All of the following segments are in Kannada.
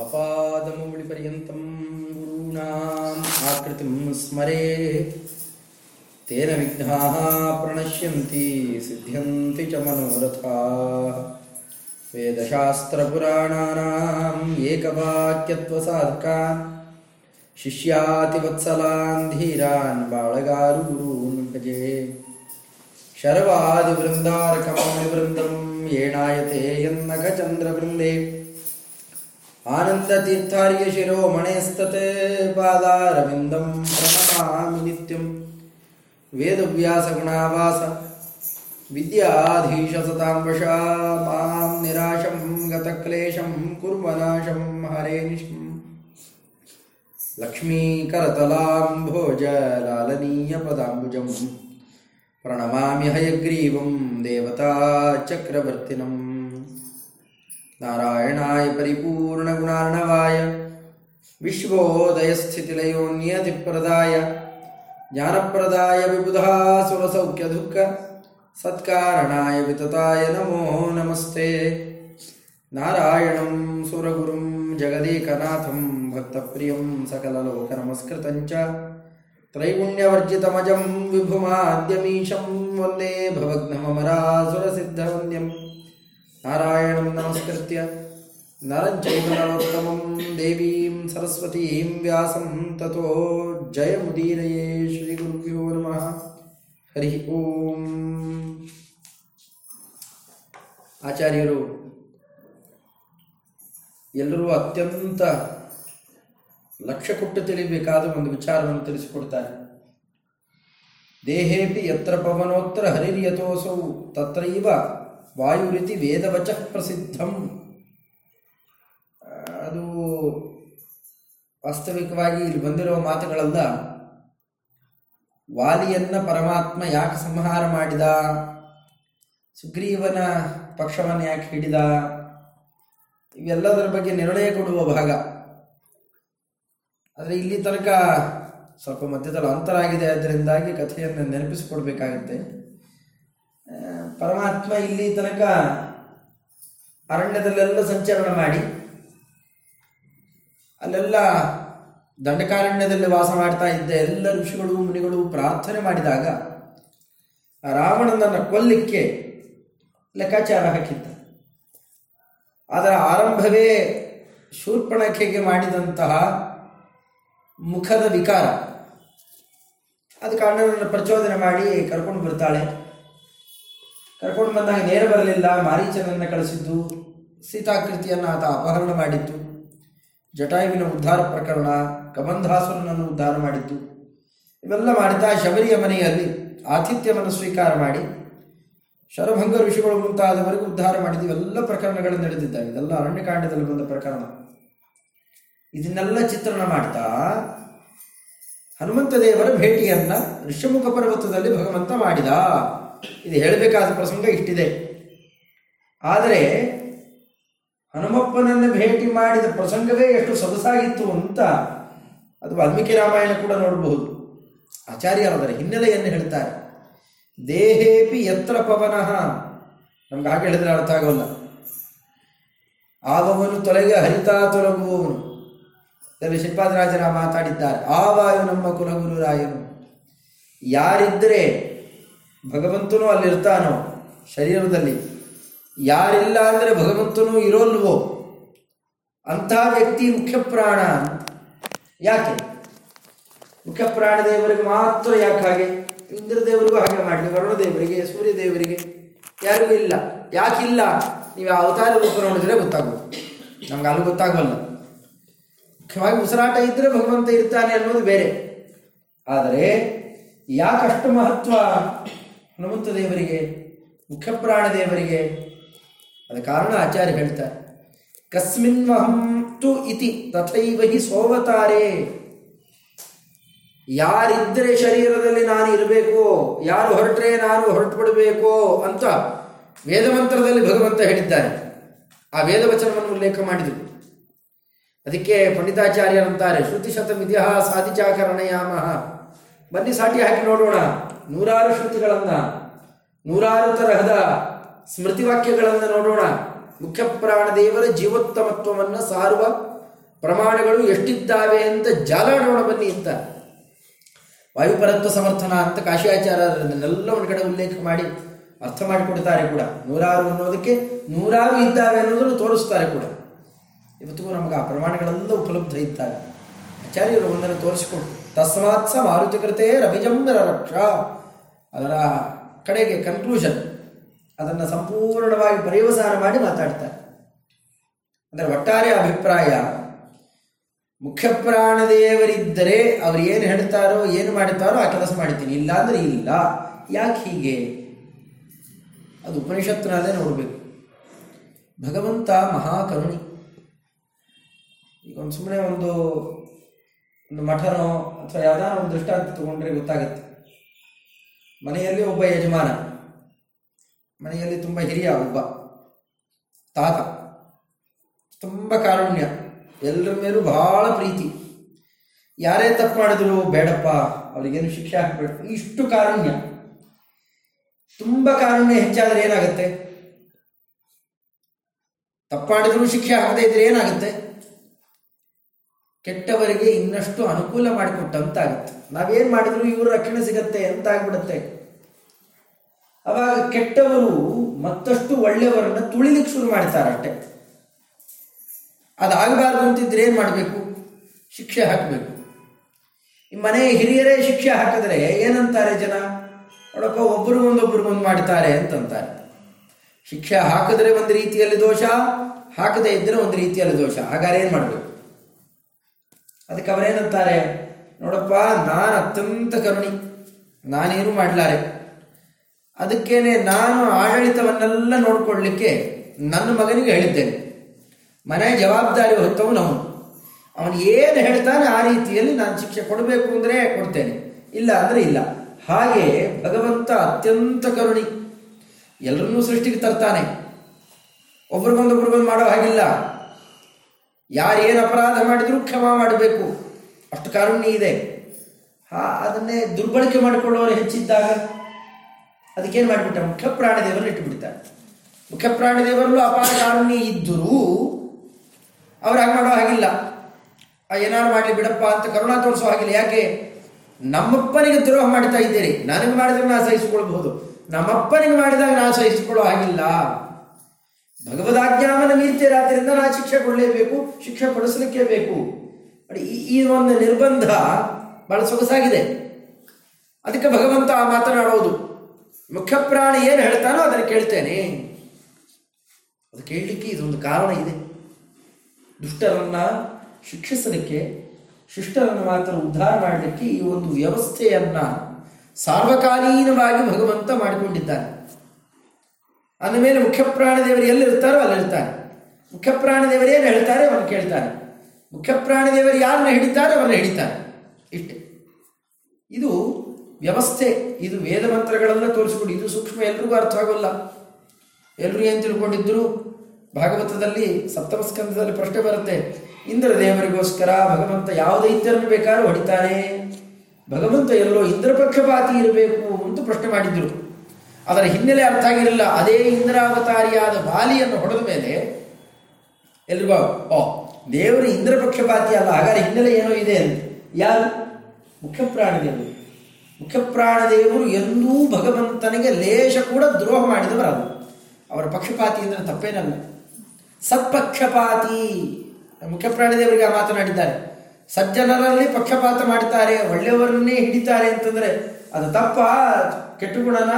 ఆపాదమౌళిపర్యంతం గురూణాం ఆకృతిం స్మరే. తేన విఘ్నా ప్రణశ్యంతి సిద్ధ్యంతి చ మనోరథా. వేదశాస్త్రపురాణానాం శిష్యాతివత్సలాన్ ధీరాన్ బాళగారు గురూన్ భజే శర్వాది आनन्दतीर्थार्यशिरोमणेस्तत् पादारविन्दं प्रणमामि नित्यं। वेदव्यासगुणावास विद्याधीशसतां वशा मां निराशं गतक्लेशं कुर्वनाशं हरे निशम् लक्ष्मीकरतलाम्भोजलालनीयपदाम्बुजं प्रणमामि हयग्रीवं देवताचक्रवर्तिनम् नारायणाय परिपूर्णगुणार्णवाय विश्वोदयस्थितिलयोन्यतिप्रदाय ज्ञानप्रदाय विबुधा सुरसौख्यदुःख सत्कारणाय वितताय नमो नमस्ते नारायणं सुरगुरुं जगदेकनाथं भक्तप्रियं सकललोकनमस्कृतं च त्रैगुण्यवर्जितमजं विभुमाद्यमीशं वन्दे भवग्नममरासुरसिद्धवन्द्यम् ನಾರಾಯಣಂ ನಮಸ್ಕೃತ್ಯ ನರಂಚೈತನೋತ್ತಮ ನರೋತ್ತಮಂ ದೇವೀಂ ಸರಸ್ವತೀಂ ವ್ಯಾಸಂ ಜಯ ಮುದೀರಯೇ ಶ್ರೀ ಗುರುಭ್ಯೋ ನಮಃ ಹರಿ ಓಂ ಆಚಾರ್ಯರು ಎಲ್ಲರೂ ಅತ್ಯಂತ ಲಕ್ಷ ಕೊಟ್ಟು ತಿಳಿಬೇಕಾದ ಒಂದು ವಿಚಾರವನ್ನು ತಿಳಿಸಿಕೊಡ್ತಾರೆ. ದೇಹೇಪಿ ಯತ್ರ ಪವನೋತ್ರ ಹರಿರ್ಯಥೋಸೌ ತತ್ರೈವ ವಾಯುರಿತಿ ವೇದವಚ ಪ್ರಸಿದ್ಧಂ. ಅದು ವಾಸ್ತವಿಕವಾಗಿ ಇಲ್ಲಿ ಬಂದಿರುವ ಮಾತುಗಳಲ್ಲ. ವಾಲಿಯನ್ನ ಪರಮಾತ್ಮ ಯಾಕೆ ಸಂಹಾರ ಮಾಡಿದ? ಸುಗ್ರೀವನ ಪಕ್ಷವನ್ನು ಯಾಕೆ ಹಿಡಿದ? ಇವೆಲ್ಲದರ ಬಗ್ಗೆ ನಿರ್ಣಯ ಕೊಡುವ ಭಾಗ. ಆದರೆ ಇಲ್ಲಿ ತನಕ ಸ್ವಲ್ಪ ಮಧ್ಯದಲ್ಲಿ ಅಂತರ ಆಗಿದೆ ಅದರಿಂದಾಗಿ ಕಥೆಯನ್ನು ನೆನಪಿಸಿಕೊಡ್ಬೇಕಾಗುತ್ತೆ. ಪರಮಾತ್ಮ ಇಲ್ಲಿ ತನಕ ಅರಣ್ಯದಲ್ಲೆಲ್ಲ ಸಂಚರಣ ಮಾಡಿ, ಅಲ್ಲೆಲ್ಲ ದಂಡಕಾರಣ್ಯದಲ್ಲಿ ವಾಸ ಮಾಡ್ತಾ ಇದ್ದ ಎಲ್ಲ ಋಷಿಗಳು, ಮುನಿಗಳು ಪ್ರಾರ್ಥನೆ ಮಾಡಿದಾಗ ರಾವಣನನ್ನು ಕೊಲ್ಲಿಕ್ಕೆ ಲೆಕ್ಕಾಚಾರ ಹಾಕಿದ್ದ ಅದರ ಆರಂಭವೇ ಶೂರ್ಪಣಖೆಗೆ ಮಾಡಿದಂತಹ ಮುಖದ ವಿಕಾರ. ಅದಕ್ಕೆ ಅಣ್ಣನನ್ನು ಪ್ರಚೋದನೆ ಮಾಡಿ ಕರ್ಕೊಂಡು ಬರ್ತಾಳೆ. ಕರ್ಕೊಂಡು ಬಂದಾಗ ನೇರ ಬರಲಿಲ್ಲ, ಮಾರೀಚನನ್ನು ಕಳಿಸಿದ್ದು, ಸೀತಾಕೃತಿಯನ್ನು ಆತ ಅಪಹರಣ ಮಾಡಿತ್ತು. ಜಟಾಯುವಿನ ಉದ್ಧಾರ ಪ್ರಕರಣ ಕಬಂಧಾಸುರನನ್ನು ಉದ್ಧಾರ ಮಾಡಿತ್ತು. ಇವೆಲ್ಲ ಮಾಡಿದ ಶಬರಿಯ ಮನೆಯಲ್ಲಿ ಆತಿಥ್ಯವನ್ನು ಸ್ವೀಕಾರ ಮಾಡಿ, ಶರಭಂಗ ಋಷಿಗಳು ಮುಂತಾದವರೆಗೂ ಉದ್ಧಾರ ಮಾಡಿದ್ದು, ಇವೆಲ್ಲ ಪ್ರಕರಣಗಳು ನಡೆದಿದ್ದಾವೆ. ಇದೆಲ್ಲ ಅರಣ್ಯಕಾಂಡದಲ್ಲಿ ಬಂದ ಪ್ರಕರಣ. ಇದನ್ನೆಲ್ಲ ಚಿತ್ರಣ ಮಾಡ್ತಾ, ಹನುಮಂತ ದೇವರ ಭೇಟಿಯನ್ನ ಋಷ್ಯಮುಖ ಪರ್ವತದಲ್ಲಿ ಭಗವಂತ ಮಾಡಿದ. ಇದು ಹೇಳಬೇಕಾದ ಪ್ರಸಂಗ ಇಷ್ಟಿದೆ. ಆದರೆ ಹನುಮಪ್ಪನನ್ನು ಭೇಟಿ ಮಾಡಿದ ಪ್ರಸಂಗವೇ ಎಷ್ಟು ಸೊಗಸಾಗಿತ್ತು ಅಂತ ಅದು ವಾಲ್ಮೀಕಿ ರಾಮಾಯಣ ಕೂಡ ನೋಡಬಹುದು. ಆಚಾರ್ಯರು ಅದರ ಹಿನ್ನೆಲೆಯನ್ನು ಹೇಳ್ತಾರೆ. ದೇಹೇಪಿ ಯತ್ರ ಪವನಃ. ನಮ್ಗೆ ಹಾಗೆ ಹೇಳಿದ್ರೆ ಅರ್ಥ ಆಗೋಲ್ಲ. ಆವವನು ತೊಲೆಗೆ ಹರಿತಾ ತೊಲಗುವವನು. ಇದರಲ್ಲಿ ಶ್ರೀಪಾದರಾಜರ ಮಾತಾಡಿದ್ದಾರೆ. ಆ ವಾಯು ನಮ್ಮ ಕುಲಗುರು ರಾಯನು ಯಾರಿದ್ದರೆ ಭಗವಂತನೂ ಅಲ್ಲಿರ್ತಾನೋ? ಶರೀರದಲ್ಲಿ. ಯಾರಿಲ್ಲ ಅಂದರೆ ಭಗವಂತನೂ ಇರೋಲ್ವೋ? ಅಂಥ ವ್ಯಕ್ತಿ ಮುಖ್ಯ ಪ್ರಾಣ ಯಾಕೆ? ಮುಖ್ಯ ಪ್ರಾಣ ದೇವರಿಗೆ ಮಾತ್ರ ಯಾಕೆ ಹಾಗೆ? ಇಂದ್ರದೇವರಿಗೂ ಹಾಗೆ ಮಾಡಲಿ, ವರುಣದೇವರಿಗೆ, ಸೂರ್ಯದೇವರಿಗೆ. ಯಾರಿಗೂ ಇಲ್ಲ. ಯಾಕಿಲ್ಲ ನೀವು ಅವತಾರ ರೂಪ ನೋಡಿದ್ರೆ ಗೊತ್ತಾಗೋದು. ನಮ್ಗೆ ಅಲ್ಲಿ ಗೊತ್ತಾಗಲ್ಲ. ಮುಖ್ಯವಾಗಿ ಉಸಿರಾಟ ಇದ್ರೆ ಭಗವಂತ ಇರ್ತಾನೆ ಅನ್ನೋದು ಬೇರೆ. ಆದರೆ ಯಾಕಷ್ಟು ಮಹತ್ವ? ಹನುಮಂತ ದೇವರಿಗೆ, ಮುಖ್ಯಪ್ರಾಣ ದೇವರಿಗೆ ಅದ ಕಾರಣ ಆಚಾರ್ಯ ಹೇಳ್ತಾರೆ ಕಸ್ಮಿನ್ವಹಂ ತು ಇತಿ ತಥೈವ ಹಿ ಸೋವತಾರೆ. ಯಾರಿದ್ದರೆ ಶರೀರದಲ್ಲಿ ನಾನು ಇರಬೇಕು, ಯಾರು ಹೊರಟ್ರೆ ನಾನು ಹೊರಟು ಬಿಡಬೇಕು ಅಂತ ವೇದಮಂತ್ರದಲ್ಲಿ ಭಗವಂತ ಹೇಳಿದ್ದಾರೆ. ಆ ವೇದವಚನವನ್ನು ಉಲ್ಲೇಖ ಮಾಡಿದರು. ಅದಕ್ಕೆ ಪಂಡಿತಾಚಾರ್ಯರಂತಾರೆ ಶ್ರುತಿ ಶತಮಿತಿಹಾಸ ಆದಿಚಾಕರಣಯಾಮ ಬನ್ನಿ ಸಾಟಿ ಹಾಕಿ ನೋಡೋಣ. ನೂರಾರು ಶ್ರುತಿಗಳನ್ನು, ನೂರಾರು ತರಹದ ಸ್ಮೃತಿ ವಾಕ್ಯಗಳನ್ನು ನೋಡೋಣ. ಮುಖ್ಯ ಪ್ರಾಣ ದೇವರ ಜೀವೋತ್ತಮತ್ವವನ್ನು ಸಾರುವ ಪ್ರಮಾಣಗಳು ಎಷ್ಟಿದ್ದಾವೆ ಅಂತ ಜಾಲಾಡೋಣ ಬನ್ನಿ ಅಂತ. ವಾಯುಪರತ್ವ ಸಮರ್ಥನ ಅಂತ ಕಾಶಿಯಾಚಾರ್ಯರನ್ನೆಲ್ಲ ಒಂದು ಕಡೆ ಉಲ್ಲೇಖ ಮಾಡಿ ಅರ್ಥ ಮಾಡಿಕೊಡ್ತಾರೆ ಕೂಡ. ನೂರಾರು ಅನ್ನೋದಕ್ಕೆ ನೂರಾರು ಇದ್ದಾವೆ ಅನ್ನೋದನ್ನು ತೋರಿಸ್ತಾರೆ ಕೂಡ. ಇವತ್ತಿಗೂ ನಮಗೆ ಆ ಪ್ರಮಾಣಗಳೆಲ್ಲ ಉಪಲಬ್ಧ ಇದ್ದಾವೆ. ಆಚಾರ್ಯರು ಒಂದನ್ನು ತೋರಿಸಿಕೊಟ್ಟು ತಸ್ಮಾತ್ ಸ ಮಾರುತಿಕೃತೆ ರವಿಜಂಬರ ರಕ್ಷ ಅದರ ಕಡೆಗೆ ಕನ್ಕ್ಲೂಷನ್ ಅದನ್ನು ಸಂಪೂರ್ಣವಾಗಿ ಪರ್ಯವಸಾನ ಮಾಡಿ ಮಾತಾಡ್ತಾರೆ. ಅಂದರೆ ಒಟ್ಟಾರೆ ಅಭಿಪ್ರಾಯ. ಮುಖ್ಯ ಪ್ರಾಣದೇವರಿದ್ದರೆ ಅವರು ಏನು ಹೇಳ್ತಾರೋ, ಏನು ಮಾಡುತ್ತಾರೋ ಆ ಕೆಲಸ ಮಾಡ್ತೀನಿ. ಇಲ್ಲ ಅಂದ್ರೆ ಇಲ್ಲ. ಯಾಕೆ ಹೀಗೆ? ಅದು ಉಪನಿಷತ್ನಾದೇ ನೋಡಬೇಕು. ಭಗವಂತ ಮಹಾಕರುಣಿ. ಈಗ ಒಂದು ಸುಮ್ಮನೆ ಒಂದು ಒಂದು ಮಠನೋ ಅಥವಾ ಯಾವ್ದಾರ ಒಂದು ದೃಷ್ಟಾಂತ ತಗೊಂಡ್ರೆ ಗೊತ್ತಾಗುತ್ತೆ. ಮನೆಯಲ್ಲಿ ಒಬ್ಬ ಯಜಮಾನ, ಮನೆಯಲ್ಲಿ ತುಂಬ ಹಿರಿಯ ಒಬ್ಬ, ತಾತ, ತುಂಬ ಕಾರುಣ್ಯ, ಎಲ್ಲರ ಮೇಲೂ ಬಹಳ ಪ್ರೀತಿ. ಯಾರೇ ತಪ್ಪು ಮಾಡಿದ್ರು ಬೇಡಪ್ಪ, ಅವರಿಗೇನು ಶಿಕ್ಷೆ ಹಾಕಬೇಕು ಇಷ್ಟು ಕಾರುಣ್ಯ. ತುಂಬ ಕಾರುಣ್ಯ ಹೆಚ್ಚಾದರೆ ಏನಾಗುತ್ತೆ? ತಪ್ಪು ಮಾಡಿದ್ರು ಶಿಕ್ಷೆ ಹಾಕದೇ ಇದ್ರೆ ಏನಾಗುತ್ತೆ? ಕೆಟ್ಟವರಿಗೆ ಇನ್ನಷ್ಟು ಅನುಕೂಲ ಮಾಡಿಕೊಟ್ಟಂತಾಗುತ್ತೆ. ನಾವೇನು ಮಾಡಿದ್ರು ಇವರು ರಕ್ಷಣೆ ಸಿಗತ್ತೆ ಅಂತ ಆಗ್ಬಿಡುತ್ತೆ ಅವಾಗ ಕೆಟ್ಟವರು ಮತ್ತಷ್ಟು ಒಳ್ಳೆಯವರನ್ನ ತುಳಿಲಿಕ್ಕೆ ಶುರು ಮಾಡ್ತಾರಷ್ಟೆ ಅದಾಗಬಾರ್ದು ಅಂತಿದ್ರೆ ಏನು ಮಾಡಬೇಕು? ಶಿಕ್ಷೆ ಹಾಕಬೇಕು. ಈ ಮನೆ ಹಿರಿಯರೇ ಶಿಕ್ಷೆ ಹಾಕಿದ್ರೆ ಏನಂತಾರೆ ಜನ? ನೋಡಪ್ಪ ಒಬ್ಬರಿಗೊಂದೊಬ್ಬರಿಗೊಂದು ಮಾಡ್ತಾರೆ ಅಂತಂತಾರೆ. ಶಿಕ್ಷೆ ಹಾಕಿದ್ರೆ ಒಂದು ರೀತಿಯಲ್ಲಿ ದೋಷ, ಹಾಕದೇ ಇದ್ದರೆ ಒಂದು ರೀತಿಯಲ್ಲಿ ದೋಷ. ಹಾಗಾದ್ರೆ ಏನು ಮಾಡಬೇಕು? ಅದಕ್ಕೆ ಅವರೇನಂತಾರೆ ನೋಡಪ್ಪ, ನಾನು ಅತ್ಯಂತ ಕರುಣಿ. ನಾನೇನು ಮಾಡಲಾರೆ? ಅದಕ್ಕೇನೆ ನಾನು ಆಡಳಿತವನ್ನೆಲ್ಲ ನೋಡ್ಕೊಳ್ಳಿಕ್ಕೆ ನನ್ನ ಮಗನಿಗೆ ಹೇಳಿದ್ದೇನೆ. ಮನೆ ಜವಾಬ್ದಾರಿ ಹೊತ್ತವನು ಅವನು. ಅವನು ಏನು ಹೇಳ್ತಾನೆ ಆ ರೀತಿಯಲ್ಲಿ ನಾನು ಶಿಕ್ಷೆ ಕೊಡಬೇಕು ಅಂದರೆ ಕೊಡ್ತೇನೆ. ಇಲ್ಲ ಅಂದರೆ ಇಲ್ಲ. ಹಾಗೆ ಭಗವಂತ ಅತ್ಯಂತ ಕರುಣಿ. ಎಲ್ಲರನ್ನೂ ಸೃಷ್ಟಿಗೆ ತರ್ತಾನೆ. ಒಬ್ರಿಗೊಂದೊಬ್ರಿಗೊಂದು ಮಾಡೋ ಹಾಗಿಲ್ಲ. ಯಾರೇನು ಅಪರಾಧ ಮಾಡಿದರೂ ಕ್ಷಮ ಮಾಡಬೇಕು. ಅಷ್ಟು ಕಾರುಣ್ಯ ಇದೆ. ಹಾ, ಅದನ್ನೇ ದುರ್ಬಳಕೆ ಮಾಡಿಕೊಳ್ಳೋರು ಹೆಚ್ಚಿದ್ದಾಗ ಅದಕ್ಕೇನು ಮಾಡಿಬಿಟ್ಟ? ಮುಖ್ಯ ಪ್ರಾಣದೇವರನ್ನು ಇಟ್ಟುಬಿಡ್ತಾರೆ ಮುಖ್ಯ ಪ್ರಾಣದೇವರಲ್ಲೂ ಅಪಾರ ಕಾರುಣ್ಯ ಇದ್ದರೂ ಅವ್ರು ಹಾಗೆ ಮಾಡೋ ಹಾಗಿಲ್ಲ. ಏನಾರು ಮಾಡಲಿ ಬಿಡಪ್ಪ ಅಂತ ಕರುಣಾ ತೋರಿಸೋ ಹಾಗಿಲ್ಲ. ಯಾಕೆ? ನಮ್ಮಪ್ಪನಿಗೆ ದ್ರೋಹ ಮಾಡ್ತಾ ಇದ್ದೀರಿ. ನನಗೆ ಮಾಡಿದ್ರೆ ನಾ ಸಹಿಸಿಕೊಳ್ಬಹುದು. ನಮ್ಮಪ್ಪನಿಗೆ ಮಾಡಿದಾಗ ನಾ ಸಹಿಸಿಕೊಳ್ಳೋ ಹಾಗಿಲ್ಲ. ಭಗವದಾಜ್ಞಾವನ ಮೀರ್ತೀರಾದ್ರಿಂದ ನಾ ಶಿಕ್ಷೆ ಕೊಡಲೇಬೇಕು, ಶಿಕ್ಷೆ ಕೊಡಿಸಲಿಕ್ಕೆ ಬೇಕು. ಈ ಈ ಒಂದು ನಿರ್ಬಂಧ ಬಹಳ ಸೊಗಸಾಗಿದೆ. ಅದಕ್ಕೆ ಭಗವಂತ ಮಾತನಾಡೋದು. ಮುಖ್ಯ ಪ್ರಾಣಿ ಏನು ಹೇಳ್ತಾನೋ ಅದನ್ನು ಕೇಳ್ತೇನೆ. ಅದು ಕೇಳಲಿಕ್ಕೆ ಇದೊಂದು ಕಾರಣ ಇದೆ. ದುಷ್ಟರನ್ನು ಶಿಕ್ಷಿಸಲಿಕ್ಕೆ, ಶಿಷ್ಟರನ್ನು ಮಾತ್ರ ಉದ್ಧಾರ ಮಾಡಲಿಕ್ಕೆ ಈ ಒಂದು ವ್ಯವಸ್ಥೆಯನ್ನು ಸಾರ್ವಕಾಲೀನವಾಗಿ ಭಗವಂತ ಮಾಡಿಕೊಂಡಿದ್ದಾನೆ. ಅಂದ ಮೇಲೆ ಮುಖ್ಯ ಪ್ರಾಣದೇವರು ಎಲ್ಲಿರ್ತಾರೋ ಅಲ್ಲಿರ್ತಾನೆ ಮುಖ್ಯ ಏನು ಹೇಳ್ತಾರೆ ಅವನು ಕೇಳ್ತಾರೆ ಮುಖ್ಯ ಪ್ರಾಣದೇವರು ಯಾರನ್ನ ಹಿಡಿತಾರೆ ಅವನ್ನ ಹಿಡಿತಾರೆ ಇಷ್ಟೆ. ಇದು ವ್ಯವಸ್ಥೆ, ಇದು ವೇದ ಮಂತ್ರಗಳನ್ನು ತೋರಿಸ್ಕೊಡಿ, ಇದು ಸೂಕ್ಷ್ಮ, ಎಲ್ರಿಗೂ ಅರ್ಥ ಆಗೋಲ್ಲ. ಎಲ್ಲರೂ ಏನು ತಿಳ್ಕೊಂಡಿದ್ರು? ಭಾಗವತದಲ್ಲಿ ಸಪ್ತಮಸ್ಕಂಧದಲ್ಲಿ ಪ್ರಶ್ನೆ ಬರುತ್ತೆ ಇಂದ್ರ ದೇವರಿಗೋಸ್ಕರ ಭಗವಂತ ಯಾವ ದೈತ್ಯರನ್ನು ಬೇಕಾದ್ರೂ ಹೊಡಿತಾನೆ. ಭಗವಂತ ಎಲ್ಲೋ ಇಂದ್ರ ಪಕ್ಷಪಾತಿ ಇರಬೇಕು ಅಂತ ಪ್ರಶ್ನೆ ಮಾಡಿದ್ರು. ಅದರ ಹಿನ್ನೆಲೆ ಅರ್ಥ ಆಗಿರಲಿಲ್ಲ. ಅದೇ ಇಂದ್ರಾವತಾರಿಯಾದ ಬಾಲಿಯನ್ನು ಹೊಡೆದ ಮೇಲೆ ಎಲ್ರಿಗೂ ಓ, ದೇವರು ಇಂದ್ರ ಪಕ್ಷಪಾತಿ ಅಲ್ಲ ಹಾಗಾದ್ರೆ ಹಿನ್ನೆಲೆ ಏನೋ ಇದೆ ಅಂತ. ಯಾರು? ಮುಖ್ಯ ಪ್ರಾಣದೇವರು ಮುಖ್ಯ ಪ್ರಾಣದೇವರು ಎಂದೂ ಭಗವಂತನಿಗೆ ಲೇಷ ಕೂಡ ದ್ರೋಹ ಮಾಡಿದವರಲ್ಲ ಅವರ. ಪಕ್ಷಪಾತಿ ಅಂದ್ರೆ ತಪ್ಪೇನಲ್ಲ. ಸತ್ಪಕ್ಷಪಾತಿ. ಮುಖ್ಯ ಪ್ರಾಣದೇವರಿಗೆ ಮಾತನಾಡಿದ್ದಾರೆ. ಸಜ್ಜನರಲ್ಲಿ ಪಕ್ಷಪಾತ ಮಾಡ್ತಾರೆ, ಒಳ್ಳೆಯವರನ್ನೇ ಹಿಡಿತಾರೆ ಅಂತಂದ್ರೆ ಅದು ತಪ್ಪ? ಕೆಟ್ಟು ಗುಣನ?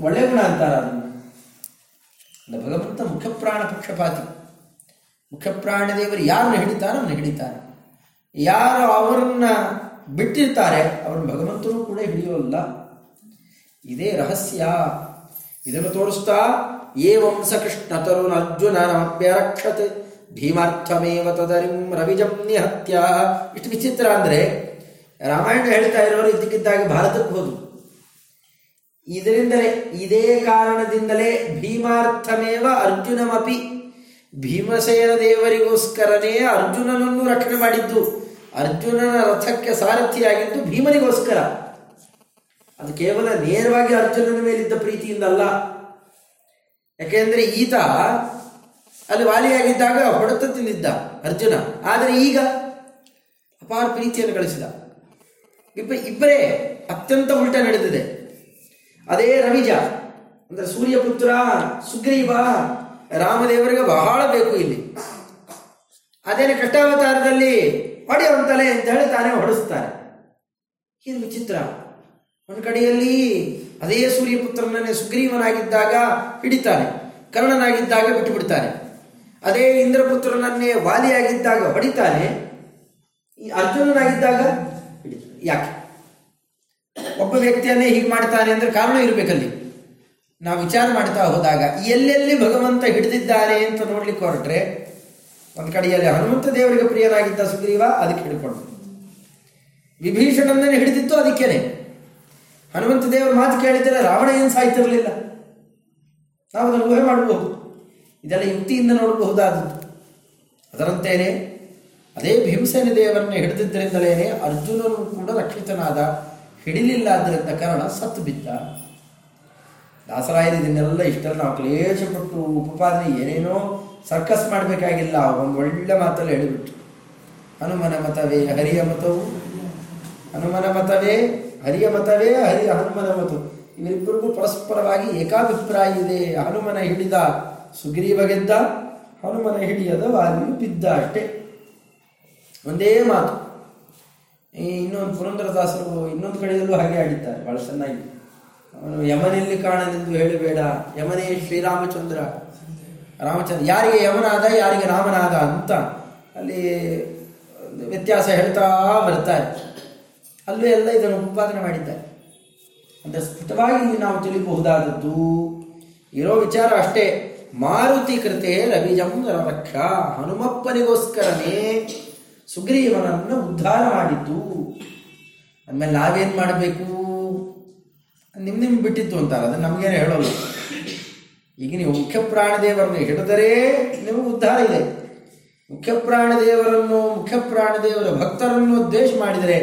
ಒಳ್ಳೆ ಗುಣ ಅಂತಾರೆ ಅದನ್ನು ಭಗವಂತ ಮುಖ್ಯಪ್ರಾಣ ಪಕ್ಷಪಾತಿ. ಮುಖ್ಯಪ್ರಾಣ ದೇವರು ಯಾರನ್ನು ಹಿಡಿತಾರೋ ಅವನ್ನ ಹಿಡಿತಾರೆ ಯಾರು ಅವರನ್ನ ಬಿಟ್ಟಿರ್ತಾರೆ ಅವ್ರನ್ನ ಭಗವಂತರು ಕೂಡ ಹಿಡಿಯೋಲ್ಲ. ಇದೇ ರಹಸ್ಯ. ಇದನ್ನು ತೋರಿಸ್ತಾ ಏ ವಂಶ ಕೃಷ್ಣ ತರುಣ ಅರ್ಜುನ ನಮಪ್ಯರಕ್ಷತ್ ಭೀಮಾರ್ಥಮೇವ ತದರಿಂ ರವಿಜಂ ನಿಹತ್ಯ ಇಷ್ಟು ವಿಚಿತ್ರ ಅಂದ್ರೆ ರಾಮಾಯಣ ಹೇಳ್ತಾ ಇರೋರು ಇದ್ದಕ್ಕಿದ್ದಾಗಿ ಭಾರತಕ್ಕೆ ಹೋದ್ರು. ಇದರಿಂದಲೇ, ಇದೇ ಕಾರಣದಿಂದಲೇ ಭೀಮಾರ್ಥಮೇವ ಅರ್ಜುನಮಪಿ ಭೀಮಸೇನ ದೇವರಿಗೋಸ್ಕರನೇ ಅರ್ಜುನನನ್ನು ರಕ್ಷಣೆ ಮಾಡಿದ್ದು. ಅರ್ಜುನನ ರಥಕ್ಕೆ ಸಾರಥಿಯಾಗಿದ್ದು ಭೀಮನಿಗೋಸ್ಕರ. ಅದು ಕೇವಲ ನೇರವಾಗಿ ಅರ್ಜುನನ ಮೇಲಿದ್ದ ಪ್ರೀತಿಯಿಂದಲ್ಲ. ಯಾಕೆಂದ್ರೆ ಈತ ಅಲ್ಲಿ ವಾಲಿಯಾಗಿದ್ದಾಗ ಹೊಡೆತ ತಿಂದಿದ್ದ ಅರ್ಜುನ. ಆದರೆ ಈಗ ಅಪಾರ ಪ್ರೀತಿಯನ್ನು ಗಳಿಸಿದ. ಇಬ್ಬ ಇಬ್ಬರೇ ಅತ್ಯಂತ ಉಲ್ಟ ನಡೆದಿದೆ. ಅದೇ ರವಿಜ, ಅಂದ್ರೆ ಸೂರ್ಯಪುತ್ರ, ಸುಗ್ರೀವ, ರಾಮದೇವರಿಗೆ ಬಹಳ ಬೇಕು ಇಲ್ಲಿ. ಅದೇನೇ ಕಷ್ಟಾವತಾರದಲ್ಲಿ ಹೊಡೆಯುವಂತಲೇ ಅಂತ ಹೇಳಿ ತಾನೇ ಹೊಡೆಸ್ತಾರೆ. ಇದು ವಿಚಿತ್ರ. ಒಂದು ಕಡೆಯಲ್ಲಿ ಅದೇ ಸೂರ್ಯಪುತ್ರನನ್ನೇ ಸುಗ್ರೀವನಾಗಿದ್ದಾಗ ಹಿಡಿತಾನೆ ಕರ್ಣನಾಗಿದ್ದಾಗ ಬಿಟ್ಟು ಬಿಡ್ತಾನೆ ಅದೇ ಇಂದ್ರಪುತ್ರನನ್ನೇ ವಾಲಿಯಾಗಿದ್ದಾಗ ಹೊಡಿತಾನೆ ಅರ್ಜುನನಾಗಿದ್ದಾಗ ಹಿಡಿತಾನೆ ಯಾಕೆ? ಒಬ್ಬ ವ್ಯಕ್ತಿಯನ್ನೇ ಹೀಗೆ ಮಾಡ್ತಾನೆ ಅಂದ್ರೆ ಕಾರಣ ಇರಬೇಕಲ್ಲಿ. ನಾವು ವಿಚಾರ ಮಾಡ್ತಾ ಹೋದಾಗ, ಎಲ್ಲೆಲ್ಲಿ ಭಗವಂತ ಹಿಡಿದಿದ್ದಾರೆ ಅಂತ ನೋಡ್ಲಿಕ್ಕೆ ಹೊರಟ್ರೆ, ಒಂದು ಕಡೆಯಲ್ಲಿ ಹನುಮಂತ ದೇವರಿಗೆ ಪ್ರಿಯನಾಗಿದ್ದ ಸುಗ್ರೀವ ಅದಕ್ಕೆ ಹಿಡ್ಕೊಂಡು ವಿಭೀಷಣನನ್ನೇ ಹಿಡಿದಿತ್ತು ಅದಕ್ಕೇನೆ. ಹನುಮಂತ ದೇವರ ಮಾತು ಕೇಳಿದರೆ ರಾವಣ ಏನು ಸಾಯ್ತಿರಲಿಲ್ಲ. ನಾವು ಅದನ್ನು ಊಹೆ ಮಾಡಬಹುದು. ಇದೆಲ್ಲ ಯುಕ್ತಿಯಿಂದ ನೋಡಬಹುದಾದದ್ದು. ಅದರಂತೆಯೇ, ಅದೇ ಭೀಮಸೇನ ದೇವರನ್ನು ಹಿಡಿದಿದ್ದರಿಂದಲೇ ಅರ್ಜುನನು ಕೂಡ ರಕ್ಷಿತನಾದ ಹಿಡಿಲಿಲ್ಲ ಆದ್ದರಿಂದ ಕಾರಣ ಸತ್ತು ಬಿದ್ದ. ದಾಸರಾಯರು ಇದನ್ನೆಲ್ಲ ಇಷ್ಟೆಲ್ಲ ನಾವು ಕ್ಲೇಶಪಟ್ಟು ಉಪಪಾದನೆ ಏನೇನೋ ಸರ್ಕಸ್ ಮಾಡಬೇಕಾಗಿಲ್ಲ, ಒಂದು ಒಳ್ಳೆ ಮಾತಲ್ಲಿ ಹೇಳಿಬಿಟ್ಟು ಹನುಮನ ಮತವೇ ಹರಿಯ ಮತವು? ಹನುಮನ ಮತವೇ ಹರಿಯ ಮತವೇ ಹರಿಯ ಹನುಮನ ಮತವು ಇವರಿಬ್ಬರಿಗೂ ಪರಸ್ಪರವಾಗಿ ಏಕಾಭಿಪ್ರಾಯ ಇದೆ. ಹನುಮನ ಹಿಡಿದ ಸುಗ್ರೀವ ಗೆದ್ದ, ಹನುಮನ ಹಿಡಿಯದ ವಾಲಿಯು ಬಿದ್ದ ಅಷ್ಟೇ. ಒಂದೇ ಮಾತು. ಇನ್ನೊಂದು ಪುರಂದರದಾಸರು ಇನ್ನೊಂದು ಕಡೆಯಲ್ಲೂ ಹಾಗೆ ಆಡಿದ್ದಾರೆ, ಬಹಳ ಚೆನ್ನಾಗಿ. ಅವನು ಯಮನೆಲ್ಲಿ ಕಾಣನೆಂದು ಹೇಳಬೇಡ. ಯಮನೇ ಶ್ರೀರಾಮಚಂದ್ರ, ರಾಮಚಂದ್ರ, ಯಾರಿಗೆ ಯಮನಾದ, ಯಾರಿಗೆ ರಾಮನಾದ ಅಂತ ಅಲ್ಲಿ ವ್ಯತ್ಯಾಸ ಹೇಳ್ತಾ ಬರ್ತಾರೆ ಅಲ್ಲೂ ಎಲ್ಲ ಇದನ್ನು ಉತ್ಪಾದನೆ ಮಾಡಿದ್ದಾರೆ. ಅಂದರೆ ಸ್ಫುಟವಾಗಿ ನಾವು ತಿಳಿಬಹುದಾದದ್ದು ಇರೋ ವಿಚಾರ ಅಷ್ಟೇ. ಮಾರುತಿ ಕೃತೆ ರವಿಜಂ ರಕ್ಷ ಹನುಮಪ್ಪನಿಗೋಸ್ಕರನೇ ಸುಗ್ರೀವನನ್ನು ಉದ್ಧಾರ ಮಾಡಿದ್ದು. ಆಮೇಲೆ ನಾವೇನು ಮಾಡಬೇಕು? ನಿಮ್ಮ ನಿಮ್ಮ ಬಿಟ್ಟಿತ್ತು ಅಂತಾರೆ ಅದನ್ನು ನಮಗೇನು ಹೇಳೋಲ್ಲ ಈಗ ನೀವು ಮುಖ್ಯ ಪ್ರಾಣದೇವರನ್ನು ಹಿಡಿದರೆ ನಿಮಗೆ ಉದ್ಧಾರ ಇದೆ. ಮುಖ್ಯ ಪ್ರಾಣದೇವರನ್ನು ಮುಖ್ಯ ಪ್ರಾಣದೇವರ ಭಕ್ತರನ್ನು ದ್ವೇಷ ಮಾಡಿದರೆ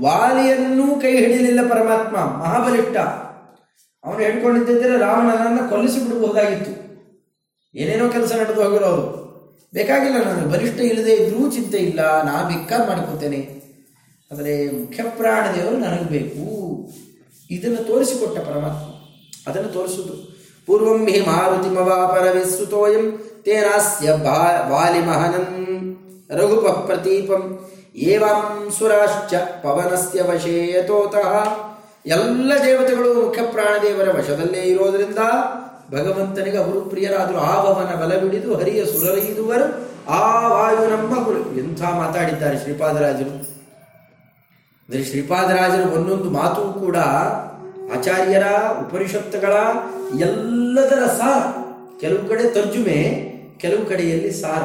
ವಾಲಿಯನ್ನೂ ಕೈ ಹಿಡಿಯಲಿಲ್ಲ ಪರಮಾತ್ಮ, ಮಹಾಬಲಿಷ್ಠ. ಅವನು ಹೇಳ್ಕೊಂಡಿದ್ದರೆ ರಾವಣನನ್ನು ಕೊಲ್ಲಿಸಿ ಬಿಡಬಹುದಾಗಿತ್ತು ಏನೇನೋ ಕೆಲಸ ನಡೆದು ಹೋಗಿರೋರು ಬೇಕಾಗಿಲ್ಲ ನನಗೆ ಬಲಿಷ್ಠ ಇಲ್ಲದೆ ಇದ್ರೂ ಚಿಂತೆ ಇಲ್ಲ, ನಾ ಬೇಕಾದ್ ಮಾಡ್ಕೊತೇನೆ. ಆದರೆ ಮುಖ್ಯ ಪ್ರಾಣದೇವರು ನನಗೆ ಬೇಕು. ಇದನ್ನು ತೋರಿಸಿಕೊಟ್ಟ ಪರಮಾತ್ಮ. ಅದನ್ನು ತೋರಿಸುದು ಪೂರ್ವಂ ಹಿ ಮಾರುತಿಮವಾಪರ ವಿಸ್ತುತೋಯಂ ತೇನಾಸ್ಯ ಬಾ ವಾಲಿಮಹನಂ ರಘುಪ ಪ್ರತೀಪಂ ಏವಂ ಸುರಾಶ್ಚ ಪವನಸ್ಯ ವಶೇಯತೋತಃ. ಎಲ್ಲ ದೇವತೆಗಳು ಮುಖ್ಯ ಪ್ರಾಣದೇವರ ವಶದಲ್ಲೇ ಇರೋದರಿಂದ ಭಗವಂತನಿಗೆ ಅವರು ಪ್ರಿಯರಾದರು. ಆ ಭವನ ಬಲಬಿಡಿದು ಹರಿಯ ಸುರಲೈದುವರು ಆ ವಾಯು ನಮ್ಮ ಗುರು. ಎಂಥ ಮಾತಾಡಿದ್ದಾರೆ ಶ್ರೀಪಾದರಾಜರು. ಅಂದರೆ ಶ್ರೀಪಾದರಾಜರು ಒಂದೊಂದು ಮಾತು ಕೂಡ ಆಚಾರ್ಯರ, ಉಪನಿಷತ್ತುಗಳ ಎಲ್ಲದರ ಸಾರ. ಕೆಲವು ಕಡೆ ತರ್ಜುಮೆ, ಕೆಲವು ಕಡೆಯಲ್ಲಿ ಸಾರ.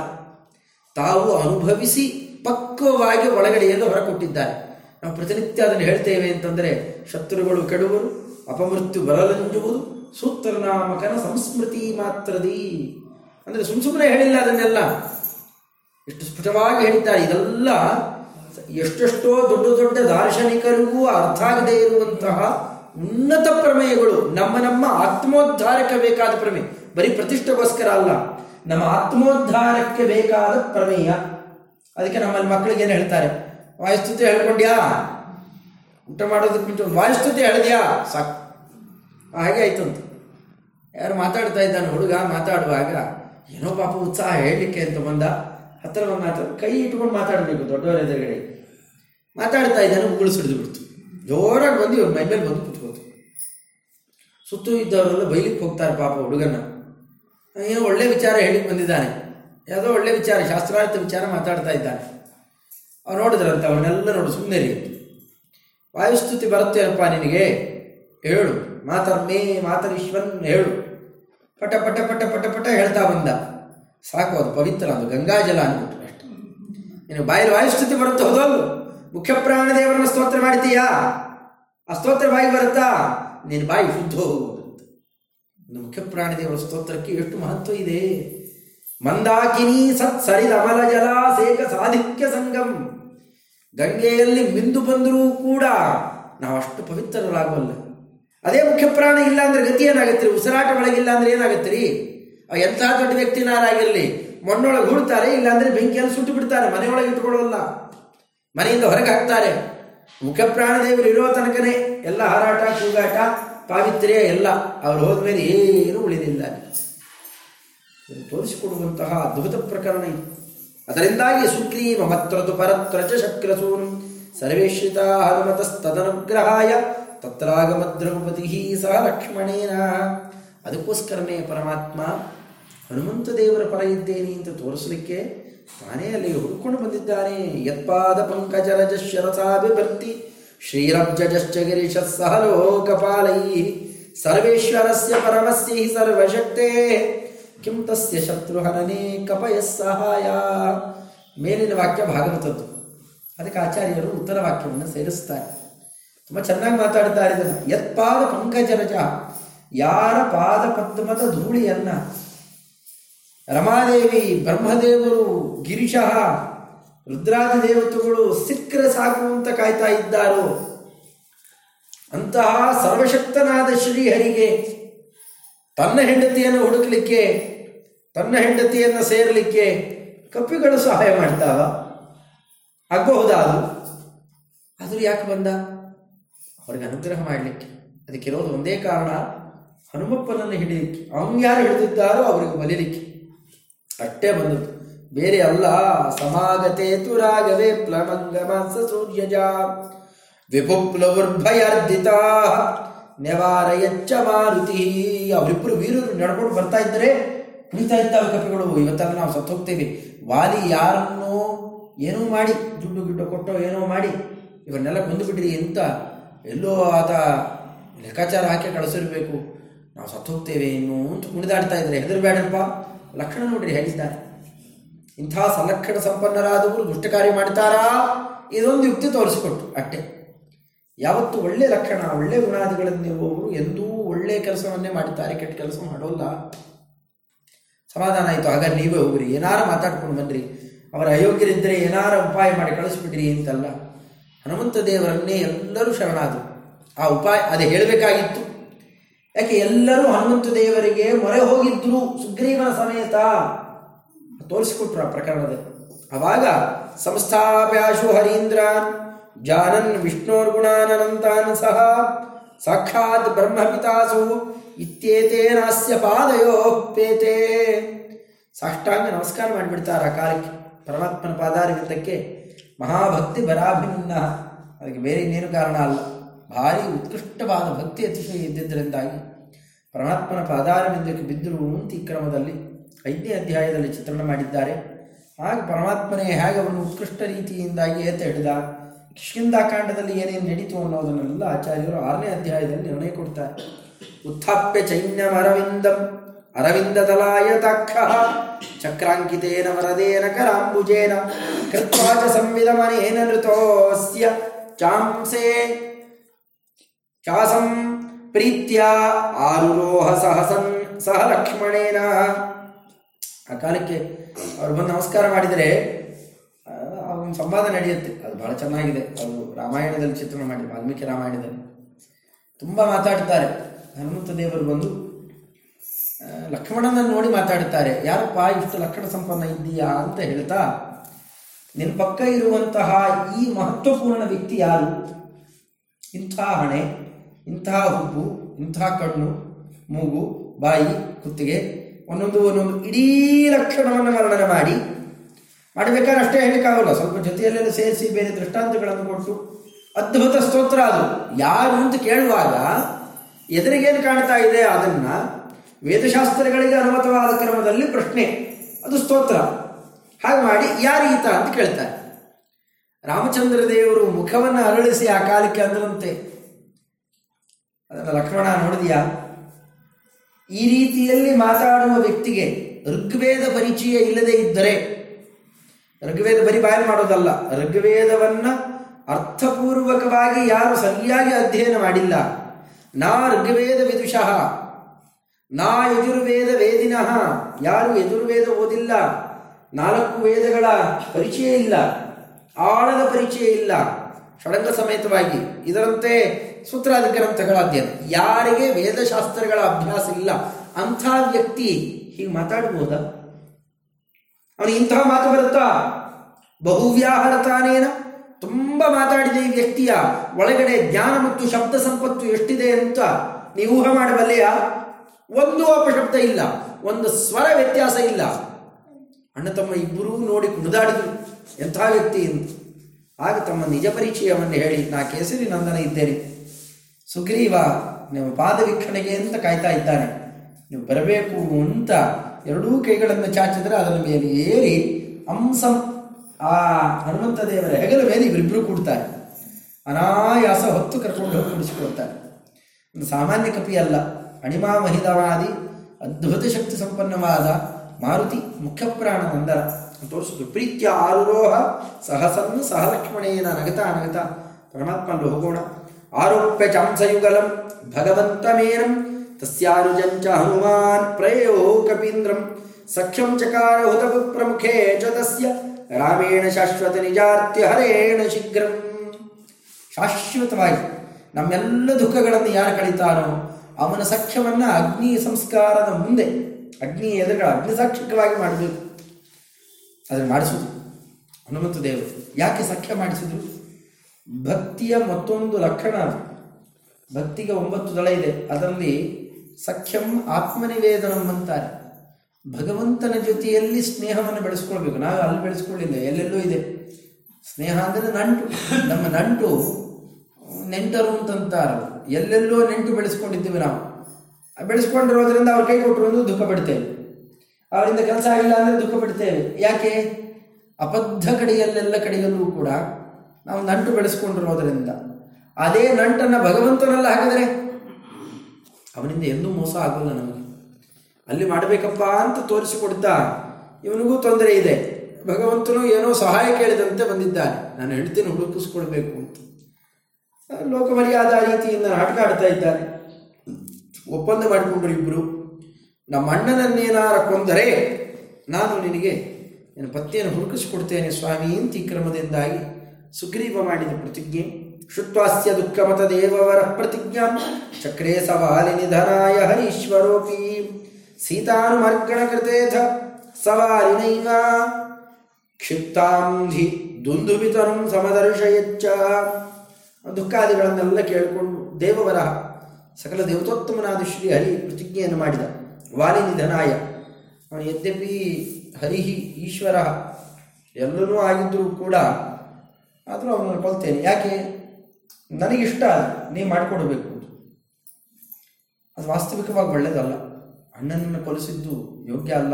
ತಾವು ಅನುಭವಿಸಿ ಪಕ್ವವಾಗಿ ಒಳಗಡೆಯನ್ನು ಹೊರಕೊಟ್ಟಿದ್ದಾರೆ. ನಾವು ಪ್ರತಿನಿತ್ಯ ಅದನ್ನು ಹೇಳ್ತೇವೆ ಅಂತಂದರೆ, ಶತ್ರುಗಳು ಕೆಡುವರು, ಅಪಮೃತ್ಯು ಬರಲಂಜುವುದು ಸೂತ್ರನಾಮಕನ ಸಂಸ್ಮೃತಿ ಮಾತ್ರದಿ. ಅಂದರೆ ಸುಮ್ಮ ಸುಮ್ಮನೆ ಹೇಳಿಲ್ಲ ಅದನ್ನೆಲ್ಲ. ಎಷ್ಟು ಸ್ಫುಟವಾಗಿ ಹೇಳಿದ್ದಾರೆ. ಇದೆಲ್ಲ ಎಷ್ಟೆಷ್ಟೋ ದೊಡ್ಡ ದೊಡ್ಡ ದಾರ್ಶನಿಕರಿಗೂ ಅರ್ಥ ಆಗದೇ ಇರುವಂತಹ ಉನ್ನತ ಪ್ರಮೇಯಗಳು. ನಮ್ಮ ನಮ್ಮ ಆತ್ಮೋದ್ಧಾರಕ್ಕೆ ಬೇಕಾದ ಪ್ರಮೇಯ. ಬರೀ ಪ್ರತಿಷ್ಠೆಗೋಸ್ಕರ ಅಲ್ಲ. ನಮ್ಮ ಆತ್ಮೋದ್ಧಾರಕ್ಕೆ ಬೇಕಾದ ಪ್ರಮೇಯ. ಅದಕ್ಕೆ ನಮ್ಮಲ್ಲಿ ಮಕ್ಕಳಿಗೆ ಏನು ಹೇಳ್ತಾರೆ? ವಾಯುಸ್ತುತಿ ಹೇಳ್ಕೊಂಡ್ಯಾ? ಊಟ ಮಾಡೋದಕ್ಕೆ ಬಿಟ್ಟು ವಾಯುಸ್ತುತಿ ಹೇಳಿದ್ಯಾ? ಸಾಕು ಹಾಗೆ ಆಯ್ತು ಅಂತ ಯಾರು ಮಾತಾಡ್ತಾ ಇದ್ದಾನೆ ಹುಡುಗ, ಮಾತಾಡುವಾಗ ಏನೋ ಪಾಪ ಉತ್ಸಾಹ ಹೇಳಲಿಕ್ಕೆ ಅಂತ ಬಂದ. ಹತ್ರ ಬಂದು ಕೈ ಇಟ್ಕೊಂಡು ಮಾತಾಡಬೇಕು ದೊಡ್ಡವರ ಎದುರುಗಡೆ. ಮಾತಾಡ್ತಾ ಇದ್ದಾನೆ ಉಗುಳು ಸಿಡಿದು ಬಿಡ್ತು. ಜೋರಾಗಿ ಬಂದು ಇವ್ರು ಮೈ ಮೇಲೆ ಬಂದು ಕುತ್ಕೋತು ಸುತ್ತು ಇದ್ದವರೆಲ್ಲ ಬೈಲಿಕ್ಕೆ ಹೋಗ್ತಾರೆ ಪಾಪ ಹುಡುಗನ. ಏನೋ ಒಳ್ಳೆ ವಿಚಾರ ಹೇಳಿಕ್ಕೆ ಬಂದಿದ್ದಾನೆ. ಯಾವುದೋ ಒಳ್ಳೆ ವಿಚಾರ, ಶಾಸ್ತ್ರಾರ್ಥ ವಿಚಾರ ಮಾತಾಡ್ತಾ ಇದ್ದಾನೆ. ಅವ್ರು ನೋಡಿದ್ರಂತ ಅವನ್ನೆಲ್ಲ ನೋಡು ಸುಮ್ಮನೆ ರೀ ವಾಯುಸ್ತುತಿ ಬರುತ್ತೇನಪ್ಪ ನಿನಗೆ. ಹೇಳು. ಮಾತರ್ಮೇ ಮಾತರೀಶ್ವನ್ ಹೇಳು. ಪಟ ಪಟ ಪಟ ಪಟ ಪಟ ಹೇಳ್ತಾ ಬಂದ. ಸಾಕು, ಅದು ಪವಿತ್ರ, ಅದು ಗಂಗಾಜಲ ಅನ್ಬಿಟ್ಟು ಅಷ್ಟು. ನೀನು ಬಾಯಲ್ಲಿ ವಾಯುಸ್ಥಿತಿ ಬರುತ್ತೆ? ಹೌದಲ್ಲು ಮುಖ್ಯ ಪ್ರಾಣ ದೇವರನ್ನ ಸ್ತೋತ್ರ ಮಾಡಿದೀಯಾ ಆ ಸ್ತೋತ್ರ ಬಾಯಿ ಬರುತ್ತಾ? ನೀನು ಬಾಯಿ ಶುದ್ಧ ಹೋಗುತ್ತೆ ಮುಖ್ಯ ಮುಖ್ಯ ಪ್ರಾಣದೇವರ ಸ್ತೋತ್ರಕ್ಕೆ ಎಷ್ಟು ಮಹತ್ವ ಇದೆ. ಮಂದಾಕಿನಿ ಸತ್ ಸರಿ ಅಮಲ ಜಲ ಸೇಕ ಸಾಧಿಕ್ಯ ಸಂಗಮ್ ಗಂಗೆಯಲ್ಲಿ ಮಿಂದು ಬಂದರೂ ಕೂಡ ನಾವು ಅಷ್ಟು ಪವಿತ್ರರಾಗವಲ್ಲ. ಅದೇ ಮುಖ್ಯ ಪ್ರಾಣ ಇಲ್ಲ ಅಂದ್ರೆ ಗತಿ ರೀ ಉಸಿರಾಟ ಒಳಗಿಲ್ಲ ಅಂದ್ರೆ ಏನಾಗುತ್ತೆ ರೀ ಎಂತಹ ದೊಡ್ಡ ವ್ಯಕ್ತಿನಾರಾಗಿರಲಿ ಮಣ್ಣೊಳಗೆ ಹೂಡ್ತಾರೆ ಇಲ್ಲಾಂದ್ರೆ ಬೆಂಕಿಯಲ್ಲಿ ಸುಟ್ಟು ಬಿಡ್ತಾರೆ, ಮನೆಯೊಳಗೆ ಇಟ್ಕೊಳ್ಳೋಲ್ಲ. ಮನೆಯಿಂದ ಹೊರಗೆ ಹಾಕ್ತಾರೆ. ಮುಖ್ಯ ಪ್ರಾಣದೇವರು ಇರೋ ತನಕನೇ ಎಲ್ಲ ಹಾರಾಟ, ಕೂಗಾಟ, ಪಾವಿತ್ರ್ಯ ಎಲ್ಲ ಅವ್ರು ಹೋದ್ಮೇಲೆ ಏನು ಉಳಿದಿಲ್ಲ. ತೋರಿಸಿಕೊಡುವಂತಹ ಅದ್ಭುತ ಪ್ರಕರಣ ಇದು. ಅದರಿಂದಾಗಿ ಸುಗ್ರೀವ ಮತ್ರದು ಪರತ್ರ ಶಕ್ರಸೂನು ಸರ್ವೇಶ್ರಿತ ಹನುಮತಸ್ತದನುಗ್ರಹಾಯ ತತ್ರಾಗಮದ್ರೌಪದಿ ಸಹ ಲಕ್ಷ್ಮಣೇನ. ಅದಕ್ಕೋಸ್ಕರನೇ ಪರಮಾತ್ಮ ಹನುಮಂತ ದೇವರ ಪರ ಇದ್ದೇನೆ ಅಂತ ತೋರಿಸಲಿಕ್ಕೆ ತಾನೇ ಅಲ್ಲಿ ಹುಡುಕೊಂಡು ಬಂದಿದ್ದಾನೆ. ಯತ್ಪಾದ ಪಂಕಜರಜ ಶರಸಾಭಿಭರ್ತಿ ಶ್ರೀರಬ್ಜಶ್ಚ ಗಿರೀಶ ಸಹ ಲೋಕಪಾಲೈ ಸರ್ವೇಶ್ವರಸ್ಯ ಪರಮಸ್ಯ ಸರ್ವಶಕ್ತೇ. ಕಿಂ ತಸ್ಯ ಶತ್ರುಹನನೇ ಕಪಯ ಸಹಾಯ. ಮೇಲಿನ ವಾಕ್ಯ ಭಾಗವತದ್ದು. ಅದಕ್ಕೆ ಆಚಾರ್ಯರು ಉತ್ತರ ವಾಕ್ಯವನ್ನು ಸೇರಿಸ್ತಾರೆ. ತುಂಬ ಚೆನ್ನಾಗಿ ಮಾತಾಡ್ತಾರೆ ಇದನ್ನು ಯತ್ಪಾದ ಪಂಕಜರಜ, ಯಾರ ಪಾದ ಪದ್ಮದ ಧೂಳಿಯನ್ನ? ರಮಾದೇವಿ, ಬ್ರಹ್ಮದೇವರು, ಗಿರಿಶಃ ರುದ್ರಾದಿ ದೇವತೆಗಳು ಸಿಕ್ಕರೆ ಸಾಕು ಅಂತ ಕಾಯ್ತಾ ಇದ್ದಾರೋ? ಅಂತಹ ಸರ್ವಶಕ್ತನಾದ ಶ್ರೀಹರಿಗೆ ತನ್ನ ಹೆಂಡತಿಯನ್ನು ಹುಡುಕಲಿಕ್ಕೆ, ತನ್ನ ಹೆಂಡತಿಯನ್ನು ಸೇರಲಿಕ್ಕೆ ಕಪ್ಪಿಗಳು ಸಹಾಯ ಮಾಡ್ತಾವ? ಆಗಬಹುದಾದ್ರು ಆದರೂ ಯಾಕೆ ಬಂದ? ಅವ್ರಿಗೆ ಅನುಗ್ರಹ ಮಾಡಲಿಕ್ಕೆ. ಅದಕ್ಕಿರೋದು ಒಂದೇ ಕಾರಣ, ಹನುಮಪ್ಪನನ್ನು ಹಿಡಿಯಲಿಕ್ಕೆ ಅವನು ಯಾರು ಹಿಡಿದಿದ್ದಾರೋ ಅವರಿಗೆ ಬಲಿಲಿಕ್ಕೆ ಅಷ್ಟೇ ಬಂದದ್ದು. ಬೇರೆ ಅಲ್ಲ, ಸಮಾಗತೆ ತು ರಾಘವೇ ಪ್ಲವಂಗ ಮಾಂಸ ಸೂರ್ಯಜ. ನೆವಾರ ನೆವಾರಯಚ್ಚ ಮಾರುತಿ. ಅವರಿಬ್ಬರು ವೀರರು ನಡ್ಕೊಂಡು ಬರ್ತಾ ಇದ್ದರೆ ಕುಣಿತಾ ಇದ್ದಾವೆ ಕಪಿಗಳು. ಇವತ್ತೆಲ್ಲ ನಾವು ಸತ್ತು ಹೋಗ್ತೇವೆ. ವಾಲಿ ಯಾರನ್ನೋ ಏನೋ ಮಾಡಿ ದುಡ್ಡು ಗಿಡ್ಡು ಕೊಟ್ಟೋ ಏನೋ ಮಾಡಿ, ಇವನ್ನೆಲ್ಲ ಕೊಂದುಬಿಟ್ರಿ ಅಂತ ಎಲ್ಲೋ ಆತ ಲೆಕ್ಕಾಚಾರ ಹಾಕಿ ಕಳಿಸಿರ್ಬೇಕು. ನಾವು ಸತ್ತು ಹೋಗ್ತೇವೆ ಇನ್ನು ಅಂತ ಕುಣಿದಾಡ್ತಾ ಇದ್ರೆ ಹೆದರ್ಬೇಡಪ್ಪ. ಲಕ್ಷಣ ನೋಡ್ರಿ ಹೇಳಿದ್ದಾರೆ ಇಂಥ ಸಲಕ್ಷಣ ಸಂಪನ್ನರಾದವರು ದುಷ್ಟ ಕಾರ್ಯ ಮಾಡ್ತಾರಾ? ಇದೊಂದು ಯುಕ್ತಿ ತೋರಿಸಿಕೊಟ್ಟು ಅಟ್ಟೆ. ಯಾವತ್ತು ಒಳ್ಳೆ ಲಕ್ಷಣ, ಒಳ್ಳೆ ಗುಣಾದಿಗಳನ್ನಿರುವವರು ಎಂದೂ ಒಳ್ಳೆ ಕೆಲಸವನ್ನೇ ಮಾಡುತ್ತಾರೆ ಕೆಟ್ಟ ಕೆಲಸ ಮಾಡೋಲ್ಲ. ಸಮಾಧಾನ ಆಯಿತು. ಹಾಗಾದ್ರೆ ನೀವೇ ಹೋಗ್ರಿ. ಏನಾರ ಮಾತಾಡ್ಕೊಂಡು ಬನ್ರಿ. ಅವರ ಅಯೋಗ್ಯರಿದ್ದರೆ ಏನಾರ ಉಪಾಯ ಮಾಡಿ ಕಳಿಸ್ಬಿಡ್ರಿ ಅಂತಲ್ಲ. ಹನುಮಂತ ದೇವರನ್ನೇ ಎಲ್ಲರೂ ಶರಣಾದರು. ಆ ಉಪಾಯ ಅದೇ ಹೇಳಬೇಕಾಗಿತ್ತು. ಯಾಕೆ ಎಲ್ಲರೂ ಹನುಮಂತ ದೇವರಿಗೆ ಮೊರೆ ಹೋಗಿದ್ರು? ಸುಗ್ರೀವನ ಸಮೇತ. ತೋರಿಸಿಕೊಟ್ರು ಆ ಪ್ರಕರಣದಲ್ಲಿ. ಅವಾಗ ಸಂಸ್ಥಾಪ್ಯಾಶು ಹರೀಂದ್ರಾನ್, ಜಾನನ್ ವಿಷ್ಣೋರ್ಗುಣಾನಂತಾನ್ ಸಹ ಸಾಕ್ಷಾತ್ ಬ್ರಹ್ಮಪಿತಾಸು ಇತ್ಯೇತೇನಾಸ್ಯ ಪಾದಯೋ ಪೇತೇ ಸಾಷ್ಟಾಂಗ ನಮಸ್ಕಾರ ಮಾಡಿಬಿಡ್ತಾರೆ ಆ ಕಾಲಕ್ಕೆ ಪರಮಾತ್ಮನ ಪಾದಾರವಿಂದಕ್ಕೆ ಮಹಾಭಕ್ತಿ ಬರಾಭಿನ್ನ. ಅದಕ್ಕೆ ಬೇರೆ ಇನ್ನೇನು ಕಾರಣ ಅಲ್ಲ. ಭಾರಿ ಉತ್ಕೃಷ್ಟವಾದ ಭಕ್ತಿ ಅತಿಶಯ ಇದ್ದಿದ್ದರಿಂದಾಗಿ ಪರಮಾತ್ಮನ ಪಾದಾರವಿಂದಕ್ಕೆ ಬಿದ್ದರು ಅಂತ ಈ ಕ್ರಮದಲ್ಲಿ. ಐದನೇ ಅಧ್ಯಾಯದಲ್ಲಿ ಚಿತ್ರಣ ಮಾಡಿದ್ದಾರೆ. ಆಗ ಪರಮಾತ್ಮನೇ ಹೇಗೆ ಅವನು ಉತ್ಕೃಷ್ಟ ರೀತಿಯಿಂದಾಗಿ ಏತ ಹಿಡಿದ ಕಿಷ್ಕಿಂದಾಕಾಂಡದಲ್ಲಿ ಏನೇನು ನಡೀತು ಅನ್ನೋದನ್ನೆಲ್ಲ ಆಚಾರ್ಯರು ಆರನೇ ಅಧ್ಯಾಯದಲ್ಲಿ ನಿರ್ಣಯ ಕೊಡ್ತಾರೆ. ಉತ್ಥಾಪ್ಯ ಚೈನ್ಯಂ ಅರವಿಂದಂ ಅರವಿಂದದಲಾಯತಾಕ್ಷ ಚಕ್ರಾಂಕಿತೇನ ವರದೇನ ಕರಾಂಬುಜೇನ ಕೃತ್ವಾ ಚ ಸಂವಿಧಮನೇನ ನೃತೋಸ್ಯ ಚಾಂಸೆ ಚಾಸಂ ಪ್ರೀತ್ಯ ಆರುರೋಹ ಸಹಸನ್ ಸಹ ಲಕ್ಷ್ಮಣೇನ ಆ ಕಾಲಕ್ಕೆ ಅವ್ರು ಬಂದು ನಮಸ್ಕಾರ ಮಾಡಿದರೆ ಒಂದು ಸಂವಾದ ನಡೆಯುತ್ತೆ. ಅದು ಬಹಳ ಚೆನ್ನಾಗಿದೆ. ಅವರು ರಾಮಾಯಣದಲ್ಲಿ ಚಿತ್ರಣ ಮಾಡಿ ವಾಲ್ಮೀಕಿ ರಾಮಾಯಣದಲ್ಲಿ. ತುಂಬ ಮಾತಾಡ್ತಾರೆ. ಹನುಮಂತ ದೇವರು ಬಂದು ಆ, ಲಕ್ಷ್ಮಣನನ್ನು ನೋಡಿ ಮಾತಾಡುತ್ತಾರೆ ಯಾರಪ್ಪ ಇಷ್ಟು ಲಕ್ಷಣ ಸಂಪನ್ನ ಇದ್ದೀಯಾ? ಅಂತ ಹೇಳ್ತಾ ನಿನ್ನ ಪಕ್ಕ ಇರುವಂತಹ ಈ ಮಹತ್ವಪೂರ್ಣ ವ್ಯಕ್ತಿ ಯಾರು? ಇಂಥ ಹಣೆ ಇಂತಹ ಹುಬ್ಬು ಇಂತಹ ಕಣ್ಣು ಮೂಗು ಬಾಯಿ ಕುತ್ತಿಗೆ ಒಂದೊಂದು ಒಂದೊಂದು ಇಡೀ ಲಕ್ಷಣವನ್ನು ವರ್ಣನೆ ಮಾಡಿ ಮಾಡಬೇಕಾದ್ರೆ ಅಷ್ಟೇ ಹೇಳಲಿಕ್ಕಾಗಲ್ಲ. ಸ್ವಲ್ಪ ಜೊತೆಯಲ್ಲೆಲ್ಲ ಸೇರಿಸಿ ಬೇರೆ ದೃಷ್ಟಾಂತಗಳನ್ನು ಕೊಟ್ಟು ಅದ್ಭುತ ಸ್ತೋತ್ರ ಅದು. ಯಾರು ಅಂತ ಕೇಳುವಾಗ ಎದುರಿಗೇನು ಕಾಣ್ತಾ ಇದೆ ಅದನ್ನ ವೇದಶಾಸ್ತ್ರಗಳಿಗೆ ಅನುಮತವಾದ ಕ್ರಮದಲ್ಲಿ ಪ್ರಶ್ನೆ. ಅದು ಸ್ತೋತ್ರ. ಹಾಗೆ ಮಾಡಿ ಯಾರು ಈತ ಅಂತ ಕೇಳ್ತಾರೆ. ರಾಮಚಂದ್ರ ದೇವರು ಮುಖವನ್ನು ಅರಳಿಸಿ ಆ ಕಾಲಕ್ಕೆ ಅಂದ್ರಂತೆ. ಅದನ್ನು ಲಕ್ಷ್ಮಣ ನೋಡಿದ್ಯಾ? ಈ ರೀತಿಯಲ್ಲಿ ಮಾತಾಡುವ ವ್ಯಕ್ತಿಗೆ ಋಗ್ವೇದ ಪರಿಚಯ ಇಲ್ಲದೆ ಇದ್ದರೆ, ಋಗ್ವೇದ ಬರಿ ಬಾಯಿ ಮಾಡೋದಲ್ಲ, ಋಗ್ವೇದವನ್ನ ಅರ್ಥಪೂರ್ವಕವಾಗಿ ಯಾರು ಸರಿಯಾಗಿ ಅಧ್ಯಯನ ಮಾಡಿಲ್ಲ. ನಾ ಋಗ್ವೇದ ವಿದುಷಃ. ನಾ ಯಜುರ್ವೇದ ವೇದಿನಃ. ಯಾರು ಯಜುರ್ವೇದ ಓದಿಲ್ಲ, ನಾಲ್ಕು ವೇದಗಳ ಪರಿಚಯ ಇಲ್ಲ, ಆಳದ ಪರಿಚಯ ಇಲ್ಲ. ಷಡಂಗ ಸಮೇತವಾಗಿ ಇದರಂತೆ ಸೂತ್ರಾದಿ ಗ್ರಂಥಗಳ ಅಧ್ಯಯನ. ಯಾರಿಗೆ ವೇದಶಾಸ್ತ್ರಗಳ ಅಭ್ಯಾಸ ಇಲ್ಲ, ಅಂಥ ವ್ಯಕ್ತಿ ಹೀಗೆ ಮಾತಾಡ್ಬೋದಾ? ಅವನು ಇಂತಹ ಮಾತು ಬರುತ್ತಾ? ಬಹುವ್ಯಾಹರತಾನೇನ ತುಂಬ ಮಾತಾಡಿದ ಈ ವ್ಯಕ್ತಿಯ ಒಳಗಡೆ ಜ್ಞಾನ ಮತ್ತು ಶಬ್ದ ಸಂಪತ್ತು ಎಷ್ಟಿದೆ ಅಂತ ನೀವು ಊಹ ಮಾಡಬಲ್ಲೆಯಾ? ಒಂದು ಅಪಶಬ್ದ ಇಲ್ಲ, ಒಂದು ಸ್ವರ ವ್ಯತ್ಯಾಸ ಇಲ್ಲ. ಅಣ್ಣ ತಮ್ಮ ಇಬ್ಬರೂ ನೋಡಿ ಕುಣಿದಾಡಿದ್ರು. ಎಂಥ ವ್ಯಕ್ತಿ ಎಂದು. ಆಗ ತಮ್ಮ ನಿಜ ಪರಿಚಯವನ್ನು ಹೇಳಿ, ನಾ ಕೇಸರಿ ನಂದನ ಇದ್ದೇನೆ. ಸುಗ್ರೀವ, ನಿಮ್ಮ ಪಾದವೀಕ್ಷಣೆಗೆ ಅಂತ ಕಾಯ್ತಾ ಇದ್ದಾನೆ. ನೀವು ಬರಬೇಕು ಅಂತ ಎರಡೂ ಕೈಗಳನ್ನು ಚಾಚಿದ್ರೆ ಅದರ ಮೇಲೆ ಏರಿ ಅಂಸಂ ಆ ಹನುಮಂತ ದೇವರ ಹೆಗಲ ಮೇಲೆ ಇವರಿಬ್ಬರು ಕೂಡ್ತಾರೆ. ಅನಾಯಾಸ ಹೊತ್ತು ಕರ್ಕೊಂಡು ಹೋಗಿ ಕುಡಿಸಿಕೊಡ್ತಾರೆ ಸಾಮಾನ್ಯ ಕಪಿ ಅಲ್ಲ ಅಣಿಮಾ ಮಹಿದವಾದಿ ಅದ್ಭುತ ಶಕ್ತಿ ಸಂಪನ್ನವಾದ ಮಾರುತಿ ಮುಖ್ಯಪ್ರಾಣ ಮಂದರ. ತೋರಿಸಿದ್ರು ಪ್ರೀತ್ಯ ಆರುರೋಹ, ಸಹಸನ್ನು ಸಹಲಕ್ಷ್ಮಣೇನ ನಗತ ನಗತ ಪರಮಾತ್ಮಲ್ಲಿ ಹೋಗೋಣ. ಆರೋಪ್ಯ ಚಾಂಸಯುಗಲಂ, ಭಗವಂತಮೇನಂ ತಸ್ಯಾರುಜಂಚ ಹನುಮಾನ್ ಪ್ರಯೋ ಕಪೀಂದ್ರಂ ಸಖ್ಯಂ ಚಕಾರ ಹುತಪು ಪ್ರಮುಖೇ ಚ ತಸ್ಯ, ರಾಮೇಣ ಶಾಶ್ವತ ನಿಜಾರ್ತ್ಯ ಹರೇಣ ಶೀಘ್ರಂ. ಶಾಶ್ವತವಾಗಿ ನಮ್ಮೆಲ್ಲ ದುಃಖಗಳನ್ನು ಯಾರು ಕಳೀತಾನೋ ಅವನ ಸಖ್ಯವನ್ನು ಅಗ್ನಿ ಸಂಸ್ಕಾರದ ಮುಂದೆ, ಅಗ್ನಿ ಎದುರುಗಳ ಅಗ್ನಿಸಾಕ್ಷಿಕವಾಗಿ ಮಾಡಬೇಕು. ಅದನ್ನು ಮಾಡಿಸುವುದು ಹನುಮಂತ ದೇವರು. ಯಾಕೆ ಸಖ್ಯ ಮಾಡಿಸಿದ್ರು? ಭಕ್ತಿಯ ಮತ್ತೊಂದು ಲಕ್ಷಣ ಅದು. ಭಕ್ತಿಗೆ ಒಂಬತ್ತು ದಳ ಇದೆ. ಅದರಲ್ಲಿ ಸಖ್ಯಂ ಆತ್ಮನಿವೇದನಂ ಅಂತಾರೆ. ಭಗವಂತನ ಜೊತೆಯಲ್ಲಿ ಸ್ನೇಹವನ್ನು ಬೆಳೆಸ್ಕೊಳ್ಬೇಕು. ನಾವು ಅಲ್ಲಿ ಬೆಳೆಸ್ಕೊಳ್ಳಿಲ್ಲ, ಎಲ್ಲೆಲ್ಲೂ ಇದೆ. ಸ್ನೇಹ ಅಂದರೆ ನಂಟು. ನಮ್ಮ ನಂಟು ನೆಂಟರು ಅಂತಂತಾರೆ ಎಲ್ಲೆಲ್ಲೋ ನೆಂಟು ಬೆಳೆಸ್ಕೊಂಡಿದ್ದೀವಿ ನಾವು. ಬೆಳೆಸ್ಕೊಂಡಿರೋದ್ರಿಂದ ಅವ್ರ ಕೈ ಕೊಟ್ಟರು ಅಂದ್ರೆ ದುಃಖ ಪಡ್ತೇವೆ. ಅವರಿಂದ ಕೆಲಸ ಆಗಿಲ್ಲ ಅಂದರೆ ದುಃಖ ಪಡ್ತೇವೆ. ಯಾಕೆ? ಅಬದ್ಧ ಕಡೆಯಲ್ಲೆಲ್ಲ ಕಡೆಯಲ್ಲೂ ಕೂಡ ನಾವು ನಂಟು ಬೆಳೆಸ್ಕೊಂಡಿರೋದ್ರಿಂದ. ಅದೇ ನಂಟನ್ನು ಭಗವಂತನಲ್ಲ ಹಾಕಿದರೆ ಅವನಿಂದ ಎಂದೂ ಮೋಸ ಆಗೋಲ್ಲ ನಮಗೆ. ಅಲ್ಲಿ ಮಾಡಬೇಕಪ್ಪ ಅಂತ ತೋರಿಸಿಕೊಡ್ತ ಇವನಿಗೂ ತೊಂದರೆ ಇದೆ. ಭಗವಂತನು ಏನೋ ಸಹಾಯ ಕೇಳಿದಂತೆ ಬಂದಿದ್ದಾನೆ. ನಾನು ಹೆಂಡತಿನ ಹುಡುಕಿಸ್ಕೊಳ್ಬೇಕು ಅಂತ. ಲೋಕ ಮರ್ಯಾದ ರೀತಿಯಿಂದ ನಾಟಕ ಆಡ್ತಾ ಇದ್ದಾರೆ. ಒಪ್ಪಂದ ಮಾಡಿಕೊಂಡ್ರು ಇಬ್ಬರು ನಮ್ಮ ಅಣ್ಣನನ್ನೇನಾರ ಕೊಂದರೆ ನಾನು ನಿನಗೆ ನನ್ನ ಪತ್ತೆಯನ್ನು ಹುಡುಕಿಸಿಕೊಡ್ತೇನೆ ಸ್ವಾಮಿ ಇಂತಿ ಕ್ರಮದಿಂದಾಗಿ ಸುಗ್ರೀವ ಮಾಡಿದ ಪ್ರತಿಜ್ಞೆ. ಶುತ್ವಾಸ್ಯ ದುಃಖಮತ ದೇವವರ ಪ್ರತಿಜ್ಞಾ. ಚಕ್ರೇ ಸವಾಲಿ ನಿಧನಾಯ ಹರೀಶ್ವರೋಪಿ. ಸೀತಾನುಮರ್ಗಣ ಕೃತೇಥ ಸವಾಲಿನೈವ ಕ್ಷಿಪ್ತಾಂಧಿ ದುಂದುಬಿತನು ಸಮದರ್ಶಯಚ್ಚ. ದುಃಖಾದಿಗಳನ್ನೆಲ್ಲ ಕೇಳಿಕೊಂಡು ದೇವವರ ಸಕಲ ದೇವತೋತ್ತಮನಾದ ಶ್ರೀ ಹರಿ ಪ್ರತಿಜ್ಞೆಯನ್ನು ಮಾಡಿದ. ವಾಲಿನಿಧನಾಯ ಅವನು ಯದ್ಯಪಿ ಹರಿಹಿ ಈಶ್ವರ ಎಲ್ಲರೂ ಆಗಿದ್ದರೂ ಕೂಡ ಆದರೂ ಅವನನ್ನು ಕೊಲ್ತೇನೆ ಯಾಕೆ? ನನಗಿಷ್ಟ ನೀ ಮಾಡಿಕೊಡಬೇಕು ಅದು ವಾಸ್ತವಿಕವಾಗಿ ಒಳ್ಳೆಯದಲ್ಲ ಅಣ್ಣನನ್ನು ಕೊಲಿಸಿದ್ದು ಯೋಗ್ಯ ಅಲ್ಲ.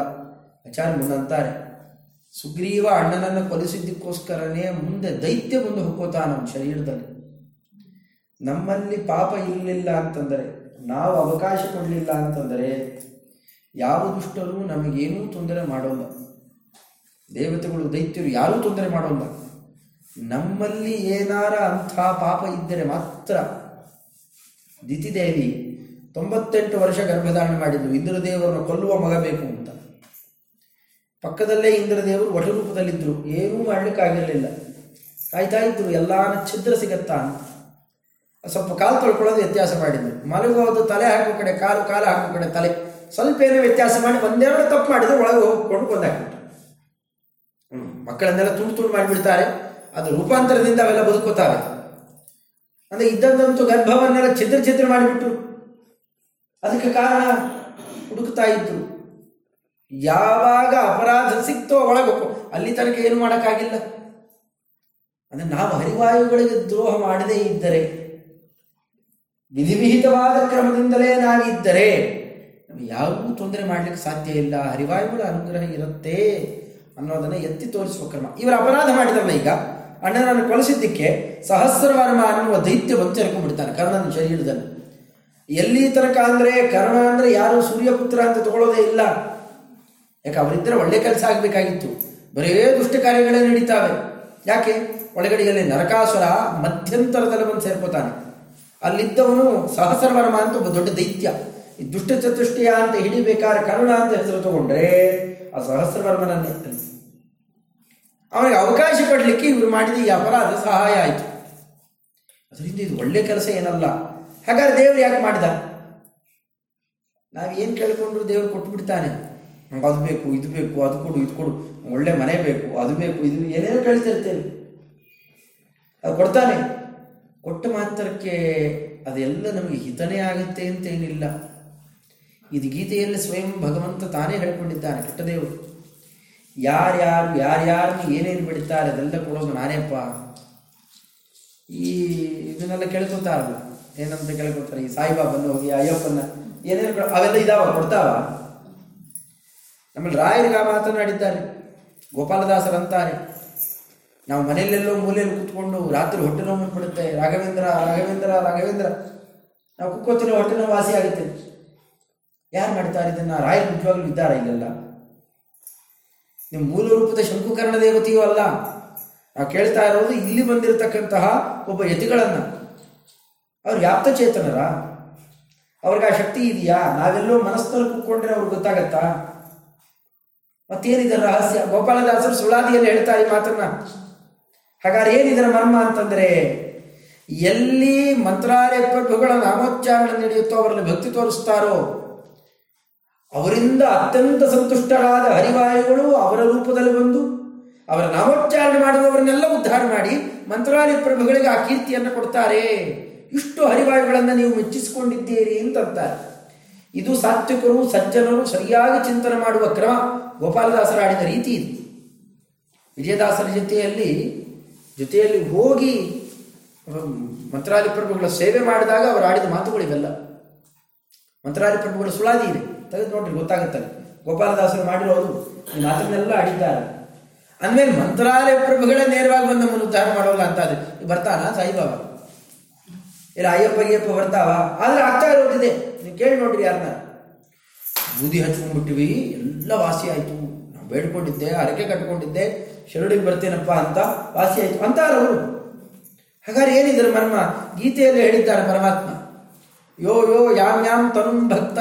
ಆಚಾರ್ಯ ಮುಂದಂತಾರೆ ಸುಗ್ರೀವ ಅಣ್ಣನನ್ನು ಕೊಲಿಸಿದ್ದಕ್ಕೋಸ್ಕರನೇ ಮುಂದೆ ದೈತ್ಯ ಬಂದು ಅವನ ಶರೀರದಲ್ಲಿ. ನಮ್ಮಲ್ಲಿ ಪಾಪ ಇರಲಿಲ್ಲ ಅಂತಂದರೆ, ನಾವು ಅವಕಾಶ ಕೊಡಲಿಲ್ಲ ಅಂತಂದರೆ, ಯಾವ ದುಷ್ಟರು ನಮಗೇನೂ ತೊಂದರೆ ಮಾಡೋಲ್ಲ. ದೇವತೆಗಳು, ದೈತ್ಯರು ಯಾರೂ ತೊಂದರೆ ಮಾಡೋಲ್ಲ. ನಮ್ಮಲ್ಲಿ ಏನಾರ ಅಂಥ ಪಾಪ ಇದ್ದರೆ ಮಾತ್ರ ದಿತಿದೇವಿ ತೊಂಬತ್ತೆಂಟು ವರ್ಷ ಗರ್ಭಧಾರಣೆ ಮಾಡಿದ್ದು, ಇಂದ್ರದೇವರನ್ನು ಕೊಲ್ಲುವ ಮಗ ಬೇಕು ಅಂತ. ಪಕ್ಕದಲ್ಲೇ ಇಂದ್ರದೇವರು ವಟರೂಪದಲ್ಲಿದ್ದರು, ಏನೂ ಮಾಡಲಿಕ್ಕಾಗಿರಲಿಲ್ಲ. ಕಾಯ್ತಾ ಇದ್ರು ಎಲ್ಲಾನ ಛಿದ್ರ ಸಿಗತ್ತಾ ಅಂತ. ಸ್ವಲ್ಪ ಕಾಲು ತೊಳ್ಕೊಳ್ಳೋದು ವ್ಯತ್ಯಾಸ ಮಾಡಿದ್ರು ಮಲಗುವುದು ತಲೆ ಹಾಕೋ ಕಡೆ ಕಾಲು ಕಾಲು ಹಾಕೋ ಕಡೆ ತಲೆ. ಸ್ವಲ್ಪ ಏನೋ ವ್ಯತ್ಯಾಸ ಮಾಡಿ ಒಂದೆರಡು ತಪ್ಪು ಮಾಡಿದ್ರೆ ಒಳಗೆ ಹೋಗ್ಕೊಂಡು ಕೊಂದಾಕ್ಬಿಟ್ರು ಹ್ಮ್. ಮಕ್ಕಳನ್ನೆಲ್ಲ ತುಂಡು ತುಂಡು ಮಾಡಿಬಿಡ್ತಾರೆ. ಅದು ರೂಪಾಂತರದಿಂದ ಅವೆಲ್ಲ ಬದುಕೋತಾರೆ. ಅಂದ್ರೆ ಇದ್ದಂತೂ ಗರ್ಭವನ್ನೆಲ್ಲ ಛಿದ್ರ ಛಿದ್ರ ಮಾಡಿಬಿಟ್ಟು ಅದಕ್ಕೆ ಕಾರಣ ಹುಡುಕ್ತಾ ಇದ್ರು. ಯಾವಾಗ ಅಪರಾಧ ಸಿಕ್ತೋ ಒಳಗೋ ಅಲ್ಲಿ ತನಕ ಏನು ಮಾಡೋಕ್ಕಾಗಿಲ್ಲ. ಅಂದರೆ ನಾವು ಹರಿವಾಯುಗಳಿಗೆ ದ್ರೋಹ ಮಾಡದೇ ಇದ್ದರೆ ವಿಧಿವಿಹಿತವಾದ ಕ್ರಮದಿಂದಲೇ ನಾವಿದ್ದರೆ ನಮಗೆ ಯಾವುದೂ ತೊಂದರೆ ಮಾಡಲಿಕ್ಕೆ ಸಾಧ್ಯ ಇಲ್ಲ. ಹರಿವಾಯುಗಳ ಅನುಗ್ರಹ ಇರುತ್ತೆ ಅನ್ನೋದನ್ನು ಎತ್ತಿ ತೋರಿಸುವ ಕ್ರಮ. ಇವರ ಅಪರಾಧ ಮಾಡಿದ್ರಲ್ಲ ಈಗ. ಅಣ್ಣನನ್ನು ಕೊಲಿಸಿದ್ದಕ್ಕೆ ಸಹಸ್ರವರ್ಮ ಅನ್ನುವ ದೈತ್ಯ ಬಂದು ಬಿಡ್ತಾನೆ ಕರ್ಣನ ಶರೀರದಲ್ಲಿ. ಎಲ್ಲಿ ತನಕ ಅಂದರೆ ಕರ್ಣ ಅಂದರೆ ಯಾರು ಸೂರ್ಯಪುತ್ರ ಅಂತ ತಗೊಳ್ಳೋದೇ ಇಲ್ಲ. ಯಾಕೆ ಅವರಿದ್ದರೆ ಒಳ್ಳೆ ಕೆಲಸ ಆಗಬೇಕಾಗಿತ್ತು. ಬರೇ ದುಷ್ಟ ಕಾರ್ಯಗಳೇ ನಡೀತಾವೆ. ಯಾಕೆ? ಒಳಗಡೆಯಲ್ಲಿ ನರಕಾಸುರ ಮಧ್ಯಂತರದಲ್ಲಿ ಬಂದು ಸೇರ್ಕೋತಾನೆ. ಅಲ್ಲಿದ್ದವನು ಸಹಸ್ರವರ್ಮ ಅಂತ ಒಬ್ಬ ದೊಡ್ಡ ದೈತ್ಯ. ದುಷ್ಟ ಚತುಷ್ಟಯ ಅಂತ ಹಿಡಿಬೇಕಾದ್ರೆ ಕರುಣ ಅಂತ ಹೆಸರು ತಗೊಂಡ್ರೆ ಆ ಸಹಸ್ರವರ್ಮನನ್ನೇ ಅವನಿಗೆ ಅವಕಾಶ ಕೊಡಲಿಕ್ಕೆ ಇವರು ಮಾಡಿದ ಈ ಅಪರಾಧ ಸಹಾಯ ಆಯಿತು. ಅದರಿಂದ ಇದು ಒಳ್ಳೆ ಕೆಲಸ ಏನಲ್ಲ. ಹಾಗಾದ್ರೆ ದೇವರು ಯಾಕೆ ಮಾಡಿದ? ನಾವೇನು ಕೇಳಿಕೊಂಡ್ರು ದೇವರು ಕೊಟ್ಟು ಬಿಡ್ತಾನೆ ನಂಗೆ ಅದು ಬೇಕು, ಇದು ಬೇಕು, ಅದು ಕೊಡು, ಇದು ಕೊಡು. ಒಳ್ಳೆ ಮನೆ ಬೇಕು, ಅದು ಬೇಕು, ಇದು ಏನೇನೋ ಕೇಳ್ತಿರ್ತೇನೆ. ಅದು ಕೊಡ್ತಾನೆ. ಕೊಟ್ಟ ಮಾತ್ರಕ್ಕೆ ಅದೆಲ್ಲ ನಮಗೆ ಹಿತನೇ ಆಗುತ್ತೆ ಅಂತ ಏನಿಲ್ಲ. ಇದು ಗೀತೆಯಲ್ಲಿ ಸ್ವಯಂ ಭಗವಂತ ತಾನೇ ಹೇಳ್ಕೊಂಡಿದ್ದಾನೆ ಕೆಟ್ಟದೇವರು ಯಾರ್ಯಾರು ಯಾರ್ಯಾರನ್ನು ಏನೇನು ಬಿಡ್ತಾರೆ ಅದೆಲ್ಲ ಕೊಡೋದು ನಾನೇಪ್ಪ. ಈ ಇದನ್ನೆಲ್ಲ ಕೇಳ್ಕೊತಾರಲ್ಲ ಏನಂತ ಕೇಳ್ಕೊತಾರೆ? ಈ ಸಾಯಿಬಾಬನ್ನ ಹೋಗಿ ಅಯ್ಯಪ್ಪನ ಏನೇನು ಅವೆಲ್ಲ ಇದಾವ, ಕೊಡ್ತಾವ? ನಮ್ಮಲ್ಲಿ ರಾಯರಿಗ ಮಾತನಾಡಿದ್ದಾರೆ ಗೋಪಾಲದಾಸರಂತಾರೆ ನಾವು ಮನೆಯಲ್ಲೆಲ್ಲೋ ಮೂಲೆಯಲ್ಲಿ ಕೂತ್ಕೊಂಡು ರಾತ್ರಿ ಹೊಟ್ಟೆ ನೋವು ಬಿಡುತ್ತೆ ರಾಘವೇಂದ್ರ ರಾಘವೇಂದ್ರ ರಾಘವೇಂದ್ರ. ನಾವು ಕುಕ್ಕೋತಿರೋ ಹೊಟ್ಟೆ ನೋವು ವಾಸಿ ಆಗುತ್ತೆ. ಯಾರು ಮಾಡ್ತಾರೆ ಇದನ್ನ? ರಾಯರು ನಿಜವಾಗ್ಲೂ ಇದ್ದಾರ ಇಲ್ಲೆಲ್ಲ? ನಿಮ್ಮ ಮೂಲ ರೂಪದ ಶಂಕುಕರ್ಣ ದೇವತೆಯೂ ಅಲ್ಲ? ನಾವು ಕೇಳ್ತಾ ಇರೋದು ಇಲ್ಲಿ ಬಂದಿರತಕ್ಕಂತಹ ಒಬ್ಬ ಯತಿಗಳನ್ನ. ಅವ್ರು ಯಾಪ್ತ ಚೇತನರ? ಅವ್ರಿಗೆ ಆ ಶಕ್ತಿ ಇದೆಯಾ? ನಾವೆಲ್ಲೋ ಮನಸ್ಸಿನಲ್ಲಿ ಕೂತ್ಕೊಂಡ್ರೆ ಅವ್ರಿಗೆ ಗೊತ್ತಾಗತ್ತಾ? ಮತ್ತೇನಿದೆ ರಹಸ್ಯ? ಗೋಪಾಲದಾಸರು ಸುಳಾದಿಯಲ್ಲಿ ಹೇಳ್ತಾರೆ ಈ ಮಾತನ್ನ. ಹಾಗಾದ್ರೆ ಏನಿದರ ಮರ್ಮ ಅಂತಂದರೆ, ಎಲ್ಲಿ ಮಂತ್ರಾಲಯ ಪ್ರಭುಗಳ ನಾಮೋಚ್ಚಾರಣೆ ನಡೆಯುತ್ತೋ ಅವರನ್ನು ಭಕ್ತಿ ತೋರಿಸ್ತಾರೋ, ಅವರಿಂದ ಅತ್ಯಂತ ಸಂತುಷ್ಟರಾದ ಹರಿವಾಯುಗಳು ಅವರ ರೂಪದಲ್ಲಿ ಬಂದು, ಅವರ ನಾಮೋಚ್ಚಾರಣೆ ಮಾಡುವವರನ್ನೆಲ್ಲ ಉದ್ಧಾರ ಮಾಡಿ ಮಂತ್ರಾಲಯ ಪ್ರಭುಗಳಿಗೆ ಆ ಕೀರ್ತಿಯನ್ನು ಕೊಡ್ತಾರೆ. ಇಷ್ಟು ಹರಿವಾಯುಗಳನ್ನು ನೀವು ಮೆಚ್ಚಿಸಿಕೊಂಡಿದ್ದೀರಿ ಅಂತಂತಾರೆ. ಇದು ಸಾತ್ವಿಕರು, ಸಜ್ಜನರು ಸರಿಯಾಗಿ ಚಿಂತನೆ ಮಾಡುವ ಕ್ರಮ ಗೋಪಾಲದಾಸರ ಆಡಿದ ರೀತಿ ಇದು. ವಿಜಯದಾಸರ ಜೊತೆಯಲ್ಲಿ ಜೊತೆಯಲ್ಲಿ ಹೋಗಿ ಮಂತ್ರಾಲಯ ಪ್ರಭುಗಳ ಸೇವೆ ಮಾಡಿದಾಗ ಅವರು ಆಡಿದ ಮಾತುಗಳಿವೆಲ್ಲ ಮಂತ್ರಾಲಯ ಪ್ರಭುಗಳ ಸುಳಾದಿ ಇದೆ. ತೆಗೆದು ನೋಡ್ರಿ ಗೊತ್ತಾಗುತ್ತಲ್ಲ ಗೋಪಾಲದಾಸರು ಮಾಡಿರೋದು ಈ ಮಾತನ್ನೆಲ್ಲ ಆಡಿದ್ದಾರೆ. ಅಂದಮೇಲೆ ಮಂತ್ರಾಲಯ ಪ್ರಭುಗಳೇ ನೇರವಾಗಿ ಬಂದು ನಮ್ಮನ್ನು ಉದ್ಧಾರ ಮಾಡೋಲ್ಲ ಅಂತ ಆದ್ರೆ ಬರ್ತಾನ ಸಾಯಿಬಾಬಾ? ಇಲ್ಲ, ಅಯ್ಯಪ್ಪ ಅಯ್ಯಪ್ಪ ಬರ್ತಾವ? ಆದ್ರೆ ಆಗ್ತಾ ಇರೋದಿದೆ. ನೀವು ಕೇಳಿ ನೋಡ್ರಿ ಯಾರನ್ನ. ಬೂದಿ ಹಚ್ಕೊಂಡ್ಬಿಟ್ಟಿವಿ, ಎಲ್ಲ ವಾಸಿ ಆಯ್ತು. ಬೇಡ್ಕೊಂಡಿದ್ದೆ, ಹರಕೆ ಕಟ್ಕೊಂಡಿದ್ದೆ ಶಿರಡಿಗೆ ಬರ್ತೇನಪ್ಪ ಅಂತ ವಾಸಿ ಆಯ್ತು. ಅಂತಾರ ಅವರು ಹಾಗಾದ್ರೆ ಏನಿದ್ರ ಮರ್ಮ? ಗೀತೆಯಲ್ಲಿ ಹೇಳಿದ್ದಾರೆ ಪರಮಾತ್ಮ. ಯೋ ಯೋ ಯಾಮ್ ಯಾಮ್ ತನು ಭಕ್ತ.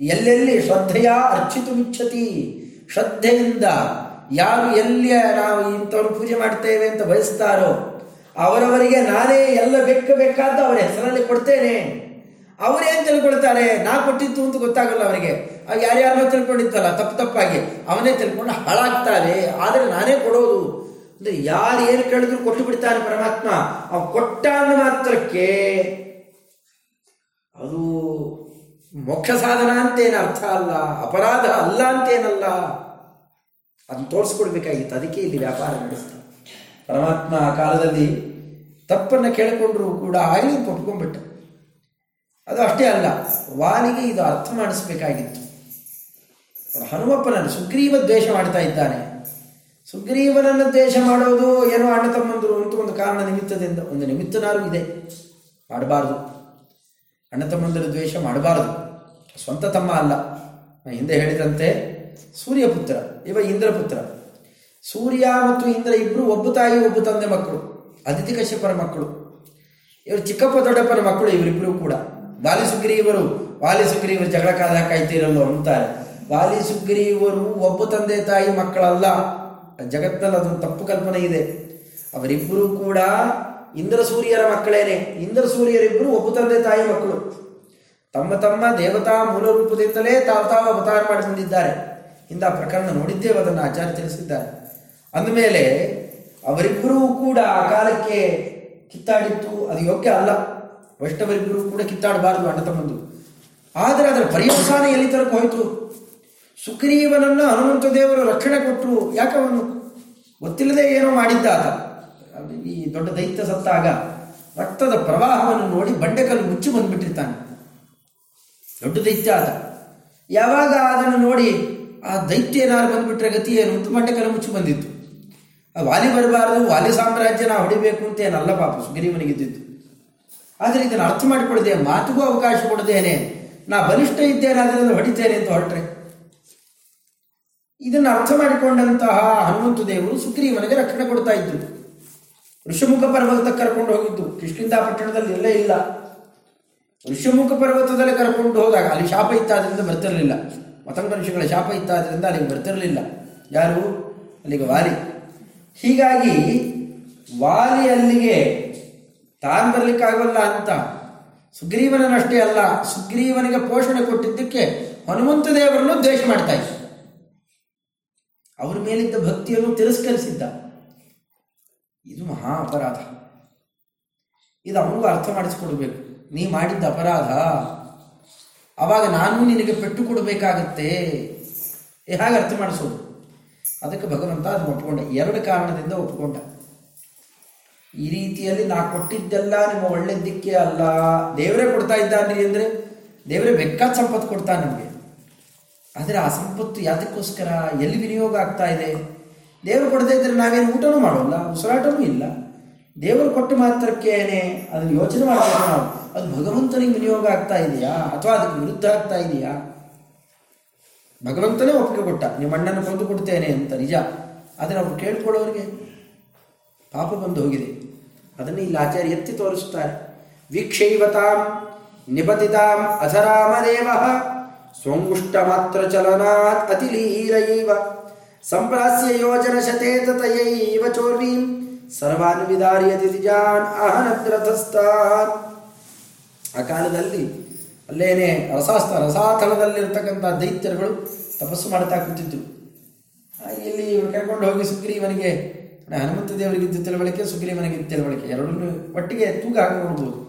ಎಲ್ಲೆಲ್ಲಿ ಶ್ರದ್ಧೆಯ ಅರ್ಚಿತು ಇಚ್ಛತಿ ಶ್ರದ್ಧೆಯಿಂದ ಯಾರು ಎಲ್ಲಿ ನಾವು ಇಂಥವ್ರು ಪೂಜೆ ಮಾಡ್ತೇವೆ ಅಂತ ಬಯಸ್ತಾರೋ, ಅವರವರಿಗೆ ನಾನೇ ಎಲ್ಲ ಬೇಕಾದ ಅವರ ಹೆಸರಲ್ಲಿ ಕೊಡ್ತೇನೆ. ಅವರೇನ್ ತಿಳ್ಕೊಳ್ತಾರೆ ನಾ ಕೊಟ್ಟಿತ್ತು ಅಂತ ಗೊತ್ತಾಗಲ್ಲ ಅವರಿಗೆ. ಆಗ ಯಾರ್ಯಾರನ್ನೋ ತಿಳ್ಕೊಂಡಿತ್ತಲ್ಲ ತಪ್ಪು ತಪ್ಪಾಗಿ. ಅವನೇ ತಿಳ್ಕೊಂಡು ಹಾಳಾಗ್ತಾರೆ ಆದರೆ ನಾನೇ ಕೊಡೋದು. ಅಂದ್ರೆ ಯಾರು ಏನು ಕೇಳಿದ್ರು ಕೊಟ್ಟು ಬಿಡ್ತಾನೆ ಪರಮಾತ್ಮ. ಅವ ಕೊಟ್ಟ ಮಾತ್ರಕ್ಕೆ ಅದು ಮೋಕ್ಷ ಸಾಧನ ಅಂತೇನು ಅರ್ಥ ಅಲ್ಲ, ಅಪರಾಧ ಅಲ್ಲ ಅಂತೇನಲ್ಲ ಅದನ್ನ ತೋರಿಸ್ಕೊಡ್ಬೇಕಾಗಿತ್ತು. ಅದಕ್ಕೆ ಇಲ್ಲಿ ವ್ಯಾಪಾರ ನಡೆಸ್ತಾರೆ. ಪರಮಾತ್ಮ ಆ ಕಾಲದಲ್ಲಿ ತಪ್ಪನ್ನು ಕೇಳಿಕೊಂಡ್ರು ಕೂಡ ಆಗಲಿ ಒಪ್ಕೊಂಡ್ಬಿಟ್ಟ ಅದು ಅಷ್ಟೇ ಅಲ್ಲ ವಾಲಿಗೆ ಇದು ಅರ್ಥ ಮಾಡಿಸ್ಬೇಕಾಗಿತ್ತು. ಹನುಮಪ್ಪನನ್ನು ಸುಗ್ರೀವ ದ್ವೇಷ ಮಾಡ್ತಾ ಇದ್ದಾನೆ. ಸುಗ್ರೀವನನ್ನು ದ್ವೇಷ ಮಾಡೋದು ಏನೋ ಅಣ್ಣ ತಮ್ಮಂದರು ಅಂತ ಒಂದು ಕಾರಣ ನಿಮಿತ್ತದಿಂದ, ಒಂದು ನಿಮಿತ್ತನಾರು ಇದೆ. ಮಾಡಬಾರ್ದು. ಅಣ್ಣ ತಮ್ಮಂದರು ದ್ವೇಷ ಮಾಡಬಾರ್ದು. ಸ್ವಂತ ತಮ್ಮ ಅಲ್ಲ. ಹಿಂದೆ ಹೇಳಿದಂತೆ ಸೂರ್ಯಪುತ್ರ, ಇವ ಇಂದ್ರಪುತ್ರ. ಸೂರ್ಯ ಮತ್ತು ಇಂದ್ರ ಇಬ್ಬರು ಒಬ್ಬ ತಾಯಿ, ಒಬ್ಬ ತಂದೆ ಮಕ್ಕಳು. ಅದಿತಿ ಕಶ್ಯಪರ ಮಕ್ಕಳು. ಇವರು ಚಿಕ್ಕಪ್ಪ, ದೊಡ್ಡಪ್ಪನ ಮಕ್ಕಳು ಇವರಿಬ್ಬರು ಕೂಡ. ವಾಲಿ ಸುಗ್ರೀವರು ವಾಲಿ ಸುಗ್ರೀವರು ಜಗಳ ಕಾದ ಕಾಯ್ತೀರಲ್ಲ ಅಂತಾರೆ. ಬಾಲಿಸುಗ್ರೀವರು ಒಬ್ಬ ತಂದೆ ತಾಯಿ ಮಕ್ಕಳಲ್ಲ. ಜಗತ್ತಲ್ಲಿ ಅದೊಂದು ತಪ್ಪು ಕಲ್ಪನೆ ಇದೆ. ಅವರಿಬ್ಬರು ಕೂಡ ಇಂದ್ರ ಸೂರ್ಯರ ಮಕ್ಕಳೇನೆ. ಇಂದ್ರ ಸೂರ್ಯರಿಬ್ಬರು ಒಬ್ಬ ತಂದೆ ತಾಯಿ ಮಕ್ಕಳು. ತಮ್ಮ ತಮ್ಮ ದೇವತಾ ಮೂಲ ರೂಪದಿಂದಲೇ ತಾವು ತಾವು ಅವತಾರ ಮಾಡಿ ಬಂದಿದ್ದಾರೆ ಇಂಥ ಪ್ರಕರಣ ನೋಡಿದ್ದೇವೆ, ಅದನ್ನು ಆಚಾರ್ಯ ತಿಳಿಸಿದ್ದಾರೆ. ಅಂದಮೇಲೆ ಅವರಿಬ್ಬರೂ ಕೂಡ ಆ ಕಾಲಕ್ಕೆ ಕಿತ್ತಾಡಿತ್ತು ಅದು ಯೋಗ್ಯ ಅಲ್ಲ. ವೈಷ್ಣವರಿಬ್ಬರು ಕೂಡ ಕಿತ್ತಾಡಬಾರದು ಅಣ್ಣ ತಮ್ಮಂದು ಆದರೆ ಅದರ ಪರ್ಯವಸಾನ ಎಲ್ಲಿ ತನಕ ಹೋಯಿತು? ಸುಗ್ರೀವನನ್ನು ಹನುಮಂತ ದೇವರು ರಕ್ಷಣೆ ಕೊಟ್ಟರು ಯಾಕೆ ಅವನು ಗೊತ್ತಿಲ್ಲದೆ ಏನೋ ಮಾಡಿದ್ದ ಆತ? ಈ ದೊಡ್ಡ ದೈತ್ಯ ಸತ್ತಾಗ ರಕ್ತದ ಪ್ರವಾಹವನ್ನು ನೋಡಿ ಬಂಡೆಕಲ್ಲು ಮುಚ್ಚಿ ಬಂದ್ಬಿಟ್ಟಿರ್ತಾನೆ. ದೊಡ್ಡ ದೈತ್ಯ ಆತ. ಯಾವಾಗ ಅದನ್ನು ನೋಡಿ ಆ ದೈತ್ಯ ಏನಾದ್ರು ಬಂದ್ಬಿಟ್ರೆ ಗತಿ ಏನು ಬಂಡೆಕಲ್ಲು ಮುಚ್ಚಿ ಬಂದಿತ್ತು. ಆ ವಾಲಿ ಬರಬಾರದು, ವಾಲಿ ಸಾಮ್ರಾಜ್ಯ ನಾವು ಹೊಡಿಬೇಕು ಅಂತ ಏನಲ್ಲ ಪಾಪ ಸುಗ್ರೀವನಿಗಿದ್ದಿತ್ತು ಆದರೆ ಇದನ್ನು ಅರ್ಥ ಮಾಡಿಕೊಳ್ಳದೆ ಮಾತುಗೂ ಅವಕಾಶ ಕೊಡದೇನೆ. ನಾ ಬಲಿಷ್ಠ ಇದ್ದೇನೆ ಅದರಿಂದ ಹೊಡಿತೇನೆ ಅಂತ ಹೊರಟ್ರೆ. ಇದನ್ನು ಅರ್ಥ ಮಾಡಿಕೊಂಡಂತಹ ಹನುಮಂತ ದೇವರು ಸುಗ್ರೀವನಿಗೆ ರಕ್ಷಣೆ ಕೊಡ್ತಾ ಇದ್ರು. ಋಷಮುಖ ಪರ್ವತಕ್ಕೆ ಕರ್ಕೊಂಡು ಹೋಗಿದ್ದು. ಕಿಷ್ಕಿಂದ ಪಟ್ಟಣದಲ್ಲಿ ಎಲ್ಲೇ ಇಲ್ಲ. ಋಷಮುಖ ಪರ್ವತದಲ್ಲಿ ಕರ್ಕೊಂಡು ಹೋದಾಗ ಅಲ್ಲಿ ಶಾಪ ಇತ್ತಾದ್ರಿಂದ ಬರ್ತಿರಲಿಲ್ಲ. ಮತಂಗ ಋಷಿಗಳ ಶಾಪ ಇತ್ತಾದ್ರಿಂದ ಅಲ್ಲಿಗೆ ಬರ್ತಿರಲಿಲ್ಲ. ಯಾರು? ಅಲ್ಲಿಗೆ ವಾಲಿ. ಹೀಗಾಗಿ ವಾಲಿ ಅಲ್ಲಿಗೆ ತಾನು ಬರ್ಲಿಕ್ಕಾಗಲ್ಲ ಅಂತ. ಸುಗ್ರೀವನಷ್ಟೇ ಅಲ್ಲ, ಸುಗ್ರೀವನಿಗೆ ಪೋಷಣೆ ಕೊಟ್ಟಿದ್ದಕ್ಕೆ ಹನುಮಂತ ದೇವರನ್ನು ದ್ವೇಷ ಮಾಡ್ತಾ ಇದ್ದ. ಅವರ ಮೇಲಿದ್ದ ಭಕ್ತಿಯನ್ನು ತಿರಸ್ಕರಿಸಿದ್ದ. ಇದು ಮಹಾ ಅಪರಾಧ. ಇದು ಅವನಿಗೂ ಅರ್ಥ ಮಾಡಿಸಿಕೊಡ್ಬೇಕು. ನೀ ಮಾಡಿದ್ದ ಅಪರಾಧ. ಅವಾಗ ನಾನು ನಿನಗೆ ಪೆಟ್ಟು ಕೊಡಬೇಕಾಗತ್ತೆ. ಹಾಗೆ ಅರ್ಥ ಮಾಡಿಸೋದು. ಅದಕ್ಕೆ ಭಗವಂತ ಅದನ್ನು ಒಪ್ಕೊಂಡ. ಎರಡು ಕಾರಣದಿಂದ ಒಪ್ಕೊಂಡ. ಈ ರೀತಿಯಲ್ಲಿ ನಾ ಕೊಟ್ಟಿದ್ದೆಲ್ಲ ನಿಮ್ಮ ಒಳ್ಳೆದ್ದಕ್ಕೆ ಅಲ್ಲ. ದೇವರೇ ಕೊಡ್ತಾ ಇದ್ದಾನೆ ಅಂದರೆ ದೇವರೇ ಬೆಕ್ಕಾದ ಸಂಪತ್ತು ಕೊಡ್ತಾನೆ ನಮಗೆ. ಆದರೆ ಆ ಸಂಪತ್ತು ಯಾತಕ್ಕೋಸ್ಕರ ಎಲ್ಲಿ ವಿನಿಯೋಗ ಆಗ್ತಾ ಇದೆ? ದೇವರು ಕೊಡದೇ ಇದ್ದರೆ ನಾವೇನು ಊಟನೂ ಮಾಡೋಲ್ಲ, ಉಸಿರಾಟನೂ ಇಲ್ಲ. ದೇವರು ಕೊಟ್ಟು ಮಾತ್ರಕ್ಕೇನೆ ಅದನ್ನು ಯೋಚನೆ ಮಾಡಬೇಕು ನಾವು. ಅದು ಭಗವಂತನಿಗೆ ವಿನಿಯೋಗ ಆಗ್ತಾ ಇದೆಯಾ? ಅಥವಾ ಅದಕ್ಕೆ ವಿರುದ್ಧ ಆಗ್ತಾ ಇದೆಯಾ? ಭಗವಂತನೇ ಒಪ್ಪಿಗೆ ಕೊಟ್ಟ, ನಿಮ್ಮ ಅಣ್ಣನ ಕೊಂದು ಕೊಡ್ತೇನೆ ಅಂತ, ನಿಜ. ಆದರೆ ಅವ್ರು ಕೇಳ್ಕೊಳ್ಳೋರಿಗೆ ಪಾಪ ಬಂದು ಹೋಗಿದೆ. ಅದನ್ನು ಇಲ್ಲಿ ಆಚಾರ್ಯ ಎತ್ತಿ ತೋರಿಸ್ತಾರೆ ವೀಕ್ಷೈವತಾಂ ನಿಪತಿತಾಂ ಅಧರಾಮದೇವ. ಸ್ವಂಗುಷ್ಟ ಮಾತ್ರ ಚಲನಾತ್ ಅತಿಲೀಲಯೈವ ಸಂಪ್ರಾಸ್ಯ ಯೋಜನ ಶತೇತತಯೈವ ಚೋರ್ವೀಂ. ಸರ್ವಾನ್ ವಿದಾರ್ಯ ತಿಜಾನ್ ಅಹನದ್ರಥಸ್ತಾನ್. ಆ ಕಾಲದಲ್ಲಿ ಅಲ್ಲೇನೆ ರಸಾಸ್ತ ರಸಾತಲದಲ್ಲಿರ್ತಕ್ಕಂಥ ದೈತ್ಯರುಗಳು ತಪಸ್ಸು ಮಾಡ್ತಾ ಕೂತಿದ್ರು. ಇಲ್ಲಿ ಕರ್ಕೊಂಡು ಹೋಗಿ ಸುಗ್ರೀವನಿಗೆ ಹನುಮಂತ ದೇವರಿಗೆ ಇದ್ದ ತಿಳುವಳಿಕೆ ಸುಗ್ರೀವನಿಗೆ ಇದ್ದ ತಿಳುವಳಿಕೆ, ಎರಡನ್ನೂ ಒಟ್ಟಿಗೆ ತೂಗ ನೋಡ್ಬೋದು.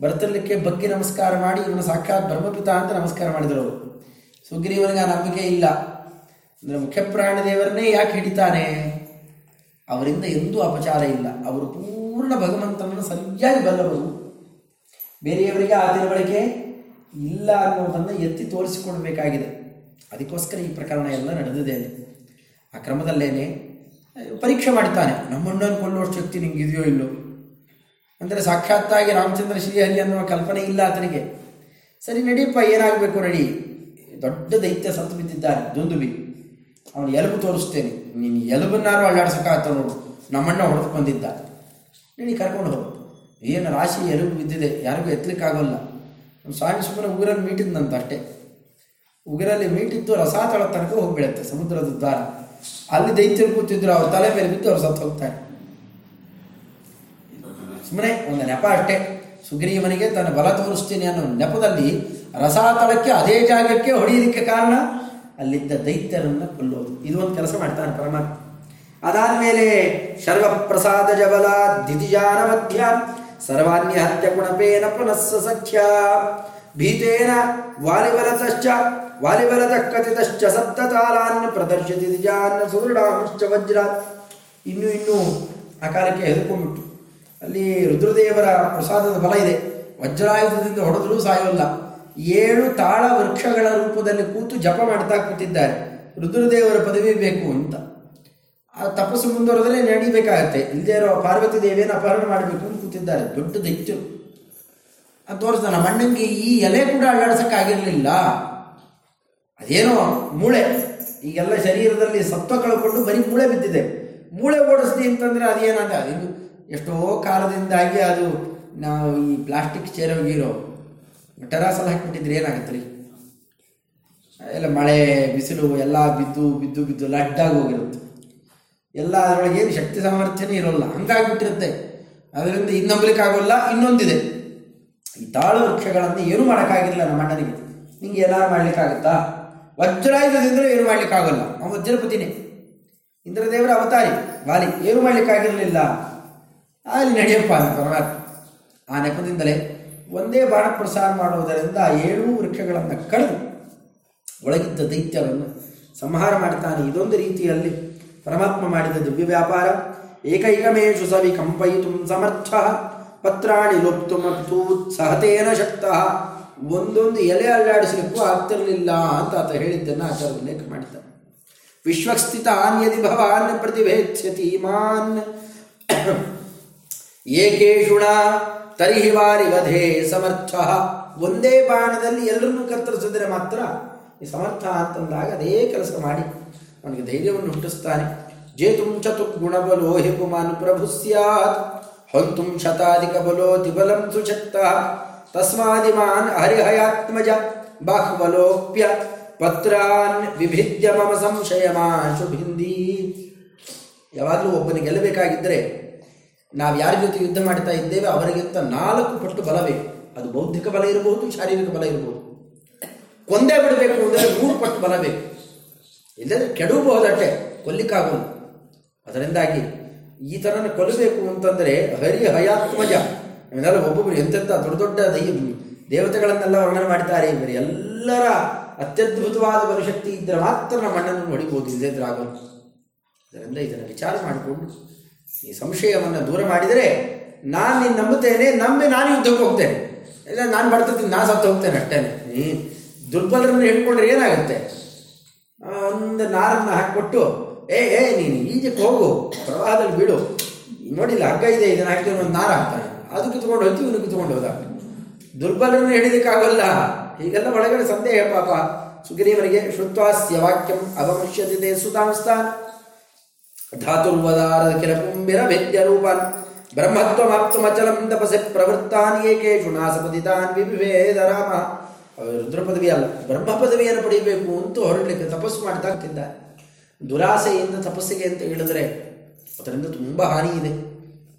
ಬರ್ತಿರ್ಲಿಕ್ಕೆ ಬಗ್ಗೆ ನಮಸ್ಕಾರ ಮಾಡಿ, ಇವನು ಸಾಕ್ಷಾತ್ ಬ್ರಹ್ಮಪಿತ ಅಂತ ನಮಸ್ಕಾರ ಮಾಡಿದರು. ಸುಗ್ರೀವನಿಗೆ ಆ ನಂಬಿಕೆ ಇಲ್ಲ. ಅಂದರೆ ಮುಖ್ಯ ದೇವರನ್ನೇ ಯಾಕೆ ಹಿಡಿತಾನೆ ಅವರಿಂದ ಎಂದೂ ಅಪಚಾರ ಇಲ್ಲ. ಅವರು ಪೂರ್ಣ ಭಗವಂತನನ್ನು ಸರಿಯಾಗಿ ಬಲ್ಲವರು. ಬೇರೆಯವರಿಗೆ ಆ ತಿಳುವಳಿಕೆ ಇಲ್ಲ ಅನ್ನೋದನ್ನು ಎತ್ತಿ ತೋರಿಸಿಕೊಳ್ಬೇಕಾಗಿದೆ ಅದಕ್ಕೋಸ್ಕರ ಈ ಪ್ರಕರಣ ಎಲ್ಲ ನಡೆದಿದೆ. ಆ ಕ್ರಮದಲ್ಲೇನೆ ಪರೀಕ್ಷೆ ಮಾಡ್ತಾನೆ. ನಮ್ಮಣ್ಣನ ಕೊಲ್ಲುವಷ್ಟು ಶಕ್ತಿ ನಿಂಗೆ ಇದೆಯೋ ಇಲ್ಲೋ? ಅಂದರೆ ಸಾಕ್ಷಾತ್ತಾಗಿ ರಾಮಚಂದ್ರ ಶ್ರೀಹರಿ ಅನ್ನುವ ಕಲ್ಪನೆ ಇಲ್ಲ ಆತನಿಗೆ. ಸರಿ, ನಡೀಪ್ಪ, ಏನಾಗಬೇಕು ನಡಿ. ದೊಡ್ಡ ದೈತ್ಯ ಸತ್ತು ಬಿದ್ದಿದ್ದಾನೆ, ದುಂದುಬಿ. ಅವನು ಎಲುಬು ತೋರಿಸ್ತೇನೆ. ನೀನು ಎಲುಬನ್ನಾರು ಅಳ್ಳಾಡ್ಸಕ್ಕಾಗ್ತ ನೋಡು. ನಮ್ಮಣ್ಣ ಹೊಡೆದು ಬಂದಿದ್ದ ನಡಿ, ಕರ್ಕೊಂಡು ಹೋಗು. ಏನು ರಾಶಿ ಎಲುಬು ಬಿದ್ದಿದೆ, ಯಾರಿಗೂ ಎತ್ತಲಿಕ್ಕಾಗೋಲ್ಲ. ಸ್ವಾಮಿ ಸುಮ್ಮನೆ ಉಗುರಲ್ಲಿ ಮೀಟಿದ್ದಂತ ಅಷ್ಟೇ. ಉಗುರಲ್ಲಿ ಮೀಟಿದ್ದು ರಸಾತಳ ತನಕ ಹೋಗಿಬಿಡತ್ತೆ, ಸಮುದ್ರದ ದ್ವಾರ ಅಲ್ಲಿ ದೈತ್ಯರು ಕೂತಿದ್ರು, ಅವ್ರ ತಲೆ ಮೇಲೆ ಬಿದ್ದು ಅವ್ರು ಸತ್ತು ಹೋಗ್ತಾರೆ. ಸುಮ್ಮನೆ ಒಂದು ನೆಪ ಅಷ್ಟೇ. ಸುಗ್ರೀವನಿಗೆ ತನ್ನ ಬಲ ತೋರಿಸ್ತೀನಿ ಅನ್ನೋ ನೆಪದಲ್ಲಿ ರಸಾತಳಕ್ಕೆ ಅದೇ ಜಾಗಕ್ಕೆ ಹೊಡೆಯಲಿಕ್ಕೆ ಕಾರಣ ಅಲ್ಲಿದ್ದ ದೈತ್ಯರನ್ನು ಕೊಲ್ಲೋದು ಇದು ಒಂದು ಕೆಲಸ ಮಾಡ್ತಾನೆ ಪರಮಾತ್ಮ. ಅದಾದ್ಮೇಲೆ ಶರ್ವಪ್ರಸಾದ ಜಬಲ ದ್ವಿತಿಜಾನ ಮಧ್ಯ ಸರ್ವಾನ್ಯ ಹತ್ಯ ಗುಣಪೇನ ಪುನಸ್ಸ ಸಖ್ಯ. ಭೀತೇನ ವಾಲಿಬಲತಶ್ಚ ವಾಲಿಬಲತಃ ಕಥಿತಶ್ಚ ಸಪ್ತತಾಲಾನ್ ಪ್ರದರ್ಶಿತಿ ದಿಜಾನ್ ಸುದೃಢಾಂಶ್ಚ ವಜ್ರ. ಇನ್ನೂ ಇನ್ನೂ ಆ ಕಾಲಕ್ಕೆ ಅಲ್ಲಿ ರುದ್ರದೇವರ ಪ್ರಸಾದದ ಬಲ ಇದೆ. ವಜ್ರಾಯುಧದಿಂದ ಹೊಡೆದರೂ ಸಾಯೋಲ್ಲ. ಏಳು ತಾಳ ವೃಕ್ಷಗಳ ರೂಪದಲ್ಲಿ ಕೂತು ಜಪ ಮಾಡ್ತಾ ಕೂತಿದ್ದಾರೆ. ರುದ್ರದೇವರ ಪದವಿ ಬೇಕು ಅಂತ. ಆ ತಪಸ್ಸು ಮುಂದುವರೆದ್ರೆ ನಡಿಬೇಕಾಗತ್ತೆ. ಇಲ್ಲದೇ ಇರೋ ಪಾರ್ವತಿ ದೇವಿಯನ್ನು ಅಪಹರಣ ಮಾಡಬೇಕು ಅಂತ ಕೂತಿದ್ದಾರೆ. ದೊಡ್ಡ ದೈತ್ಯರು. ಅದು ತೋರಿಸ್ದ ನಮ್ಮ ಈ ಎಲೆ ಕೂಡ ಅಲ್ಲಾಡ್ಸಕ್ಕಾಗಿರಲಿಲ್ಲ ಅದೇನೋ ಮೂಳೆ. ಈಗೆಲ್ಲ ಶರೀರದಲ್ಲಿ ಸತ್ವ ಕಳ್ಕೊಂಡು ಬರೀ ಮೂಳೆ ಬಿದ್ದಿದೆ. ಮೂಳೆ ಓಡಿಸ್ದಿ ಅಂತಂದ್ರೆ ಅದೇನಂತ ಇದು ಎಷ್ಟೋ ಕಾಲದಿಂದಾಗಿ ಅದು ನಾವು ಈ ಪ್ಲಾಸ್ಟಿಕ್ ಚೇರೋ ಗೀರೋ ಟೆರಾಸಲ್ಲಿ ಹಾಕಿಬಿಟ್ಟಿದ್ರೆ ಏನಾಗುತ್ತೆ ರೀ ಎಲ್ಲ ಮಳೆ, ಬಿಸಿಲು ಎಲ್ಲ ಬಿದ್ದು ಬಿದ್ದು ಬಿದ್ದು ಲಡ್ಡಾಗಿ ಹೋಗಿರುತ್ತೆ. ಎಲ್ಲ ಅದರೊಳಗೆ ಏನು ಶಕ್ತಿ ಸಾಮರ್ಥ್ಯನೇ ಇರೋಲ್ಲ. ಹಂಗಾಗಿಬಿಟ್ಟಿರುತ್ತೆ ಅದರಿಂದ ಇನ್ನೊಬ್ಲಿಕ್ಕೆ ಇನ್ನೊಂದಿದೆ. ತಾಳು ವೃಕ್ಷಗಳನ್ನು ಏನು ಮಾಡೋಕ್ಕಾಗಿಲ್ಲ ನಮ್ಮ ಅಣ್ಣನಿಗೆ. ನಿಂಗೆ ಏನಾರು ಮಾಡಲಿಕ್ಕಾಗುತ್ತಾ? ವಜ್ರಾಯುಧದಿಂದ ಏನು ಮಾಡಲಿಕ್ಕಾಗಲ್ಲ. ಅವನು ವಜ್ರಪತಿನೇ ಇಂದ್ರದೇವರ ಅವತಾರಿ. ವಾಲಿ ಏನು ಮಾಡಲಿಕ್ಕಾಗಿರಲಿಲ್ಲ? ಅಲ್ಲಿ ನಡೆಯಪ್ಪ ಪರಮಾತ್ಮ. ಆ ನೆಪದಿಂದಲೇ ಒಂದೇ ಬಾಣ ಪ್ರಸಾರ ಮಾಡುವುದರಿಂದ ಏಳು ವೃಕ್ಷಗಳನ್ನು ಕಳೆದು ಒಳಗಿದ್ದ ದೈತ್ಯರನ್ನು ಸಂಹಾರ ಮಾಡ್ತಾನೆ. ಇದೊಂದು ರೀತಿಯಲ್ಲಿ ಪರಮಾತ್ಮ ಮಾಡಿದ ದಿವ್ಯ ವ್ಯಾಪಾರ. ಏಕೈಕಮೇಶು ಸವಿ ಕಂಪಯಿತು ಸಮರ್ಥ. ಪತ್ರಾಣಿ ಲುಪ್ತು ಸಹತೇನ ಶಕ್ತ. ಒಂದೊಂದು ಎಲೆ ಅಲ್ಲಾಡಿಸಲಿಕ್ಕೂ ಆಗ್ತಿರಲಿಲ್ಲ ಅಂತ ಆತ ಹೇಳಿದ್ದನ್ನು ಆಚಾರ ಉಲ್ಲೇಖ ಮಾಡಿದ್ದಾರೆ ವಿಶ್ವಸ್ಥಿತ ಆನ್ಯದಿ ಭವಾನ್ ಪ್ರತಿಭೇತ್ಸ್ಯತಿ ಮಾನ್. ಏಕೇಶುಣ ತರಿಹಿ ವಾರಿ ವಧೇ ಸಮರ್ಥ. ಒಂದೇ ಬಾಣದಲ್ಲಿ ಎಲ್ಲರನ್ನೂ ಕತ್ತರಿಸಿದ್ರೆ ಮಾತ್ರ ಈ ಸಮರ್ಥ ಅಂತಂದಾಗ ಅದೇ ಕೆಲಸ ಮಾಡಿ. ಅವನಿಗೆ ಧೈರ್ಯವನ್ನು ಹುಟ್ಟಿಸ್ತಾನೆ. ಜೇತುಂ ಚತುರ್ಗುಣಬಲೋ ಹಿ ಪ್ರಭು ಸ್ಯಾತ್. ಹಂತುಂ ಶತಾಧಿಕ ಬಲೋತಿ ಬಲಂ ಸುಶಕ್ತ ತಸ್ಮಾದಿಮಾನ್ ಹರಿಹಯಾತ್ಮಜ ಬಾಹ್ವಲೋಪ್ಯ ಪತ್ರಾನ್ ವಿಭಿದ್ಯ ಮಮ ಸಂಶಯಮಾಶು ಹಿಂದಿ ಯಾವಾಗಲೂ ಒಬ್ಬನಿಗೆ ಗೆಲ್ಲಬೇಕಾಗಿದ್ದರೆ ನಾವು ಯಾರ ಜೊತೆ ಯುದ್ಧ ಮಾಡ್ತಾ ಇದ್ದೇವೆ ಅವರಿಗಿಂತ ನಾಲ್ಕು ಪಟ್ಟು ಬಲವೇ. ಅದು ಬೌದ್ಧಿಕ ಬಲ ಇರಬಹುದು, ಶಾರೀರಿಕ ಬಲ ಇರಬಹುದು. ಕೊಂದೇ ಬಿಡಬೇಕು ಅಂದರೆ ಮೂರು ಪಟ್ಟು ಬಲ ಬೇಕು ಇಲ್ಲದ್ರೆ ಕೆಡಬಹುದಷ್ಟೇ ಕೊಲ್ಲಿಕ್ಕಾಗುವುದು ಅದರಿಂದಾಗಿ ಈ ಥರನ ಕೊಲ್ಲಬೇಕು ಅಂತಂದರೆ ಹರಿ ಹಯಾತ್ಮಜ ಇವನ್ನೆಲ್ಲ ಒಬ್ಬೊಬ್ಬರು ಎಂತೆಂಥ ದೊಡ್ಡ ದೊಡ್ಡ ದೈ ದೇವತೆಗಳನ್ನೆಲ್ಲ ವರ್ಣನೆ ಮಾಡ್ತಾರೆ ಇವರು ಎಲ್ಲರ ಅತ್ಯದ್ಭುತವಾದ ಬಲಶಕ್ತಿ ಇದ್ದರೆ ಮಾತ್ರ ನಮ್ಮ ಮಣ್ಣನ್ನು ಹೊಡಿಬೋದು ಇದೇ ಆಗೋಲ್ಲ. ಅದರಿಂದ ಇದನ್ನು ವಿಚಾರ ಮಾಡಿಕೊಂಡು ಈ ಸಂಶಯವನ್ನು ದೂರ ಮಾಡಿದರೆ ನಾನು ನೀನು ನಂಬುತ್ತೇನೆ ನಂಬಿ ನಾನು ಯುದ್ಧಕ್ಕೆ ಹೋಗ್ತೇನೆ. ಇಲ್ಲ, ನಾನು ಬಡ್ತೀನಿ ನಾನು ಸತ್ತು ಹೋಗ್ತೇನೆ ಅಷ್ಟೇ. ದುರ್ಬಲರನ್ನು ಹೇಳ್ಕೊಂಡ್ರೆ ಏನಾಗುತ್ತೆ? ಒಂದು ನಾರನ್ನು ಹಾಕಿಕೊಟ್ಟು ಏ ಏ, ನೀನು ಈಜಕ್ಕೆ ಹೋಗು ಪ್ರವಾಹದಲ್ಲಿ ಬಿಡು. ನೋಡಿಲ್ಲ, ಹಗ್ಗ ಇದೆ, ಇದನ್ನು ಹಾಕಿದ್ರೆ ಒಂದು ನಾರ ಹಾಕ್ತಾನೆ ಅದು ಕಿತ್ಕೊಂಡು ಹೋಯ್ತು ಇವನು ಕಿತ್ಕೊಂಡು ಹೋದ. ದುರ್ಬಲರನ್ನು ಹಿಡಿದಕ್ಕಾಗಲ್ಲ ಹೀಗೆಲ್ಲ ಒಳಗಡೆ ಸಂದೇಹ, ಪಾಪ. ಸುಗ್ರೀವನಿಗೆ ಶುತ್ವಾಸ್ಯ ವಾಕ್ಯಂ ಅವಮುಷ್ಯತೆ ಸುತಾಂಸ್ತಾನ್ ಧಾತುರ್ವದಾರದ ಕಿರಪುಂಬಿರ ವೇದ್ಯ ರೂಪಾನ್. ಬ್ರಹ್ಮತ್ವಮಾಪ್ತಮಚಲಂ ತಪಸೆ ಪ್ರವೃತ್ತಾನ್ ಏಕೇಶು ನಾಸಪದಿತಾನ್ ವಿವಿಭೇದ ರಾಮ. ರುದ್ರ ಪದವಿ ಅಲ್ಲ ಬ್ರಹ್ಮ ಪದವಿಯನ್ನು ಪಡೆಯಬೇಕು ಅಂತೂ ಹೊರಡಲಿಕ್ಕೆ ತಪಸ್ಸು ಮಾಡ್ತಾ ಇದ್ದಾರೆ ದುರಾಸೆಯಿಂದ ತಪಸ್ಸಿಗೆ ಅಂತ ಹೇಳಿದ್ರೆ ಅದರಿಂದ ತುಂಬ ಹಾನಿ ಇದೆ.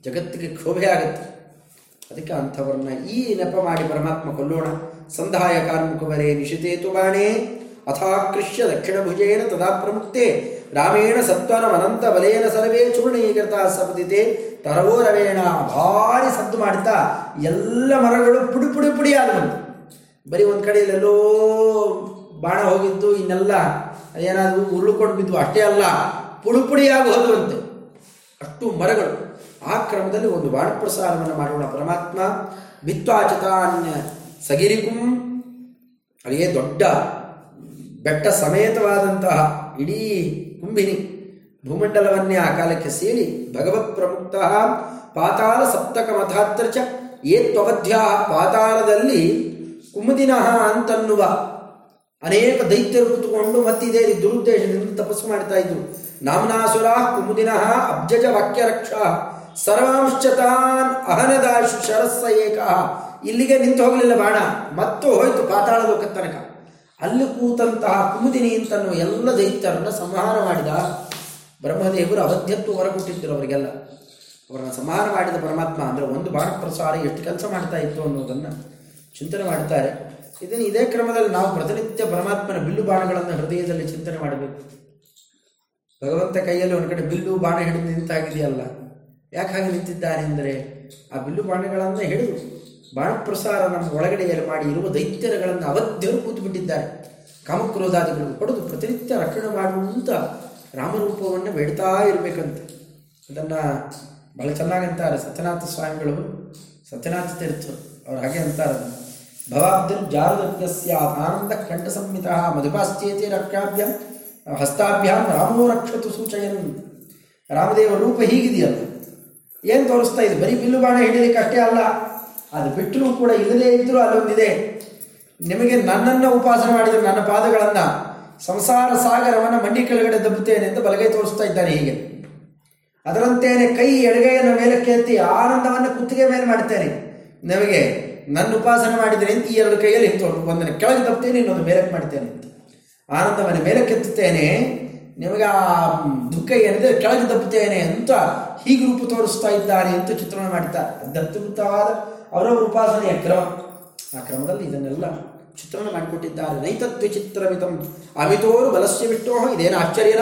ಜಗತ್ತಿಗೆ ಕ್ಷೋಭೆ ಆಗುತ್ತೆ. ಅದಕ್ಕೆ ಅಂಥವ್ರನ್ನ ಈ ನೆಪ ಮಾಡಿ ಪರಮಾತ್ಮ ಕೊಲ್ಲೋಣ. ಸಂಧಾಯ ಕಾರ್ಮುಖವರೇ ನಿಶಿತೇತು ಬಾಣೇ. ಅಥಾಕೃಷ್ಯ ದಕ್ಷಿಣ ಭುಜೇನ ತದಾ ಪ್ರಮುಕ್ತೆ. ರಾಮೇಣ ಸತ್ವನ ಅನಂತ ಬಲೇನ ಸರ್ವೇ ಚೂರ್ಣೀಕೃತ ಸಪದಿತೆ ತರವೋ ರವೇಣ ಭಾರಿ ಸದ್ದು ಮಾಡ್ತಾ ಎಲ್ಲ ಮರಗಳು ಪುಡಿ ಪುಡಿ ಪುಡಿ ಆದವಂತೆ ಬರೀ ಒಂದು ಕಡೆಯಲ್ಲೆಲ್ಲೋ ಬಾಣ ಹೋಗಿದ್ದು, ಇನ್ನೆಲ್ಲ ಏನಾದರೂ ಉರುಳುಕೊಂಡು ಬಿದ್ದು ಅಷ್ಟೇ ಅಲ್ಲ ಪುಳುಪುಡಿಯಾಗಿ ಪುಡಿಯಾಗಿ ಅಷ್ಟು ಮರಗಳು. ಆ ಕ್ರಮದಲ್ಲಿ ಒಂದು ವಾಣಪ್ರಸಾರವನ್ನು ಮಾಡೋಣ. ಪರಮಾತ್ಮ ಭಿತ್ವಾಚಿತಾನ್ಯ ಸಗಿರಿಕುಂ. ಅಲ್ಲಿಯೇ ದೊಡ್ಡ ಬೆಟ್ಟ ಸಮೇತವಾದಂತಹ ಇಡೀ ಕುಂಭಿನಿ ಭೂಮಂಡಲವನ್ನೇ ಆ ಕಾಲಕ್ಕೆ ಸೇರಿ ಭಗವತ್ ಪ್ರಮುಕ್ತ ಪಾತಾಳ ಸಪ್ತಕ ಮತಾತ್ರ ಚ ಏತ್ವಧ್ಯ ಪಾತಾಳದಲ್ಲಿ ಕುಮುದಿನಃ ಅಂತನ್ನುವ ಅನೇಕ ದೈತ್ಯರು ಕೂತುಕೊಂಡು ಮತ್ತೆ ಇದೇ ದುರುದ್ದೇಶದಿಂದ ತಪಸ್ಸು ಮಾಡ್ತಾ ಇದ್ರು. ನಾಮನಾಸುರ ಕುಮುದಿನಃ ಅಬ್ಜಜ ವಾಕ್ಯ ರಕ್ಷ ಸರ್ವಾಂಶತಾನ್ ಅಹನದಾಶು ಶರಸ್ಸ ಏಕ. ಇಲ್ಲಿಗೆ ನಿಂತು ಹೋಗಲಿಲ್ಲ ಬಾಣ, ಮತ್ತು ಹೋಯಿತು ಪಾತಾಳ ಲೋಕ ತನಕ. ಅಲ್ಲಿ ಕೂತಂತಹ ಕುಮುದಿನಿ ಅಂತನ್ನುವ ಎಲ್ಲ ದೈತ್ಯರನ್ನು ಸಂಹಾರ ಮಾಡಿದ ಬ್ರಹ್ಮದೇವರು ಅವಧ್ಯತ್ವ ಹೊರಗುಟ್ಟಿದ್ದರು ಅವರಿಗೆಲ್ಲ. ಅವರನ್ನು ಸಂಹಾರ ಮಾಡಿದ ಪರಮಾತ್ಮ ಅಂದರೆ ಒಂದು ಬಾಣ ಪ್ರಸಾರ ಎಷ್ಟು ಕೆಲಸ ಮಾಡ್ತಾ ಇತ್ತು ಅನ್ನೋದನ್ನು ಚಿಂತನೆ ಮಾಡ್ತಾರೆ. ಇದನ್ನು ಇದೇ ಕ್ರಮದಲ್ಲಿ ನಾವು ಪ್ರತಿನಿತ್ಯ ಪರಮಾತ್ಮನ ಬಿಲ್ಲು ಬಾಣಗಳನ್ನು ಹೃದಯದಲ್ಲಿ ಚಿಂತನೆ ಮಾಡಬೇಕು. ಭಗವಂತ ಕೈಯಲ್ಲಿ ಒಂದು ಕಡೆ ಬಿಲ್ಲು ಬಾಣ ಹಿಡಿದು ನಿಂತಾಗಿದೆಯಲ್ಲ? ಯಾಕೆ ಹಾಗೆ ನಿಂತಿದ್ದಾನೆ ಅಂದರೆ ಆ ಬಿಲ್ಲು ಬಾಣಗಳನ್ನು ಹಿಡಿದು ಬಾಣ ಪ್ರಸಾರ ನಮ್ಮ ಒಳಗಡೆಯಲ್ಲಿ ಮಾಡಿ ಇರುವ ದೈತ್ಯರುಗಳನ್ನು ಅವಧ್ಯರು ಕೂತು ಬಿಟ್ಟಿದ್ದಾರೆ ಕಾಮಕ್ರೋಧಾದಿಗಳನ್ನು ಪಡೆದು ಪ್ರತಿನಿತ್ಯ ರಕ್ಷಣೆ ಮಾಡುವಂಥ ರಾಮರೂಪವನ್ನು ಬೇಡ್ತಾ ಇರಬೇಕಂತೆ. ಅದನ್ನು ಬಹಳ ಚೆನ್ನಾಗಂತಾರೆ ಸತ್ಯನಾಥ ಸ್ವಾಮಿಗಳು ಸತ್ಯನಾಥ ತೀರ್ಥರು. ಅವ್ರು ಹಾಗೆ ಅಂತಾರೆ ಅದನ್ನ. ಭವಾಬ್ದಿರ್ ಆನಂದ ಕಂಠ ಸಂಹಿತ ಮಧುಪಾಶ್ಚೇತಿ ರಕ್ಷಾಭ್ಯಾಂ ಹಸ್ತಾಭ್ಯಾಂ ರಾಮೋ ರಕ್ಷತು ಸೂಚಯನ್ ರಾಮದೇವ ರೂಪ ಹೀಗಿದೆಯಲ್ಲ ಏನು ತೋರಿಸ್ತಾ ಇದೆ? ಬರೀ ಬಿಲ್ಲು ಬಾಣ ಹಿಡಿಯಲಿಕ್ಕೆ ಅಷ್ಟೇ ಅಲ್ಲ, ಅದು ಬಿಟ್ಟರೂ ಕೂಡ ಇಲ್ಲದೇ ಇದ್ದರೂ ಅಲ್ಲೊಂದಿದೆ. ನಿಮಗೆ ನನ್ನನ್ನು ಉಪಾಸನೆ ಮಾಡಿದರೆ ನನ್ನ ಪಾದಗಳನ್ನು ಸಂಸಾರ ಸಾಗರವನ್ನು ಮಂಡಿ ಕೆಳಗಡೆ ದಬ್ಬುತ್ತೇನೆ ಎಂದು ಬಲಗೈ ತೋರಿಸ್ತಾ ಇದ್ದಾನೆ ಹೀಗೆ. ಅದರಂತೇನೆ ಕೈ ಎಡಗೈಯನ್ನು ಮೇಲಕ್ಕೆ ಎತ್ತಿ ಆನಂದವನ್ನು ಕುತ್ತಿಗೆ ಮೇಲೆ ಮಾಡ್ತೇನೆ ನಿಮಗೆ ನನ್ನ ಉಪಾಸನೆ ಮಾಡಿದರೆ ಅಂತ ಈ ಎರಡು ಕೈಯಲ್ಲಿ ಎತ್ತು ಒಂದನ್ನು ಕೆಳಗೆ ತಪ್ಪುತ್ತೇನೆ ಇನ್ನೊಂದು ಮೇಲಕ್ಕೆ ಮಾಡ್ತೇನೆ ಅಂತ. ಆನಂದವನ್ನು ಮೇಲಕ್ಕೆತ್ತುತ್ತೇನೆ ನಿಮಗೆ ಆ ದುಃಖ ಏನಿದೆ ಕೆಳಗೆ ತಪ್ಪುತ್ತೇನೆ ಅಂತ ಹೀಗೆ ರೂಪ ತೋರಿಸ್ತಾ ಇದ್ದಾನೆ ಅಂತ ಚಿತ್ರಣ ಮಾಡ್ತಾರೆ ಅತ್ಯದ್ಭುತವಾದ ಅವರವರ ಉಪಾಸನೆಯ ಕ್ರಮ. ಆ ಕ್ರಮದಲ್ಲಿ ಇದನ್ನೆಲ್ಲ ಚಿತ್ರಣ ಮಾಡಿಕೊಟ್ಟಿದ್ದಾರೆ. ನೈತತ್ವ ಚಿತ್ರಮಿತಂ ಅಮಿತೋರು ಬಲಸ್ಯ ಬಿಟ್ಟೋಹ ಇದೇನು ಆಶ್ಚರ್ಯನ?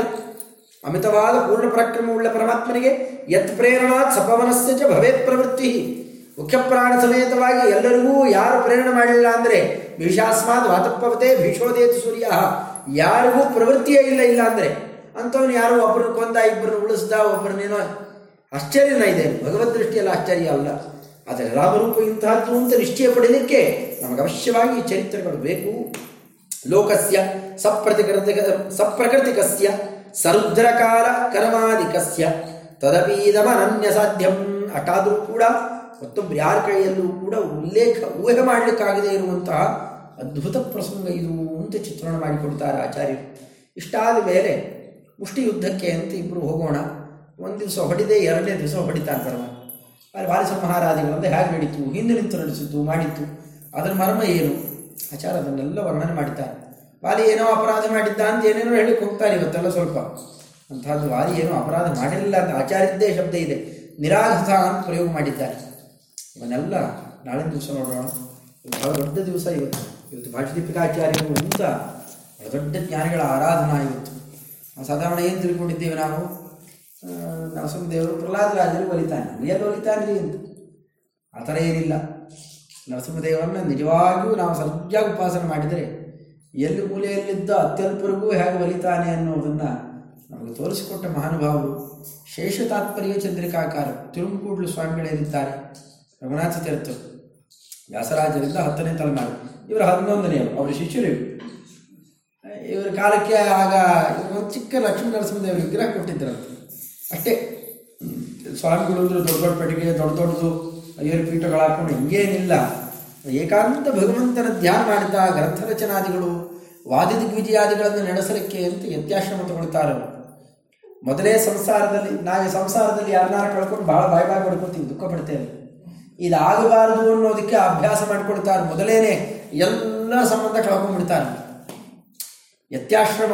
ಅಮಿತವಾದ ಪೂರ್ಣ ಪರಾಕ್ರಮವುಳ್ಳ ಪರಮಾತ್ಮನಿಗೆ, ಯತ್ ಪ್ರೇರಣಾತ್ ಸಪವನಸ್ಯ ಚ ಭವೇತ್ ಪ್ರವೃತ್ತಿ ಮುಖ್ಯ ಪ್ರಾಣ ಸಮೇತವಾಗಿ ಎಲ್ಲರಿಗೂ ಯಾರು ಪ್ರೇರಣೆ ಮಾಡಲಿಲ್ಲ ಅಂದರೆ ಭೀಷಾಸ್ಮಾತ್ ವಾತಪ್ಪವತೆ ಭೀಷೋದೇತು ಸೂರ್ಯ. ಯಾರಿಗೂ ಪ್ರವೃತ್ತಿಯೇ ಇಲ್ಲ ಇಲ್ಲ ಅಂದರೆ ಅಂಥವನು ಯಾರೋ ಒಬ್ಬರನ್ನ ಕೊಂದ ಇಬ್ಬರನ್ನ ಉಳಿಸ್ದ ಒಬ್ಬರನ್ನೇನೋ ಆಶ್ಚರ್ಯನ ಇದೆ. ಭಗವದ್ ದೃಷ್ಟಿಯಲ್ಲಿ ಆಶ್ಚರ್ಯ ಅಲ್ಲ. ಆದರೆ ರಾಮರೂಪ ಇಂತಹದ್ದು ಅಂತ ನಿಶ್ಚಯ ಪಡೆಯಲಿಕ್ಕೆ ನಮಗೆ ಅವಶ್ಯವಾಗಿ ಚರಿತ್ರೆಗಳು ಬೇಕು. ಲೋಕಸ್ಯ ಸಪ್ರತಿಕೃತಿಕ, ಸಪ್ರಕೃತಿಕಸ್ಯ ಸರುದ್ರಕಾಲ ಕರ್ಮಾದಿಕಸ್ಯ. ತದಪೀದಮನನ್ಯ ಸಾಧ್ಯಂ. ಅಟಾದರೂ ಕೂಡ ಮತ್ತೊಬ್ಬರು ಯಾರ ಕೈಯಲ್ಲೂ ಕೂಡ ಉಲ್ಲೇಖ, ಊಹೆ ಮಾಡಲಿಕ್ಕಾಗದೇ ಇರುವಂತಹ ಅದ್ಭುತ ಪ್ರಸಂಗ ಇದು ಅಂತ ಚಿತ್ರಣ ಮಾಡಿಕೊಡ್ತಾರೆ ಆಚಾರ್ಯರು. ಇಷ್ಟಾದ ಮೇಲೆ ಮುಷ್ಟಿ ಯುದ್ಧಕ್ಕೆ ಅಂತ ಇಬ್ಬರು ಹೋಗೋಣ. ಒಂದು ದಿವಸ ಹೊಡಿದೆ ಎರಡನೇ ದಿವಸ ಹೊಡಿತಾನೆ ಪರಮಾತ್ಮ ಅಲ್ಲಿ ವಾರಿ ಸಂಹಾರಾದಿಗಳಂದ್ರೆ ಹೇಗೆ ನಡೀತು, ಹಿಂದೆ ನಿಂತು ನಡೆಸಿತು ಮಾಡಿತ್ತು ಅದರ ಮರ್ಮ ಏನು? ಆಚಾರ ಅದನ್ನೆಲ್ಲ ವರ್ಣನೆ ಮಾಡಿದ್ದಾರೆ. ವಾಲಿ ಏನೋ ಅಪರಾಧ ಮಾಡಿದ್ದ ಅಂತ ಏನೇನೋ ಹೇಳಿಕ್ಕೆ ಹೋಗ್ತಾರೆ ಇವತ್ತೆಲ್ಲ ಸ್ವಲ್ಪ. ಅಂತಹದ್ದು ವಾಲಿ ಏನೋ ಅಪರಾಧ ಮಾಡಿರಲಿಲ್ಲ ಅಂತ ಆಚಾರ್ಯದ್ದೇ ಶಬ್ದ ಇದೆ. ನಿರಾಘತ ಅಂತ ಪ್ರಯೋಗ ಮಾಡಿದ್ದಾರೆ. ಇವನ್ನೆಲ್ಲ ನಾಳಿನ ದಿವಸ ನೋಡೋಣ. ಬಹಳ ದೊಡ್ಡ ದಿವಸ ಇವತ್ತು. ಇವತ್ತು ಭಾಷದೀಪಿಕಾಚಾರ್ಯರು ಅಂತ ಬಹಳ ದೊಡ್ಡ ಜ್ಞಾನಿಗಳ ಆರಾಧನಾ ಇವತ್ತು. ಸಾಧಾರಣ ಏನು ತಿಳ್ಕೊಂಡಿದ್ದೇವೆ ನಾವು? ನರಸಿಂಹದೇವರು ಪ್ರಹ್ಲಾದರಾಜರು ಒಲಿತಾನೆ ಎಲ್ಲಿ ಒಲಿತಾನ್ರಿ ಅಂತ ಆ ಥರ ಏನಿಲ್ಲ. ನರಸಿಂಹದೇವರನ್ನ ನಿಜವಾಗಿಯೂ ನಾವು ಸರಿಯಾಗಿ ಉಪಾಸನೆ ಮಾಡಿದರೆ ಎಲ್ಲಿ ಮೂಲೆಯಲ್ಲಿದ್ದ ಅತ್ಯಲ್ಪರಿಗೂ ಹೇಗೆ ಒಲಿತಾನೆ ಅನ್ನೋದನ್ನು ನಮಗೆ ತೋರಿಸಿಕೊಟ್ಟ ಮಹಾನುಭಾವರು ಶೇಷ ತಾತ್ಪರ್ಯ ಚಂದ್ರಿಕಾಕಾರ ತಿರುಮಕೂಡ್ಲು ಸ್ವಾಮಿಗಳೇನಿದ್ದಾರೆ ರಘುನಾಥ ತೀರ್ಥರು ವ್ಯಾಸರಾಜರಿಂದ ಹತ್ತನೇ ತಲೆಮಾರು. ಇವರು ಹನ್ನೊಂದನೆಯವರು ಅವರ ಶಿಷ್ಯರು ಇವರು. ಕಾಲಕ್ಕೆ ಆಗ ಚಿಕ್ಕ ಲಕ್ಷ್ಮೀ ನರಸಿಂಹದೇವರು ವಿಗ್ರಹ ಕೊಟ್ಟಿದ್ದರಂತೆ ಅಷ್ಟೇ. ಸ್ವಾಮಿಗಳು ಅಂದರೆ ದೊಡ್ಡ ದೊಡ್ಡ ಪೆಟ್ಟಿಗೆ, ದೊಡ್ಡ ದೊಡ್ಡದು, ಐವರು ಪೀಠಗಳು ಹಾಕೊಂಡು ಹಿಂಗೇನಿಲ್ಲ. ಏಕಾಂತ ಭಗವಂತನ ಧ್ಯಾನ ಮಾಡಿದ ಗ್ರಂಥ ರಚನಾದಿಗಳು ವಾದಿ ದಿಗ್ವಿಜಯಾದಿಗಳನ್ನು ನಡೆಸಲಿಕ್ಕೆ ಅಂತ ಯತ್ಯಾಶ್ರಮ ತಗೊಳ್ತಾರೆ ಮೊದಲೇ ಸಂಸಾರದಲ್ಲಿ, ನಾವೇ ಸಂಸಾರದಲ್ಲಿ ಯಾರನ್ನಾರು ಕಳ್ಕೊಂಡು ಭಾಳ ಬಾಯ್ ಬಾಯ್ ಪಡ್ಕೊತೀವಿ ದುಃಖ ಪಡ್ತೇವೆ. ಇದಾಗಬಾರದು ಅನ್ನೋದಕ್ಕೆ ಅಭ್ಯಾಸ ಮಾಡಿಕೊಡ್ತಾರೆ ಮೊದಲೇನೆ ಎಲ್ಲ ಸಂಬಂಧ ಕಳ್ಕೊಂಡ್ಬಿಡ್ತಾರೆ. ಯತ್ಯಾಶ್ರಮ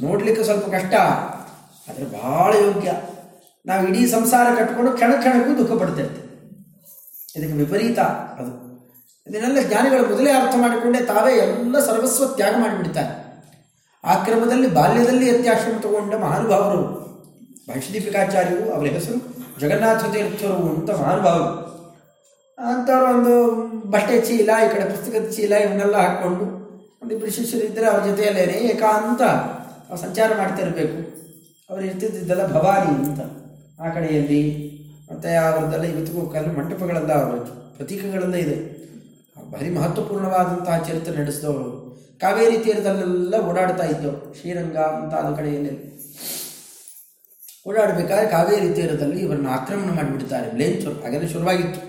ನೋಡಲಿಕ್ಕೆ ಸ್ವಲ್ಪ ಕಷ್ಟ, ಆದರೆ ಬಹಳ ಯೋಗ್ಯ. ನಾವು ಇಡೀ ಸಂಸಾರ ಕಟ್ಕೊಂಡು ಕ್ಷಣ ಕ್ಷಣಕ್ಕೂ ದುಃಖ ಪಡ್ತಿರ್ತೀವಿ. ಇದಕ್ಕೆ ವಿಪರೀತ ಅದು. ಇದನ್ನೆಲ್ಲ ಜ್ಞಾನಿಗಳು ಮೊದಲೇ ಅರ್ಥ ಮಾಡಿಕೊಂಡೆ ತಾವೇ ಎಲ್ಲ ಸರ್ವಸ್ವ ತ್ಯಾಗ ಮಾಡಿಬಿಡ್ತಾರೆ. ಆ ಕ್ರಮದಲ್ಲಿ ಬಾಲ್ಯದಲ್ಲಿ ಯತ್ಯಾಶ್ರಮ ತಗೊಂಡ ಮಹಾನುಭಾವರು, ಭಾಷ್ಯದೀಪಿಕಾಚಾರ್ಯರು, ಅವರ ಹೆಸರು ಜಗನ್ನಾಥ ತೀರ್ಥರು ಅಂತ ಮಹಾನುಭಾವರು. ಅಂಥವ್ರು ಒಂದು ಬಟ್ಟೆ ಚೀಲ, ಈ ಕಡೆ ಪುಸ್ತಕದ ಚೀಲ ಇವನ್ನೆಲ್ಲ ಹಾಕ್ಕೊಂಡು ಒಂದಿಬ್ಬರು ಶಿಷ್ಯರಿದ್ದರೆ ಅವ್ರ ಜೊತೆಯಲ್ಲೇನೆ ಏಕಾಂತ ಸಂಚಾರ ಸಂಚಾರ ಇರಬೇಕು. ಅವ್ರು ಇರ್ತಿದ್ದೆಲ್ಲ ಭವಾನಿ ಅಂತ ಆ ಕಡೆಯಲ್ಲಿ. ಮತ್ತು ಅವರದ್ದೆಲ್ಲ ಇವತ್ತಿಗೂ ಕಲ್ಲು ಮಂಟಪಗಳೆಲ್ಲ ಅವರು ಪ್ರತೀಕಗಳೆಲ್ಲ ಇದೆ. ಭಾರಿ ಮಹತ್ವಪೂರ್ಣವಾದಂತಹ ಚರಿತ್ರೆ ನಡೆಸಿದವರು. ಕಾವೇರಿ ತೀರದಲ್ಲೆಲ್ಲ ಓಡಾಡ್ತಾ ಇದ್ದವು ಶ್ರೀರಂಗ ಮುಂತಾದ ಕಡೆಯಲ್ಲಿ. ಓಡಾಡಬೇಕಾದ್ರೆ ಕಾವೇರಿ ತೀರದಲ್ಲಿ ಇವರನ್ನು ಆಕ್ರಮಣ ಮಾಡಿಬಿಡ್ತಾರೆ. ಲೇಂಚರು ಹಾಗೆಲ್ಲ ಶುರುವಾಗಿತ್ತು.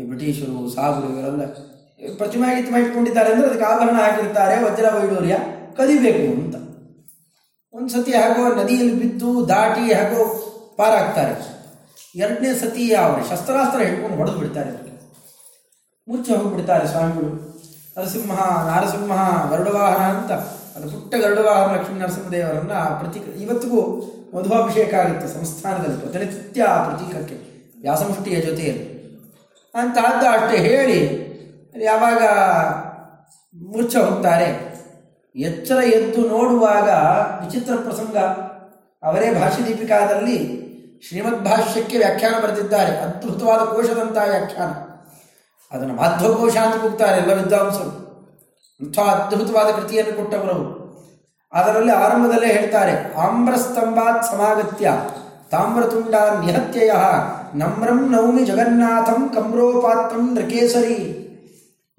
ಈ ಬ್ರಿಟಿಷರು ಸಾಬರು ಇವರೆಲ್ಲ ಪ್ರತಿಮಾಗಿತ್ತು ಮಾಡಿಕೊಂಡಿದ್ದಾರೆ ಅಂದರೆ ಅದಕ್ಕೆ ಆಭರಣ ಹಾಕಿರ್ತಾರೆ. ವಜ್ರ ವೈಡೂರ್ಯ ಕದಿಬೇಕು ಅಂತ. ಒಂದು ಸತಿ ಹಾಗೋ ನದಿಯಲ್ಲಿ ಬಿದ್ದು ದಾಟಿ ಹಾಗೋ ಪಾರಾಗ್ತಾರೆ. ಎರಡನೇ ಸತಿ ಅವರು ಶಸ್ತ್ರಾಸ್ತ್ರ ಹಿಡ್ಕೊಂಡು ಹೊಡೆದು ಬಿಡ್ತಾರೆ ಮುಚ್ಚಿ ಹೋಗಿಬಿಡ್ತಾರೆ ಸ್ವಾಮಿಗಳು. ನರಸಿಂಹ, ನಾರಸಿಂಹ, ಗರುಡವಾಹನ ಅಂತ. ಅದು ಪುಟ್ಟ ಗರುಡವಾಹನ ಲಕ್ಷ್ಮೀ ನರಸಿಂಹದೇವರನ್ನು ಪ್ರತಿ ಇವತ್ತಿಗೂ ಮಧುವಾಭಿಷೇಕ ಆಗುತ್ತೆ ಸಂಸ್ಥಾನದಲ್ಲಿ ಪ್ರತಿನಿತ್ಯ ಆ ಪ್ರತೀಕಕ್ಕೆ. ವ್ಯಾಸಮುಷ್ಟಿಯ ಜೊತೆಯಲ್ಲಿ. ಅಂತ ಅರ್ಧ ಅಷ್ಟೇ ಹೇಳಿ ಯಾವಾಗ ಮುಚ್ಚ ಹೋಗ್ತಾರೆ, ಎಚ್ಚರ ಎದ್ದು ನೋಡುವಾಗ ವಿಚಿತ್ರ ಪ್ರಸಂಗ. ಅವರೇ ಭಾಷ್ಯ ದೀಪಿಕಾದಲ್ಲಿ ಶ್ರೀಮದ್ ಭಾಷ್ಯಕ್ಕೆ ವ್ಯಾಖ್ಯಾನ ಬರೆದಿದ್ದಾರೆ. ಅದ್ಭುತವಾದ ಕೋಶದಂತಹ ವ್ಯಾಖ್ಯಾನ. ಅದನ್ನು ಮಾಧ್ವಕೋಶ ಅಂತ ಕೂಗ್ತಾರೆ ಎಲ್ಲ ವಿದ್ವಾಂಸರು. ಅಂಥ ಅದ್ಭುತವಾದ ಕೃತಿಯನ್ನು ಕೊಟ್ಟವರು ಅದರಲ್ಲಿ ಆರಂಭದಲ್ಲೇ ಹೇಳ್ತಾರೆ, ಆಮ್ರಸ್ತಂಭಾತ್ ಸಮಾಗತ್ಯ, ತಾಮ್ರತುಂಡ ನಿಹತ್ಯಯ, ನಮ್ರಂ ನೌಮಿ ಜಗನ್ನಾಥಂ ಕಮ್ರೋಪಾತ್ರಂ ನೃಕೇಸರಿ.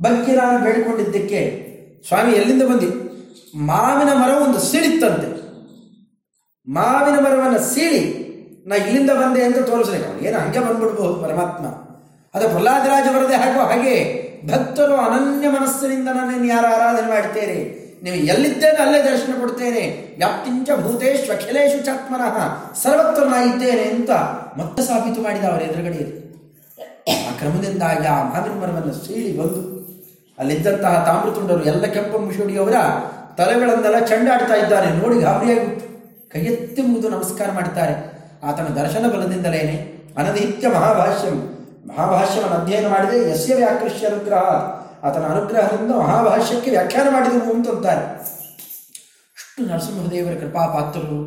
ಬಗ್ಗೆ ನಾನು ಬೇಡಿಕೊಂಡಿದ್ದಕ್ಕೆ, ಸ್ವಾಮಿ ಎಲ್ಲಿಂದ ಬಂದಿ? ಮಾವಿನ ಮರ ಒಂದು ಸೀಳಿತ್ತಂತೆ. ಮಾವಿನ ಮರವನ್ನು ಸೀಳಿ, ನಾ ಇಲ್ಲಿಂದ ಬಂದೆ ಅಂತ ತೋರಿಸ್ಲಿಕ್ಕೆ ಏನು ಹಂಗೆ ಬಂದ್ಬಿಡ್ಬಹುದು ಪರಮಾತ್ಮ. ಅದು ಪ್ರಹ್ಲಾದರಾಜ ಬರದೆ ಹಾಗೋ ಹಾಗೆ, ಭಕ್ತರು ಅನನ್ಯ ಮನಸ್ಸಿನಿಂದ ನನ್ನನ್ನು ಯಾರು ಆರಾಧನೆ ಮಾಡ್ತೇನೆ ನೀವು ಎಲ್ಲಿದ್ದೇನೆ ಅಲ್ಲೇ ದರ್ಶನ ಕೊಡ್ತೇನೆ. ವ್ಯಾಪ್ತಿಂಚ ಭೂತೇಶ್ ಅಖಿಲೇಶು ಚಾತ್ಮನಃ ಸರ್ವತ್ರ ನಾ ಇದ್ದೇನೆ ಅಂತ ಮತ್ತೆ ಸಾಬೀತು ಮಾಡಿದ ಅವರ ಎದುರುಗಡೆಯಲ್ಲಿ. ಆ ಕ್ರಮದಿಂದಾಗಿ ಆ ಮಾವಿನ ಸೀಳಿ ಬಂದು ಅಲ್ಲಿದ್ದಂತಹ ತಾಮ್ರತುಂಡರು ಎಲ್ಲ ಕೆಂಪು ಮುಷುಡಿಯವರ ತಲೆಗಳನ್ನೆಲ್ಲ ಚಂಡಾಡ್ತಾ ಇದ್ದಾರೆ. ನೋಡಿ ಗಾಬರಿಯಾಗುತ್ತೆ. ಕೈಯೆತ್ತಿ ಮುಗಿದು ನಮಸ್ಕಾರ ಮಾಡ್ತಾರೆ. ಆತನ ದರ್ಶನ ಬಲದಿಂದಲೇನೆ ಅನಧಿತ್ಯ ಮಹಾಭಾಷ್ಯಂ. ಮಹಾಭಾಷ್ಯವನ್ನು ಅಧ್ಯಯನ ಮಾಡಿದೆ. ಯಸ್ಯ ವ್ಯಾಕೃಷ್ಯ ಅನುಗ್ರಹ ಆತನ ಅನುಗ್ರಹದಿಂದ ಮಹಾಭಾಷ್ಯಕ್ಕೆ ವ್ಯಾಖ್ಯಾನ ಮಾಡಿದರು ಅಂತಂತಾರೆ ಅಷ್ಟು ನರಸಿಂಹದೇವರ ಕೃಪಾಪಾತ್ರರು,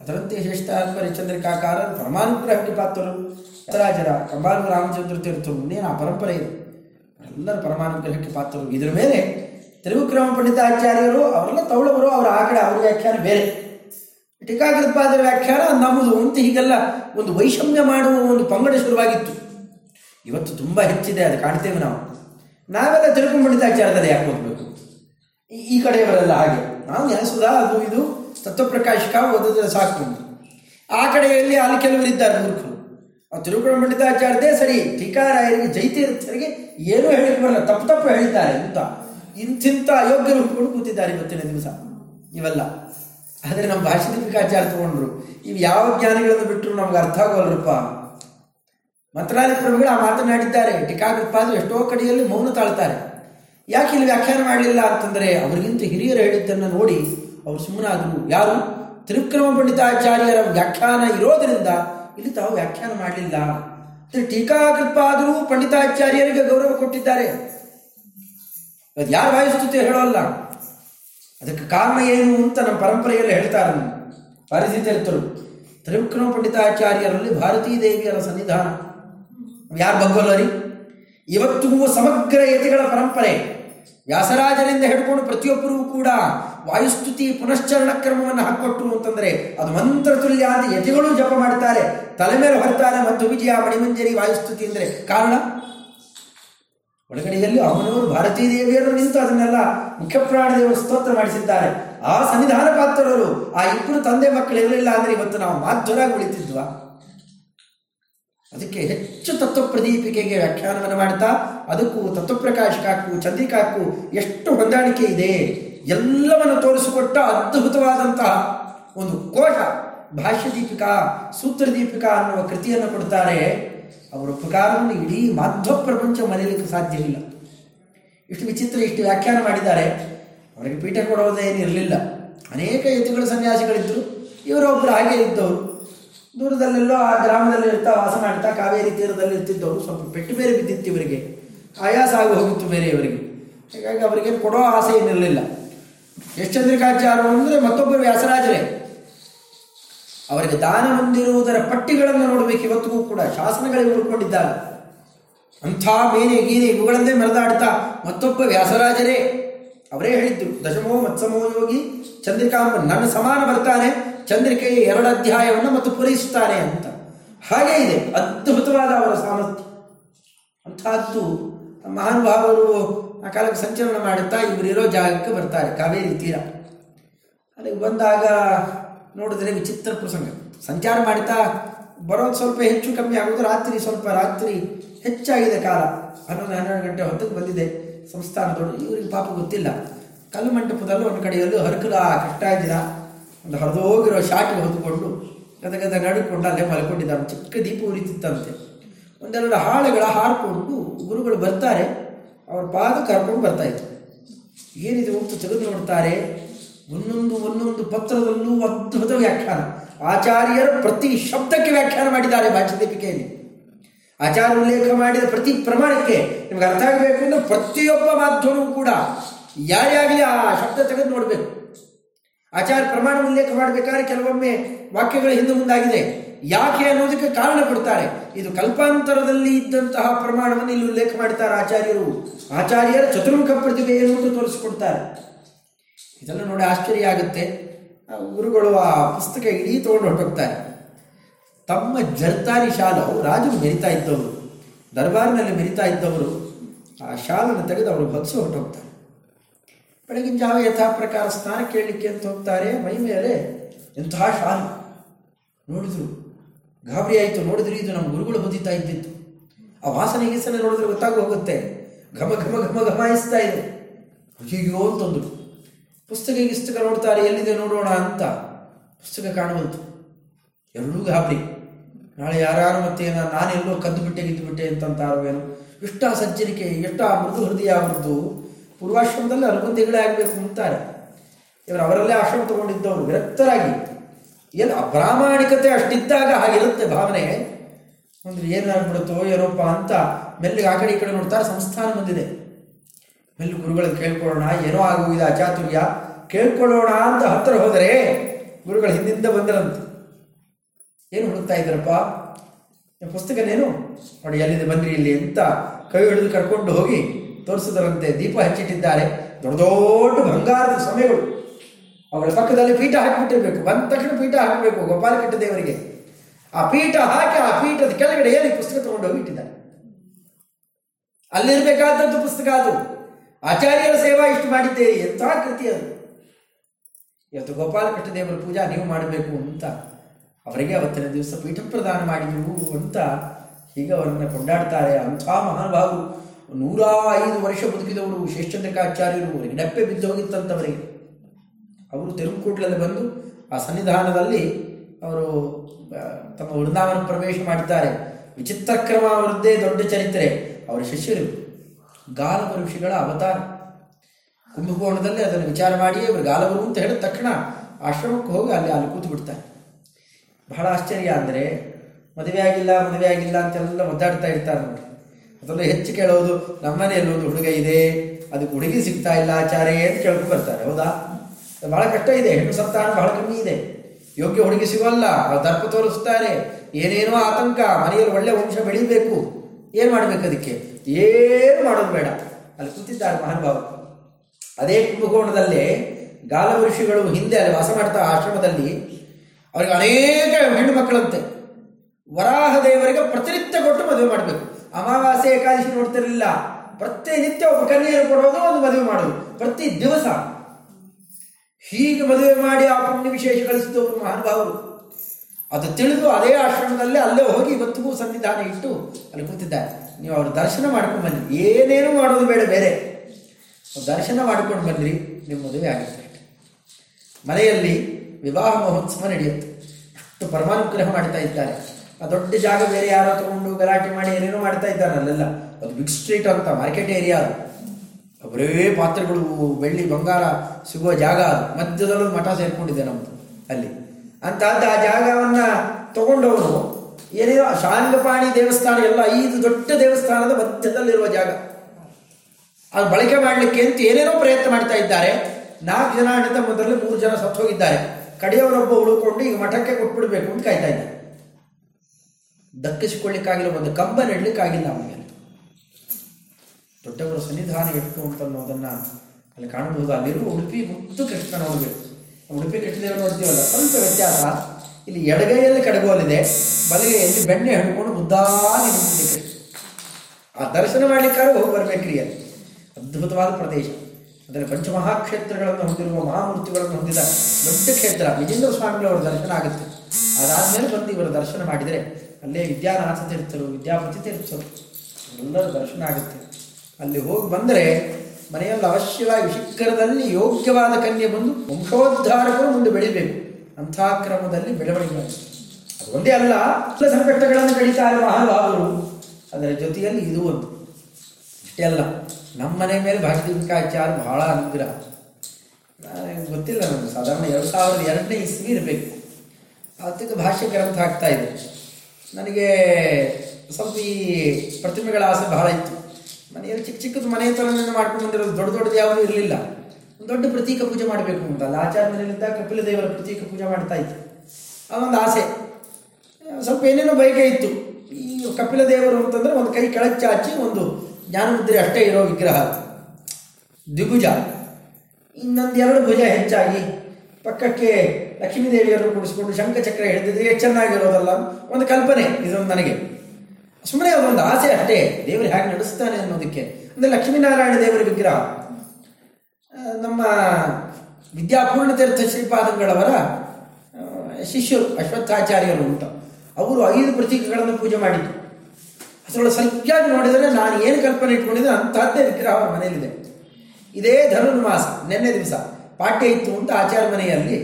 ಅದರಂತೆ ಶ್ರೇಷ್ಠಾತ್ಮರಿ ಚಂದ್ರಿಕಾಕಾರ, ಪರಮಾನುಗ್ರಹಕ್ಕೆ ಪಾತ್ರರು ರಾಜರ ಕಂಬಾನು ರಾಮಚಂದ್ರ ತೀರ್ಥರು, ಇನ್ನೇನು ಆ ಪರಂಪರೆ ಇದೆ? ಎಲ್ಲರ ಪರಮಾನುಗ್ರಹಕ್ಕೆ ಪಾತ್ರರು. ಇದರ ಮೇಲೆ ತ್ರಿವಿಕ್ರಮ ಪಂಡಿತಾಚಾರ್ಯರು, ಅವರೆಲ್ಲ ತೌಳವರು, ಅವರ ಆ ಕಡೆ ಅವ್ರ ವ್ಯಾಖ್ಯಾನ ಬೇರೆ. ಟೀಕಾಕೃತ್ಪಾದರ ವ್ಯಾಖ್ಯಾನ ನಮ್ಮದು ಅಂತ ಹೀಗೆಲ್ಲ ಒಂದು ವೈಷಮ್ಯ ಮಾಡುವ ಒಂದು ಪಂಗಡ ಶುರುವಾಗಿತ್ತು. ಇವತ್ತು ತುಂಬ ಹೆಚ್ಚಿದೆ, ಅದು ಕಾಣ್ತೇವೆ ನಾವು. ನಾವೆಲ್ಲ ಪಂಡಿತಾಚಾರ್ಯದಲ್ಲಿ ಯಾಕೆ ಓದಬೇಕು? ಈ- ಕಡೆಯವರೆಲ್ಲ ಹಾಗೆ. ನಾವು ನೆನೆಸುದ ಅದು ಇದು ತತ್ವಪ್ರಕಾಶಕ ಓದಿದ್ರೆ ಸಾಕು. ಆ ಕಡೆಯಲ್ಲಿ ಅಲ್ಲಿ ಕೆಲವರಿದ್ದಾರೆ ಮೂರ್ಖರು. ಆ ತಿರುಗುಣ ಪಂಡಿತಾಚಾರ್ಯದೇ ಸರಿ. ಟೀಕಾರಾಯರಿಗೆ ಜೈತೀರ್ಥರಿಗೆ ಏನೂ ಹೇಳಿಕ್ ಬರಲ್ಲ. ತಪ್ಪು ತಪ್ಪು ಹೇಳಿದ್ದಾರೆ ಅಂತ. ಇಂತಿಂಥ ಅಯೋಗ್ಯರು ಹುಟ್ಕೊಂಡು ಕೂತಿದ್ದಾರೆ ಇವತ್ತಿನ ದಿವಸ. ಇವೆಲ್ಲ. ಆದರೆ ನಮ್ಮ ಭಾಷೆ ತಗೊಂಡ್ರು? ಇವು ಯಾವ ಜ್ಞಾನಿಗಳನ್ನು ಬಿಟ್ಟರು ನಮ್ಗೆ ಅರ್ಥ ಆಗೋಲ್ರಪ್ಪ? ಮಂತ್ರಾಲಯ ಪ್ರಭುಗಳು ಆ ಮಾತನಾಡಿದ್ದಾರೆ ಟೀಕಾಕೃತ್ಪಾದರು ಎಷ್ಟೋ ಕಡೆಯಲ್ಲಿ ಮೌನ ತಾಳ್ತಾರೆ. ಯಾಕೆ ಇಲ್ಲಿ ವ್ಯಾಖ್ಯಾನ ಮಾಡಲಿಲ್ಲ ಅಂತಂದರೆ ಅವರಿಗಿಂತ ಹಿರಿಯರು ಹೇಳಿದ್ದನ್ನು ನೋಡಿ ಅವರು ಸುಮ್ಮನಾದರು. ಯಾರು? ತ್ರಿವಿಕ್ರಮ ಪಂಡಿತಾಚಾರ್ಯರ ವ್ಯಾಖ್ಯಾನ ಇರೋದರಿಂದ ಇಲ್ಲಿ ತಾವು ವ್ಯಾಖ್ಯಾನ ಮಾಡಲಿಲ್ಲ. ಟೀಕಾಕೃತ್ಪಾದರು ಪಂಡಿತಾಚಾರ್ಯರಿಗೆ ಗೌರವ ಕೊಟ್ಟಿದ್ದಾರೆ. ಅದು ಯಾರು ವಾಯಿಸುತ್ತೆ ಹೇಳೋಲ್ಲ ಅದಕ್ಕೆ ಕಾರಣ ಏನು ಅಂತ ನಮ್ಮ ಪರಂಪರೆಯಲ್ಲಿ ಹೇಳ್ತಾರೆ. ಪಾರಿಸಿತೀರ್ಥರು ತ್ರಿವಿಕ್ರಮ ಪಂಡಿತಾಚಾರ್ಯರಲ್ಲಿ ಭಾರತೀ ದೇವಿಯರ ಸನ್ನಿಧಾನ. ಯಾರು ಬಗ್ಗೋಲ್ಲರಿ ಇವತ್ತಿಗೂ ಸಮಗ್ರ ಯತಿಗಳ ಪರಂಪರೆ. ವ್ಯಾಸರಾಜರಿಂದ ಹಿಡ್ಕೊಂಡು ಪ್ರತಿಯೊಬ್ಬರೂ ಕೂಡ ವಾಯುಸ್ತುತಿ ಪುನಶ್ಚರಣ ಕ್ರಮವನ್ನು ಹಾಕೊಟ್ರು ಅಂತಂದ್ರೆ ಅದು ಮಂತ್ರ ತುಲ್ಯ ಅಂತ ಯತಿಗಳು ಜಪ ಮಾಡ್ತಾರೆ. ತಲೆ ಮೇಲೆ ಹೊರತಾರೆ ಮತ್ತು ವಿಜಯ ಮಣಿಮಂಜರಿ ವಾಯುಸ್ತುತಿ ಅಂದರೆ ಕಾರಣ? ಒಳಗಡೆಯಲ್ಲಿ ಅವನವರು ಭಾರತೀಯ ದೇವಿಯರು ನಿಂತು ಅದನ್ನೆಲ್ಲ ಮುಖ್ಯಪ್ರಾಣ ದೇವರು ಸ್ತೋತ್ರ ಮಾಡಿಸಿದ್ದಾರೆ. ಆ ಸನ್ನಿಧಾನ ಪಾತ್ರರು, ಆ ಇಬ್ಬರು ತಂದೆ ಮಕ್ಕಳು ಇರಲಿಲ್ಲ ಅಂದ್ರೆ ಇವತ್ತು ನಾವು ಮಾಧ್ವರಾಗಿ ಉಳಿತಿದ್ವಾ? ಅದಕ್ಕೆ ಹೆಚ್ಚು ತತ್ವಪ್ರದೀಪಿಕೆಗೆ ವ್ಯಾಖ್ಯಾನವನ್ನು ಮಾಡ್ತಾ, ಅದಕ್ಕೂ ತತ್ವಪ್ರಕಾಶಕ್ಕೂ ಚಂದ್ರಿಕಾಕ್ಕೂ ಎಷ್ಟು ಹೊಂದಾಣಿಕೆ ಇದೆ, ಎಲ್ಲವನ್ನು ತೋರಿಸಿಕೊಟ್ಟ ಅದ್ಭುತವಾದಂತಹ ಒಂದು ಕೋಶ ಭಾಷ್ಯ ದೀಪಿಕಾ ಸೂತ್ರ ಅನ್ನುವ ಕೃತಿಯನ್ನು ಕೊಡ್ತಾರೆ. ಅವರ ಉಪಕಾರವನ್ನು ಇಡೀ ಮಾಧ್ವ ಪ್ರಪಂಚ ಮರೆಯಲಿಕ್ಕೆ ಸಾಧ್ಯವಿಲ್ಲ ಇಷ್ಟು ವಿಚಿತ್ರ, ಇಷ್ಟು ವ್ಯಾಖ್ಯಾನ ಮಾಡಿದ್ದಾರೆ. ಅವರಿಗೆ ಪೀಠ ಕೊಡೋದೇನಿರಲಿಲ್ಲ ಅನೇಕ ಯತಿಗಳು, ಸನ್ಯಾಸಿಗಳಿದ್ದರು. ಇವರೊಬ್ಬರು ಹಾಗೆ ಇದ್ದವರು. ದೂರದಲ್ಲೆಲ್ಲೋ ಆ ಗ್ರಾಮದಲ್ಲಿ ಇರ್ತಾ ವಾಸ ಮಾಡ್ತಾ ಕಾವೇರಿ ತೀರದಲ್ಲಿ ಇರ್ತಿದ್ದವರು, ಸ್ವಲ್ಪ ಪೆಟ್ಟು ಬೇರೆ ಬಿದ್ದಿತ್ತು ಇವರಿಗೆ. ಆಯಾಸ ಆಗಿ ಹೋಗಿತ್ತು ಬೇರೆ ಇವರಿಗೆ. ಹಾಗಾಗಿ ಅವರಿಗೆ ಕೊಡೋ ಆಸೆ ಏನಿರಲಿಲ್ಲ. ಯಶ್ಚಂದ್ರಿಕಾಚಾರ್ಯರು ಅಂದರೆ ಮತ್ತೊಬ್ಬರು ವ್ಯಾಸರಾಜರೇ. ಅವರಿಗೆ ದಾನ ಹೊಂದಿರುವುದರ ಪಟ್ಟಿಗಳನ್ನು ನೋಡಬೇಕು ಇವತ್ತಿಗೂ ಕೂಡ. ಶಾಸನಗಳಿಗೆ ಉಳ್ಕೊಂಡಿದ್ದಾರೆ ಅಂಥ ಮೇನೆ ಗೀನೆ ಇವುಗಳನ್ನೇ ಮರೆದಾಡ್ತಾ ಮತ್ತೊಬ್ಬ ವ್ಯಾಸರಾಜರೇ. ಅವರೇ ಹೇಳಿದ್ರು ದಶಮೋ ಮತ್ಸಮೋ ಯೋಗಿ, ಚಂದ್ರಿಕಾಂಬ ನನ್ನ ಸಮಾನ ಬರ್ತಾನೆ, ಚಂದ್ರಿಕೆಯ ಎರಡು ಅಧ್ಯಾಯವನ್ನು ಮತ್ತು ಪೂರೈಸುತ್ತಾನೆ ಅಂತ. ಹಾಗೆ ಇದೆ, ಅದ್ಭುತವಾದ ಅವರ ಸಾಮರ್ಥ್ಯ. ಅಂಥದ್ದು ಮಹಾನುಭಾವರು ಆ ಕಾಲಕ್ಕೆ ಸಂಚಲನ ಮಾಡುತ್ತಾ ಇವರಿರೋ ಜಾಗಕ್ಕೆ ಬರ್ತಾರೆ, ಕಾವೇರಿ ತೀರ. ಅಲ್ಲಿಗೆ ಬಂದಾಗ ನೋಡಿದ್ರೆ ವಿಚಿತ್ರ ಪ್ರಸಂಗ. ಸಂಚಾರ ಮಾಡ್ತಾ ಬರೋದು ಸ್ವಲ್ಪ ಹೆಚ್ಚು ಕಮ್ಮಿ ಆಗೋದು, ರಾತ್ರಿ ಸ್ವಲ್ಪ, ರಾತ್ರಿ ಹೆಚ್ಚಾಗಿದೆ ಕಾಲ. ಹನ್ನೊಂದು, ಹನ್ನೆರಡು ಗಂಟೆ ಹೊತ್ತಿಗೆ ಬಂದಿದೆ. ಸಂಸ್ಥಾನದೊಳಗೆ ಇವ್ರಿಗೆ ಪಾಪ ಗೊತ್ತಿಲ್ಲ. ಕಲ್ಲು ಮಂಟಪದಲ್ಲೂ ಒಂದು ಕಡೆಯಲ್ಲೂ ಹರಕಲ ಕಷ್ಟ ಒಂದು ಹರಿದೋಗಿರೋ ಶಾಟಿಗೆ ಹೊತ್ಕೊಂಡು ಗದ ಗದ ನಡ್ಕೊಂಡು ಅಲ್ಲೇ ಮಲ್ಕೊಂಡಿದ್ದಾರೆ ಚಿಕ್ಕ ದೀಪ ಉರಿತಿತ್ತಂತೆ. ಒಂದೆರಡು ಹಾಳುಗಳ ಹಾರ್ಕೊಂಡು ಗುರುಗಳು ಬರ್ತಾರೆ. ಅವ್ರ ಪಾದ ಕರ್ಕೊಂಡು ಬರ್ತಾ ಏನಿದೆ ಅಂತ ತೆಗೆದು ನೋಡ್ತಾರೆ. ಒಂದೊಂದು ಒಂದೊಂದು ಪತ್ರದಲ್ಲೂ ಅದ್ಭುತ ವ್ಯಾಖ್ಯಾನ. ಆಚಾರ್ಯರು ಪ್ರತಿ ಶಬ್ದಕ್ಕೆ ವ್ಯಾಖ್ಯಾನ ಮಾಡಿದ್ದಾರೆ ಭಾಷ್ಯದೀಪಿಕೆಯಲ್ಲಿ. ಆಚಾರ್ಯ ಉಲ್ಲೇಖ ಮಾಡಿದ ಪ್ರತಿ ಪ್ರಮಾಣಕ್ಕೆ ನಿಮ್ಗೆ ಅರ್ಥ ಆಗಬೇಕು ಅಂದ್ರೆ ಪ್ರತಿಯೊಬ್ಬ ಮಾಧ್ಯಮವೂ ಕೂಡ ಯಾರ್ಯಾಗಲಿ ಆ ಶಬ್ದ ತೆಗೆದು ನೋಡಬೇಕು. ಆಚಾರ ಪ್ರಮಾಣ ಉಲ್ಲೇಖ ಮಾಡಬೇಕಾದ್ರೆ ಕೆಲವೊಮ್ಮೆ ವಾಕ್ಯಗಳು ಹಿಂದೆ ಮುಂದಾಗಿದೆ. ಯಾಕೆ ಅನ್ನೋದಕ್ಕೆ ಕಾರಣ ಕೊಡ್ತಾರೆ. ಇದು ಕಲ್ಪಾಂತರದಲ್ಲಿ ಇದ್ದಂತಹ ಪ್ರಮಾಣವನ್ನು ಇಲ್ಲಿ ಉಲ್ಲೇಖ ಮಾಡ್ತಾರೆ ಆಚಾರ್ಯರು. ಆಚಾರ್ಯರ ಚತುರ್ಮುಖ ಪ್ರತಿಭೆ ಏನು ಅಂತ ತೋರಿಸಿಕೊಡ್ತಾರೆ. ಇದೆಲ್ಲ ನೋಡಿ ಆಶ್ಚರ್ಯ ಆಗುತ್ತೆ. ಗುರುಗಳು ಆ ಪುಸ್ತಕ ಇಡೀ ತೊಗೊಂಡು ಹೊರಟೋಗ್ತಾರೆ. ತಮ್ಮ ಜರ್ತಾರಿ ಶಾಲವು ರಾಜರು ಮೆರಿತಾ ಇದ್ದವರು, ದರ್ಬಾರಿನಲ್ಲಿ ಮೆರಿತಾ ಇದ್ದವರು, ಆ ಶಾಲನ್ನು ತೆಗೆದು ಅವರು ಬಗ್ಸಿ ಹೊರಟೋಗ್ತಾರೆ ಬೆಳಗಿನ ಜಾವ ಯಥಾ ಪ್ರಕಾರ ಸ್ನಾನ ಕೇಳಲಿಕ್ಕೆ ಅಂತ ಹೋಗ್ತಾರೆ. ಮೈ ಮೇಲೆ ಎಂತಹ ಶಾಲು. ನೋಡಿದ್ರು, ಗಾಬರಿ ಆಯಿತು, ನೋಡಿದ್ರು ಇದು ನಮ್ಮ ಗುರುಗಳು ಹೊದಿತಾ ಇದ್ದಿತ್ತು ಆ ವಾಸನೆ ಗೀಸನೆ ನೋಡಿದ್ರೆ ಗೊತ್ತಾಗ ಹೋಗುತ್ತೆ. ಘಮ ಘಮ ಘಮ ಘಮಾಯಿಸ್ತಾ ಇದೆ. ಅಯ್ಯೋ ಅಂತಂದ್ರು. ಪುಸ್ತಕ ಗಿಸ್ತಕ ನೋಡ್ತಾರೆ, ಎಲ್ಲಿದೆ ನೋಡೋಣ ಅಂತ ಪುಸ್ತಕ ಕಾಣುವಂತು. ಎರಡೂ ಗಾಬರಿ. ನಾಳೆ ಯಾರ್ಯಾರು ಮತ್ತೆ ಏನೋ ನಾನೆಲ್ಲೋ ಕದ್ದು ಬಿಟ್ಟೆ, ಗಿದ್ದು ಬಿಟ್ಟೆ ಅಂತಂತಾರೋ ಏನೋ. ಇಷ್ಟ ಸಜ್ಜನಿಕೆ ಎಷ್ಟ ಮೃದು ಹೃದಯ ಅವರದ್ದು ಪೂರ್ವಾಶ್ರಮದಲ್ಲಿ ತಿಂಗಳೇ ಆಗಬೇಕು ಅಂತಾರೆ. ಇವರು ಅವರಲ್ಲೇ ಆಶ್ರಮ ತಗೊಂಡಿದ್ದವರು, ವಿರಕ್ತರಾಗಿ. ಏನು ಅಪ್ರಾಮಾಣಿಕತೆ ಅಷ್ಟಿದ್ದಾಗ ಹಾಗಿರುತ್ತೆ ಭಾವನೆ. ಅಂದ್ರೆ ಏನಾಗ್ಬಿಡುತ್ತೋ ಏನೋಪ್ಪ ಅಂತ ಮೆಲ್ಲಿಗೆ ಆ ಕಡೆ ಈ ಕಡೆ ನೋಡ್ತಾರೆ, ಸಂಸ್ಥಾನ ಬಂದಿದೆ. ಮೆಲ್ಲಿ ಗುರುಗಳನ್ನು ಕೇಳ್ಕೊಳ್ಳೋಣ, ಏನೋ ಆಗೋಗಿದೆ ಅಚಾತುರ್ಯ ಕೇಳ್ಕೊಳ್ಳೋಣ ಅಂತ ಹತ್ತಿರ ಹೋದರೆ ಗುರುಗಳು ಹಿಂದಿಂದ ಬಂದರಂತೆ. ಏನು ಹುಡುಕ್ತಾ ಇದ್ದಾರಪ್ಪ? ಪುಸ್ತಕನೇನು? ನೋಡಿ, ಎಲ್ಲಿದೆ ಬಂದ್ರಿ ಇಲ್ಲಿ ಅಂತ ಕೈ ಹಿಡಿದು ಕರ್ಕೊಂಡು ಹೋಗಿ ತೋರಿಸಿದರಂತೆ ದೀಪ ಹಚ್ಚಿಟ್ಟಿದ್ದಾರೆ. ದೊಡ್ಡ ದೊಡ್ಡ ಬಂಗಾರದ ಸಮಯಗಳು ಅವರ ಪಕ್ಕದಲ್ಲಿ ಪೀಠ ಹಾಕಿಬಿಟ್ಟಿರಬೇಕು. ಬಂದ ತಕ್ಷಣ ಪೀಠ ಹಾಕಬೇಕು ಗೋಪಾಲಕಟ್ಟ ದೇವರಿಗೆ. ಆ ಪೀಠ ಹಾಕಿ, ಆ ಪೀಠದ ಕೆಳಗಡೆ ಏನು ಪುಸ್ತಕ ತಗೊಂಡು ಹೋಗಿ ಇಟ್ಟಿದ್ದಾರೆ ಅಲ್ಲಿರಬೇಕಾದದ್ದು ಪುಸ್ತಕ ಅದು. ಆಚಾರ್ಯರ ಸೇವಾ ಇಷ್ಟು ಮಾಡಿದ್ದೇವೆ ಎಂತಹ ಕೃತಿ ಅದು. ಇವತ್ತು ಗೋಪಾಲಕೃಷ್ಣ ದೇವರ ಪೂಜಾ ನೀವು ಮಾಡಬೇಕು ಅಂತ ಅವರಿಗೆ ಅವತ್ತಿನ ದಿವಸ ಪೀಠ ಪ್ರದಾನ ಮಾಡಿದರು ಅಂತ ಹೀಗೆ ಅವರನ್ನು ಕೊಂಡಾಡ್ತಾರೆ. ಅಂಥ ಮಹಾನುಭಾವರು ನೂರ ಐದು ವರ್ಷ ಬದುಕಿದವರು ಶೇಷಚಂದ್ರಿಕಾಚಾರ್ಯರು ಅವರಿಗೆ ಡಪ್ಪೆ ಬಿದ್ದು ಹೋಗಿತ್ತಂತವರಿಗೆ. ಅವರು ತಿರುಮಕೂಟ್ಲಲ್ಲಿ ಬಂದು ಆ ಸನ್ನಿಧಾನದಲ್ಲಿ ಅವರು ತಮ್ಮ ವೃಂದಾವನ ಪ್ರವೇಶ ಮಾಡಿದ್ದಾರೆ. ವಿಚಿತ್ರ ಕ್ರಮ ಅವರದ್ದೇ ದೊಡ್ಡ ಚರಿತ್ರೆ. ಅವರ ಶಿಷ್ಯರು ಗಾಲವ ಋಷಿಗಳ ಅವತಾರ. ಕುಂಭಕೋಣದಲ್ಲಿ ಅದನ್ನು ವಿಚಾರ ಮಾಡಿ ಅವರು ಗಾಲವರು ಅಂತ ಹೇಳಿದ ತಕ್ಷಣ ಆಶ್ರಮಕ್ಕೆ ಹೋಗಿ ಅಲ್ಲಿ ಅಲ್ಲಿ ಕೂತು ಬಿಡ್ತಾರೆ ಬಹಳ ಆಶ್ಚರ್ಯ ಅಂದರೆ ಮದುವೆ ಆಗಿಲ್ಲ ಮದುವೆ ಆಗಿಲ್ಲ ಅಂತೆಲ್ಲ ಒದ್ದಾಡ್ತಾ ಇರ್ತಾರೆ ನೋಡಿ. ಅದರಲ್ಲೂ ಹೆಚ್ಚು ಕೇಳೋದು ನಮ್ಮನೆಯಲ್ಲಿ ಒಂದು ಹುಡುಗ ಇದೆ, ಅದಕ್ಕೆ ಹುಡುಗಿ ಸಿಗ್ತಾ ಇಲ್ಲ, ಆಚಾರ್ಯ ಅಂತ ಕೇಳ್ಕೊಂಡು ಬರ್ತಾರೆ, ಹೌದಾ? ಬಹಳ ಕಷ್ಟ ಇದೆ, ಹೆಣ್ಣು ಸಂತಾನ ಬಹಳ ಕಮ್ಮಿ ಇದೆ. ಯೋಗ್ಯ ಹುಡುಗಿ ಸಿಗೋಲ್ಲ ಅವ್ರು ದರ್ಪ ತೋರಿಸ್ತಾರೆ, ಏನೇನೋ ಆತಂಕ, ಮನೆಯಲ್ಲಿ ಒಳ್ಳೆ ವಂಶ ಬೆಳಿಬೇಕು. ಏನು ಮಾಡಬೇಕು ಅದಕ್ಕೆ? ಏನು ಮಾಡೋದು ಬೇಡ. ಅಲ್ಲಿ ಕೂತಿದ್ದಾರೆ ಮಹಾನುಭಾವರು. ಅದೇ ಕುಂಭಕೋಣದಲ್ಲೇ ಗಾಲ ಋಷಿಗಳು ಹಿಂದೆ ಅಲ್ಲಿ ವಾಸ ಮಾಡ್ತಾ ಆಶ್ರಮದಲ್ಲಿ ಅವರಿಗೆ ಅನೇಕ ಹೆಣ್ಣು ಮಕ್ಕಳಂತೆ. ವರಾಹ ದೇವರಿಗೆ ಪ್ರತಿನಿತ್ಯ ಕೊಟ್ಟು ಮದುವೆ ಮಾಡಬೇಕು. ಅಮಾವಾಸ್ಯೆ ಏಕಾದಶಿ ನೋಡ್ತಿರಲಿಲ್ಲ. ಪ್ರತಿನಿತ್ಯ ಒಬ್ಬ ಕನ್ಯೆಯನ್ನು ಕೊಡೋದು ಒಂದು ಮದುವೆ ಮಾಡೋದು. ಪ್ರತಿ ದಿವಸ. ಹೀಗೆ ಮದುವೆ ಮಾಡಿ ಆ ಪುಣ್ಯ ವಿಶೇಷ ಗಳಿಸಿದವರು ಮಹಾನುಭಾವರು ಅದು ತಿಳಿದು ಅದೇ ಆಶ್ರಮದಲ್ಲಿ ಅಲ್ಲೇ ಹೋಗಿ ಇವತ್ತಿಗೂ ಸನ್ನಿಧಾನ ಇಟ್ಟು ಅಲ್ಲಿ ಕೂತಿದ್ದಾರೆ. ನೀವು ಅವ್ರ ದರ್ಶನ ಮಾಡ್ಕೊಂಡು ಬನ್ನಿ. ಏನೇನು ಮಾಡೋದು ಬೇಡ, ಬೇರೆ. ದರ್ಶನ ಮಾಡ್ಕೊಂಡು ಬಂದ್ರಿ ನಿಮ್ಮ ಮದುವೆ ಆಗುತ್ತೆ ಮನೆಯಲ್ಲಿ ವಿವಾಹ ಮಹೋತ್ಸವ ನಡೆಯುತ್ತೆ. ಅಷ್ಟು ಪರಮಾನುಗ್ರಹ ಮಾಡ್ತಾ ಇದ್ದಾರೆ. ಆ ದೊಡ್ಡ ಜಾಗ ಬೇರೆ ಯಾರೋ ತಗೊಂಡು ಗಲಾಟೆ ಮಾಡಿ ಏನೇನೋ ಮಾಡ್ತಾ ಇದ್ದಾರೆ ಅಲ್ಲೆಲ್ಲ. ಅದು ಬಿಗ್ ಸ್ಟ್ರೀಟ್ ಅಂತ ಮಾರ್ಕೆಟ್ ಏರಿಯಾ ಅದು. ಬರೇ ಪಾತ್ರೆಗಳು, ಬೆಳ್ಳಿ, ಬಂಗಾರ ಸಿಗುವ ಜಾಗ ಅದು. ಮಧ್ಯದಲ್ಲೂ ಮಠ ಸೇರ್ಕೊಂಡಿದೆ ನಮ್ಮದು ಅಲ್ಲಿ. ಅಂತ ಆ ಜಾಗವನ್ನ ತಗೊಂಡವರು. ಏನೇನೋ ಶಾಂಗಪಾಣಿ ದೇವಸ್ಥಾನ, ಎಲ್ಲ ಐದು ದೊಡ್ಡ ದೇವಸ್ಥಾನದ ಮಧ್ಯದಲ್ಲಿರುವ ಜಾಗ. ಅದು ಬಳಕೆ ಮಾಡಲಿಕ್ಕೆ ಅಂತ ಏನೇನೋ ಪ್ರಯತ್ನ ಮಾಡ್ತಾ ಇದ್ದಾರೆ. ನಾಲ್ಕು ಜನ ಹಿಡಿದ ಮೊದಲು ಮೂರು ಜನ ಸತ್ತು ಹೋಗಿದ್ದಾರೆ ಕಡೆಯವರೊಬ್ಬ ಉಳ್ಕೊಂಡು ಈಗ ಮಠಕ್ಕೆ ಕೊಟ್ಬಿಡ್ಬೇಕು ಅಂತ ಕಾಯ್ತಾ ಇದ್ದಾರೆ ದಕ್ಕಿಸಿಕೊಳ್ಳಿಕ್ಕಾಗಿಲ್ಲ, ಒಂದು ಕಂಬ ನೆಡ್ಲಿಕ್ಕಾಗಿಲ್ಲ ಅವನಿಗೆ ದೊಡ್ಡವರ ಸನ್ನಿಧಾನ ಎಷ್ಟು ಅಂತ ಅನ್ನೋದನ್ನ ಅಲ್ಲಿ ಕಾಣಬಹುದು ಅಲ್ಲಿರುವ ಉಡುಪಿ ಮುದ್ದು ಕೃಷ್ಣ ನೋಡಬೇಕು ಉಡುಪಿ ಕೃಷ್ಣದೇವರು ನೋಡ್ತೀವಲ್ಲ, ಸ್ವಲ್ಪ ವ್ಯತ್ಯಾಸ. ಇಲ್ಲಿ ಎಡಗೈಯಲ್ಲಿ ಕಡಗೋಲಿದೆ, ಬಲಗೈಯಲ್ಲಿ ಬೆಣ್ಣೆ ಹಿಡ್ಕೊಂಡು ಮುದ್ದಾಗಿ ನಿಂತಿದೆ ಕೃಷ್ಣ ಆ ದರ್ಶನ ಮಾಡ್ಲಿಕ್ಕಾದ್ರೂ ಹೋಗಿ ಬರ್ಬೇಕ್ರಿ ಅಲ್ಲಿ ಅದ್ಭುತವಾದ ಪ್ರದೇಶ. ಅದರ ಪಂಚಮಹಾಕ್ಷೇತ್ರಗಳನ್ನು ಹೊಂದಿರುವ ಮಹಾಮೂರ್ತಿಗಳನ್ನು ಹೊಂದಿದ ದೊಡ್ಡ ಕ್ಷೇತ್ರ ವಿಜೇಂದ್ರ ಸ್ವಾಮಿಗಳವರ ದರ್ಶನ ಆಗುತ್ತೆ. ಅದಾದಮೇಲೆ ಬಂದು ಇವರ ದರ್ಶನ ಮಾಡಿದರೆ ಅಲ್ಲೇ ವಿದ್ಯಾನಾಥ ತೀರ್ಥರು, ವಿದ್ಯಾಪತಿ ತೀರ್ಥರು, ಎಲ್ಲರ ದರ್ಶನ ಆಗುತ್ತೆ. ಅಲ್ಲಿ ಹೋಗಿ ಬಂದರೆ ಮನೆಯಲ್ಲಿ ಅವಶ್ಯವಾಗಿ ಶಿಖರದಲ್ಲಿ ಯೋಗ್ಯವಾದ ಕನ್ಯೆ ಬಂದು ವಂಶೋದ್ಧಾರಕರು ಮುಂದೆ ಬೆಳಿಬೇಕು. ಅಂಥ ಕ್ರಮದಲ್ಲಿ ಬೆಳವಣಿಗೆ ಮಾಡಿ ಅದು ಒಂದೇ ಅಲ್ಲ ಎಲ್ಲ ಬೆಳೀತಾರೆ ಕಡಿತಾರೆ ಮಹಾನುಭಾವರು, ಅದರ ಜೊತೆಯಲ್ಲಿ ಇದು ಒಂದು. ಇಷ್ಟೇ ಅಲ್ಲ. ನಮ್ಮ ಮನೆ ಮೇಲೆ ಭಾಷಿಕಾಚಾರ ಬಹಳ ಅನುಗ್ರಹ. ಗೊತ್ತಿಲ್ಲ ನಮ್ಗೆ, ಸಾಧಾರಣ ಎರಡು ಸಾವಿರದ ಎರಡನೇ ಇಸ್ವಿ ಇರಬೇಕು. ಅದಕ್ಕೆ ಭಾಷ್ಯ ಗ್ರಂಥ ಆಗ್ತಾ ಇದೆ ನನಗೆ ಸ್ವಲ್ಪ ಈ ಪ್ರತಿಮೆಗಳ ಆಸೆ ಬಹಳ ಇತ್ತು. ಮನೆಯಲ್ಲಿ ಚಿಕ್ಕ ಚಿಕ್ಕದು ಮನೆ ಥರದಿಂದ ಮಾಡ್ಕೊಂಡು ಬಂದಿರೋದು ದೊಡ್ಡ ದೊಡ್ಡದು ಯಾವುದೂ ಇರಲಿಲ್ಲ. ದೊಡ್ಡ ಪ್ರತೀಕ ಪೂಜೆ ಮಾಡಬೇಕು ಅಂತ. ಅಲ್ಲ ಆಚಾರ ಮನೆಯಲ್ಲಿದ್ದ ಕಪಿಲ ದೇವರ ಪ್ರತೀಕ ಪೂಜೆ ಮಾಡ್ತಾ ಇತ್ತು ಅದೊಂದು ಆಸೆ. ಸ್ವಲ್ಪ ಏನೇನೋ ಬಯಕೆ ಇತ್ತು. ಈ ಕಪಿಲ ದೇವರು ಅಂತಂದ್ರೆ ಒಂದು ಕೈ ಕೆಳಚಾಚಿ ಚಾಚಿ ಒಂದು ಜ್ಞಾನಮುದ್ರೆ ಅಷ್ಟೇ ಇರೋ ವಿಗ್ರಹ. ದ್ವಿಭುಜ. ಇನ್ನೊಂದು ಎರಡು ಭುಜ ಹೆಚ್ಚಾಗಿ ಪಕ್ಕಕ್ಕೆ ಲಕ್ಷ್ಮೀ ದೇವಿಯನ್ನು ಕೂಡಿಸ್ಕೊಂಡು ಶಂಖಚಕ್ರ ಹಿಡಿದಿದ್ರೆ ಎಷ್ಟು ಚೆನ್ನಾಗಿರೋದಲ್ಲ? ಒಂದು ಕಲ್ಪನೆ ಇದೊಂದು ನನಗೆ. ಸುಮ್ಮನೆ ಅದೊಂದು ಆಸೆ ಅಷ್ಟೇ ದೇವರು ಹೇಗೆ ನಡೆಸ್ತಾನೆ ಅನ್ನೋದಕ್ಕೆ. ಅಂದರೆ ಲಕ್ಷ್ಮೀನಾರಾಯಣ ದೇವರ ವಿಗ್ರಹ. ನಮ್ಮ ವಿದ್ಯಾಪೂರ್ಣ ತೀರ್ಥ ಶ್ರೀಪಾದಂಗಳವರ ಶಿಷ್ಯರು, ಅಶ್ವತ್ಥಾಚಾರ್ಯರು ಅಂತ. ಅವರು ಐದು ಪ್ರತೀಕಗಳನ್ನು ಪೂಜೆ ಮಾಡಿದ್ರು. ಅದರೊಳಗೆ ಸಂಖ್ಯಾಗಿ ನೋಡಿದರೆ ನಾನು ಏನು ಕಲ್ಪನೆ ಇಟ್ಕೊಂಡಿದ್ದೆ ಅಂಥದ್ದೇ ವಿಗ್ರಹ ಅವರ ಮನೆಯಲ್ಲಿದೆ. ಇದೇ ಧನುರ್ಮಾಸ, ನಿನ್ನೆ ದಿವಸ. ಪಾಠ್ಯ ಇತ್ತು ಅಂತ ಆಚಾರ ಮನೆಯಲ್ಲಿ.